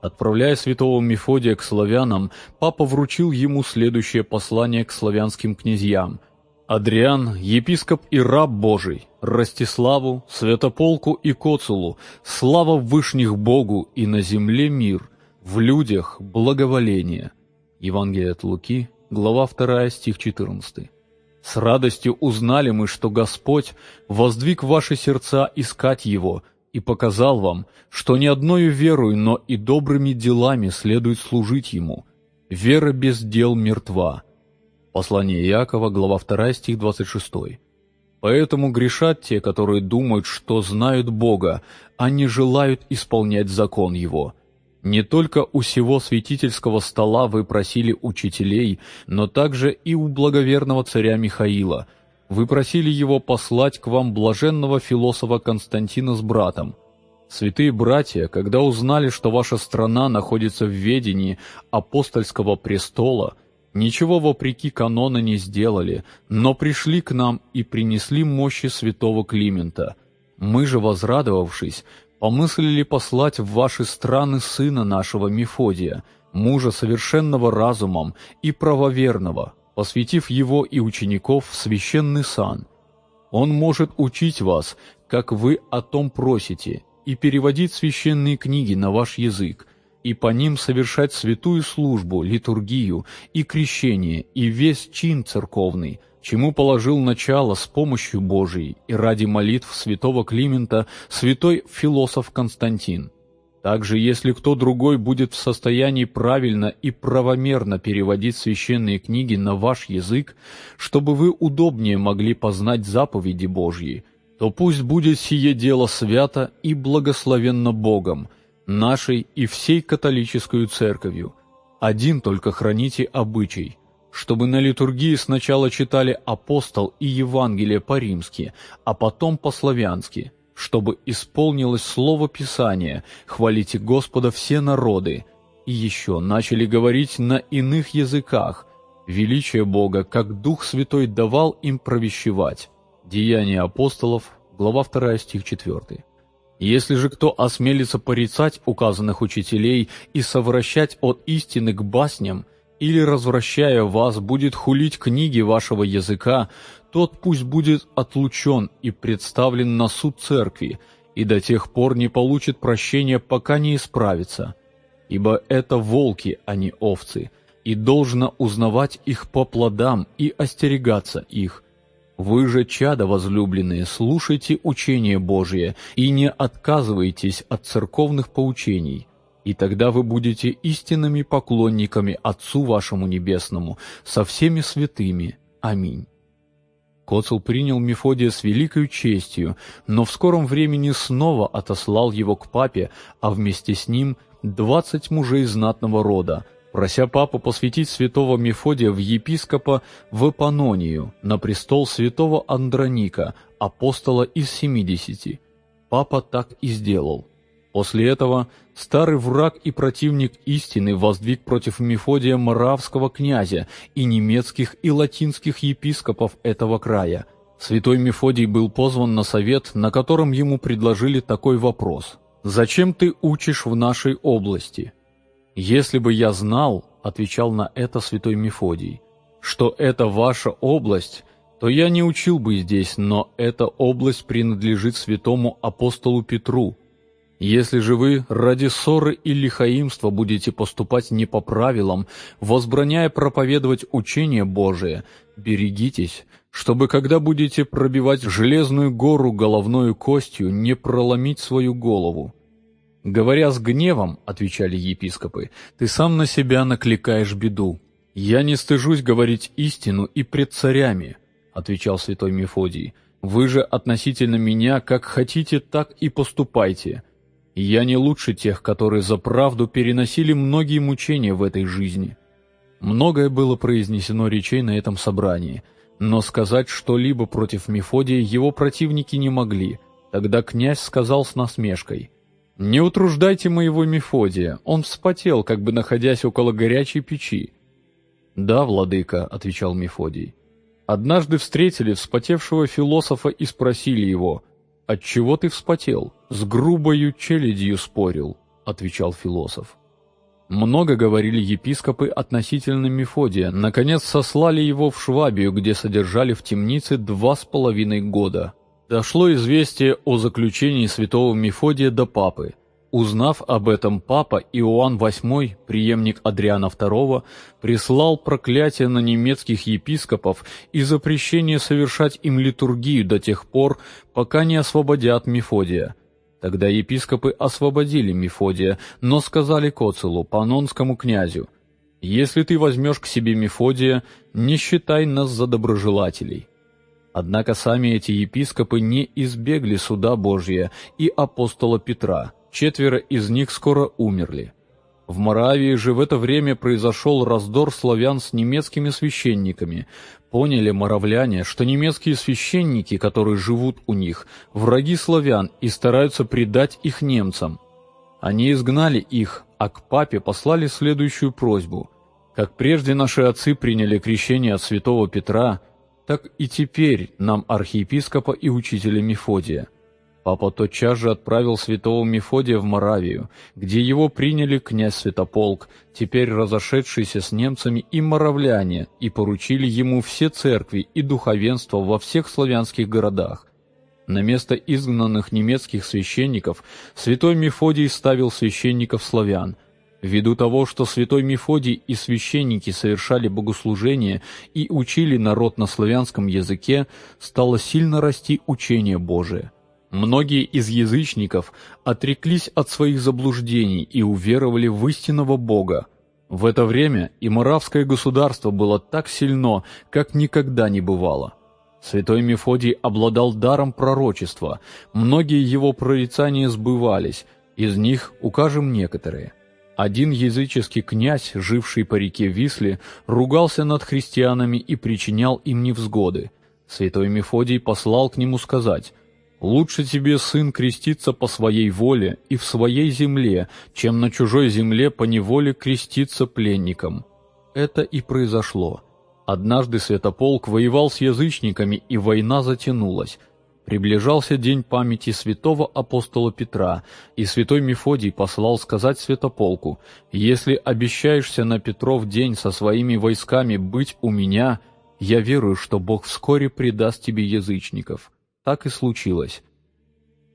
Отправляя святого Мефодия к славянам, папа вручил ему следующее послание к славянским князьям. Адриан, епископ и раб Божий, Ростиславу, Святополку и Коцулу, слава вышних Богу и на земле мир, в людях благоволение – Евангелие от Луки, глава 2, стих 14. «С радостью узнали мы, что Господь воздвиг ваши сердца искать Его и показал вам, что не одною верою, но и добрыми делами следует служить Ему. Вера без дел мертва». Послание Иакова, глава 2, стих 26. Поэтому грешат те, которые думают, что знают Бога, а не желают исполнять закон Его – не только у сего святительского стола вы просили учителей, но также и у благоверного царя Михаила. Вы просили его послать к вам блаженного философа Константина с братом. Святые братья, когда узнали, что ваша страна находится в ведении апостольского престола, ничего вопреки канона не сделали, но пришли к нам и принесли мощи святого Климента. Мы же, возрадовавшись, помыслили послать в ваши страны сына нашего Мефодия, мужа совершенного разумом и правоверного, посвятив его и учеников в священный сан. Он может учить вас, как вы о том просите, и переводить священные книги на ваш язык, и по ним совершать святую службу, литургию и крещение, и весь чин церковный – чему положил начало с помощью Божией и ради молитв святого Климента святой философ Константин. Также, если кто другой будет в состоянии правильно и правомерно переводить священные книги на ваш язык, чтобы вы удобнее могли познать заповеди Божьи, то пусть будет сие дело свято и благословенно Богом, нашей и всей католической церковью. Один только храните обычай, чтобы на литургии сначала читали апостол и Евангелие по-римски, а потом по-славянски, чтобы исполнилось слово Писания «Хвалите Господа все народы», и еще начали говорить на иных языках, величие Бога, как Дух Святой давал им провещевать. Деяния апостолов, глава 2, стих 4. Если же кто осмелится порицать указанных учителей и совращать от истины к басням, или, развращая вас, будет хулить книги вашего языка, тот пусть будет отлучен и представлен на суд церкви, и до тех пор не получит прощения, пока не исправится. Ибо это волки, а не овцы, и должно узнавать их по плодам и остерегаться их. Вы же, чада возлюбленные, слушайте учение Божие и не отказывайтесь от церковных поучений, и тогда вы будете истинными поклонниками Отцу вашему Небесному со всеми святыми. Аминь. Коцел принял Мефодия с великой честью, но в скором времени снова отослал его к папе, а вместе с ним двадцать мужей знатного рода, прося папу посвятить святого Мефодия в епископа в Эпанонию, на престол святого Андроника, апостола из семидесяти. Папа так и сделал. После этого старый враг и противник истины воздвиг против Мефодия Моравского князя и немецких и латинских епископов этого края. Святой Мефодий был позван на совет, на котором ему предложили такой вопрос. «Зачем ты учишь в нашей области?» «Если бы я знал, — отвечал на это святой Мефодий, — что это ваша область, то я не учил бы здесь, но эта область принадлежит святому апостолу Петру. Если же вы ради ссоры и лихаимства будете поступать не по правилам, возбраняя проповедовать учение Божие, берегитесь, чтобы когда будете пробивать железную гору головною костью, не проломить свою голову. «Говоря с гневом, — отвечали епископы, — ты сам на себя накликаешь беду. Я не стыжусь говорить истину и пред царями, — отвечал святой Мефодий. Вы же относительно меня, как хотите, так и поступайте. Я не лучше тех, которые за правду переносили многие мучения в этой жизни». Многое было произнесено речей на этом собрании, но сказать что-либо против Мефодия его противники не могли. Тогда князь сказал с насмешкой — «Не утруждайте моего Мефодия, он вспотел, как бы находясь около горячей печи». «Да, владыка», — отвечал Мефодий. Однажды встретили вспотевшего философа и спросили его, «Отчего ты вспотел?» «С грубою челядью спорил», — отвечал философ. Много говорили епископы относительно Мефодия, наконец сослали его в Швабию, где содержали в темнице два с половиной года. Дошло известие о заключении святого Мефодия до папы. Узнав об этом, папа Иоанн VIII, преемник Адриана II, прислал проклятие на немецких епископов и запрещение совершать им литургию до тех пор, пока не освободят Мефодия. Тогда епископы освободили Мефодия, но сказали Коцелу, панонскому князю, «Если ты возьмешь к себе Мефодия, не считай нас за доброжелателей». Однако сами эти епископы не избегли суда Божия и апостола Петра, четверо из них скоро умерли. В Моравии же в это время произошел раздор славян с немецкими священниками. Поняли моравляне, что немецкие священники, которые живут у них, враги славян и стараются предать их немцам. Они изгнали их, а к папе послали следующую просьбу. Как прежде наши отцы приняли крещение от святого Петра – так и теперь нам архиепископа и учителя Мефодия. Папа тотчас же отправил святого Мефодия в Моравию, где его приняли князь Святополк, теперь разошедшийся с немцами и моравляне, и поручили ему все церкви и духовенство во всех славянских городах. На место изгнанных немецких священников святой Мефодий ставил священников славян – Ввиду того, что святой Мефодий и священники совершали богослужение и учили народ на славянском языке, стало сильно расти учение Божие. Многие из язычников отреклись от своих заблуждений и уверовали в истинного Бога. В это время и моравское государство было так сильно, как никогда не бывало. Святой Мефодий обладал даром пророчества, многие его прорицания сбывались, из них укажем некоторые. Один языческий князь, живший по реке Висле, ругался над христианами и причинял им невзгоды. Святой Мефодий послал к нему сказать «Лучше тебе, сын, креститься по своей воле и в своей земле, чем на чужой земле по неволе креститься пленником». Это и произошло. Однажды Святополк воевал с язычниками, и война затянулась. Приближался день памяти святого апостола Петра, и святой Мефодий послал сказать Святополку, «Если обещаешься на Петров день со своими войсками быть у меня, я верую, что Бог вскоре предаст тебе язычников». Так и случилось.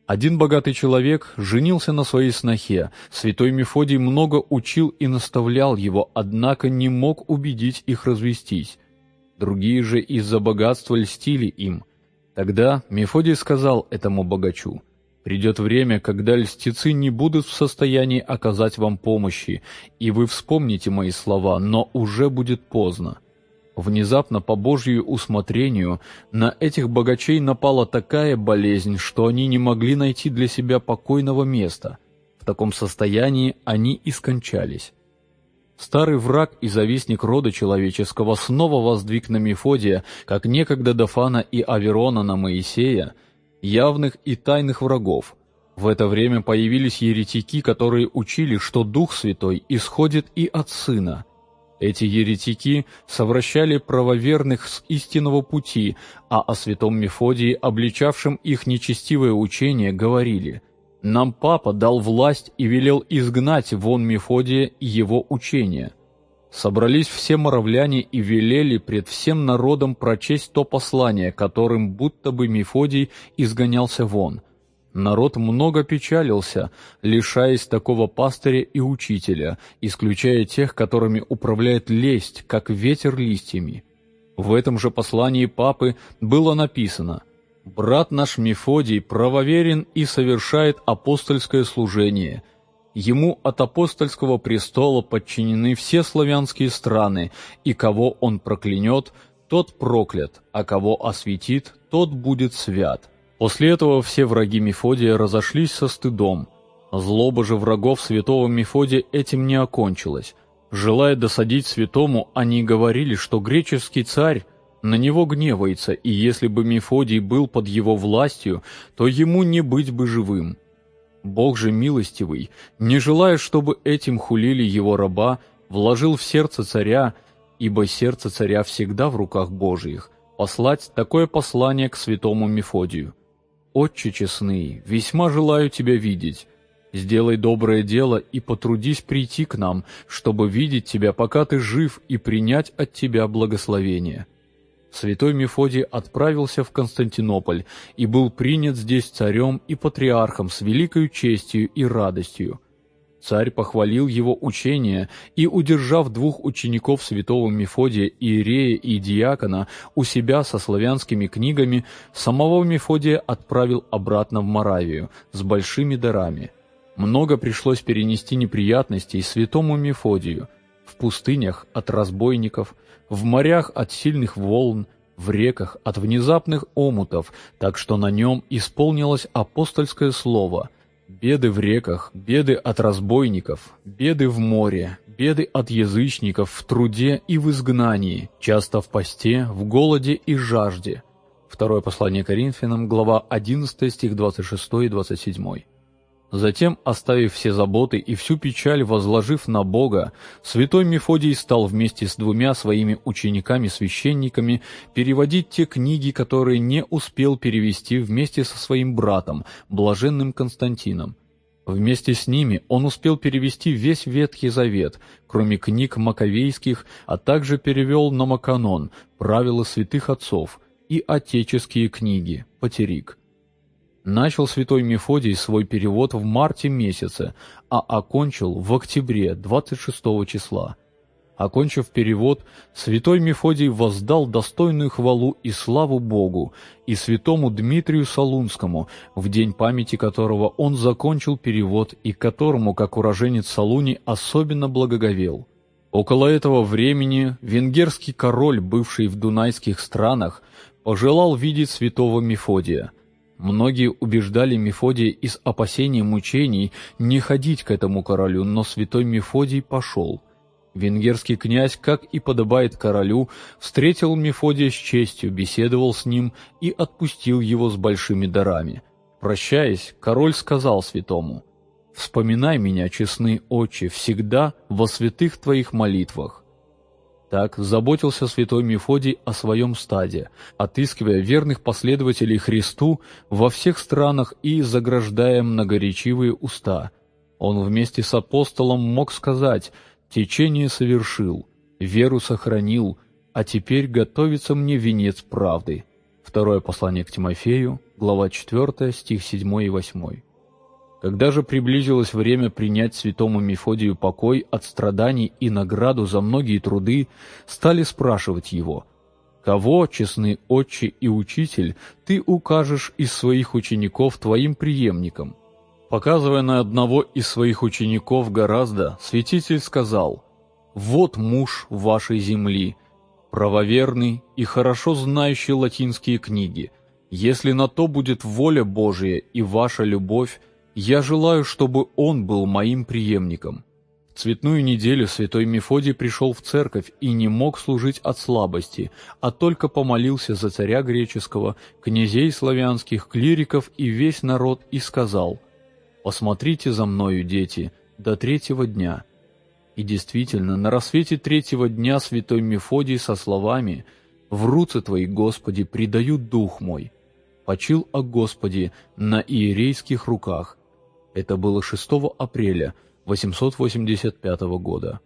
Один богатый человек женился на своей снохе. Святой Мефодий много учил и наставлял его, однако не мог убедить их развестись. Другие же из-за богатства льстили им. Тогда Мефодий сказал этому богачу, «Придет время, когда льстецы не будут в состоянии оказать вам помощи, и вы вспомните мои слова, но уже будет поздно». Внезапно по Божью усмотрению на этих богачей напала такая болезнь, что они не могли найти для себя покойного места. В таком состоянии они и скончались. Старый враг и завистник рода человеческого снова воздвиг на Мефодия, как некогда Дафана и Аверона на Моисея, явных и тайных врагов. В это время появились еретики, которые учили, что Дух Святой исходит и от Сына – эти еретики совращали правоверных с истинного пути, а о святом Мефодии, обличавшем их нечестивое учение, говорили «Нам папа дал власть и велел изгнать вон Мефодия и его учение». Собрались все моровляне и велели пред всем народом прочесть то послание, которым будто бы Мефодий изгонялся вон – Народ много печалился, лишаясь такого пастыря и учителя, исключая тех, которыми управляет лесть, как ветер листьями. В этом же послании папы было написано «Брат наш Мефодий правоверен и совершает апостольское служение. Ему от апостольского престола подчинены все славянские страны, и кого он проклянет, тот проклят, а кого осветит, тот будет свят». После этого все враги Мефодия разошлись со стыдом. Злоба же врагов святого Мефодия этим не окончилась. Желая досадить святому, они говорили, что греческий царь на него гневается, и если бы Мефодий был под его властью, то ему не быть бы живым. Бог же милостивый, не желая, чтобы этим хулили его раба, вложил в сердце царя, ибо сердце царя всегда в руках Божиих, послать такое послание к святому Мефодию. «Отче честный, весьма желаю тебя видеть. Сделай доброе дело и потрудись прийти к нам, чтобы видеть тебя, пока ты жив, и принять от тебя благословение». Святой Мефодий отправился в Константинополь и был принят здесь царем и патриархом с великой честью и радостью. Царь похвалил его учение и, удержав двух учеников святого Мефодия, Иерея и Диакона, у себя со славянскими книгами, самого Мефодия отправил обратно в Моравию с большими дарами. Много пришлось перенести неприятностей святому Мефодию в пустынях от разбойников, в морях от сильных волн, в реках от внезапных омутов, так что на нем исполнилось апостольское слово – Беды в реках, беды от разбойников, беды в море, беды от язычников в труде и в изгнании, часто в посте, в голоде и жажде. Второе послание Коринфянам, глава 11, стих 26 и 27. Затем, оставив все заботы и всю печаль возложив на Бога, святой Мефодий стал вместе с двумя своими учениками-священниками переводить те книги, которые не успел перевести вместе со своим братом, блаженным Константином. Вместе с ними он успел перевести весь Ветхий Завет, кроме книг маковейских, а также перевел на Маканон, правила святых отцов и отеческие книги, Патерик. Начал святой Мефодий свой перевод в марте месяце, а окончил в октябре 26 числа. Окончив перевод, святой Мефодий воздал достойную хвалу и славу Богу и святому Дмитрию Солунскому, в день памяти которого он закончил перевод и которому, как уроженец Солуни, особенно благоговел. Около этого времени венгерский король, бывший в дунайских странах, пожелал видеть святого Мефодия. Многие убеждали Мефодия из опасения мучений не ходить к этому королю, но святой Мефодий пошел. Венгерский князь, как и подобает королю, встретил Мефодия с честью, беседовал с ним и отпустил его с большими дарами. Прощаясь, король сказал святому, «Вспоминай меня, честный отче, всегда во святых твоих молитвах». Так заботился святой Мефодий о своем стаде, отыскивая верных последователей Христу во всех странах и заграждая многоречивые уста. Он вместе с апостолом мог сказать «Течение совершил, веру сохранил, а теперь готовится мне венец правды». Второе послание к Тимофею, глава 4, стих 7 и 8. Когда же приблизилось время принять святому Мефодию покой от страданий и награду за многие труды, стали спрашивать его, «Кого, честный отче и учитель, ты укажешь из своих учеников твоим преемникам?» Показывая на одного из своих учеников гораздо, святитель сказал, «Вот муж вашей земли, правоверный и хорошо знающий латинские книги. Если на то будет воля Божия и ваша любовь, я желаю, чтобы он был моим преемником. В цветную неделю святой Мефодий пришел в церковь и не мог служить от слабости, а только помолился за царя греческого, князей славянских, клириков и весь народ и сказал «Посмотрите за мною, дети, до третьего дня». И действительно, на рассвете третьего дня святой Мефодий со словами «В руцы Твои, Господи, предаю дух мой», почил о Господе на иерейских руках, это было 6 апреля 885 года.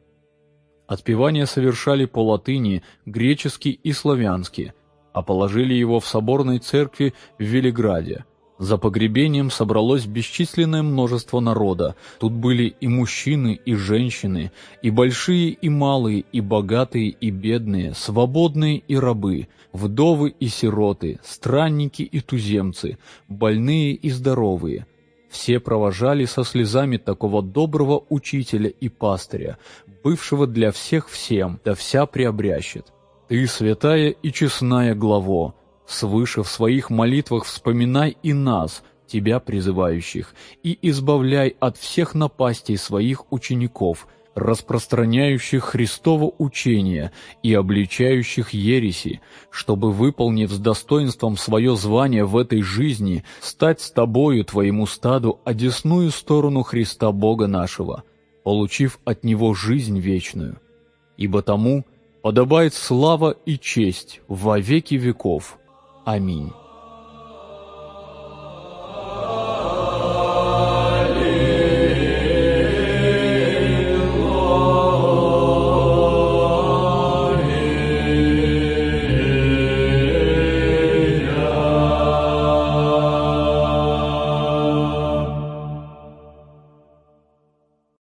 Отпевания совершали по латыни, гречески и славянски, а положили его в соборной церкви в Велиграде. За погребением собралось бесчисленное множество народа. Тут были и мужчины, и женщины, и большие, и малые, и богатые, и бедные, свободные и рабы, вдовы и сироты, странники и туземцы, больные и здоровые – все провожали со слезами такого доброго учителя и пастыря, бывшего для всех всем, да вся приобрящет. Ты, святая и честная главо, свыше в своих молитвах вспоминай и нас, тебя призывающих, и избавляй от всех напастей своих учеников – распространяющих Христово учение и обличающих ереси, чтобы, выполнив с достоинством свое звание в этой жизни, стать с тобою, твоему стаду, одесную сторону Христа Бога нашего, получив от Него жизнь вечную. Ибо тому подобает слава и честь во веки веков. Аминь.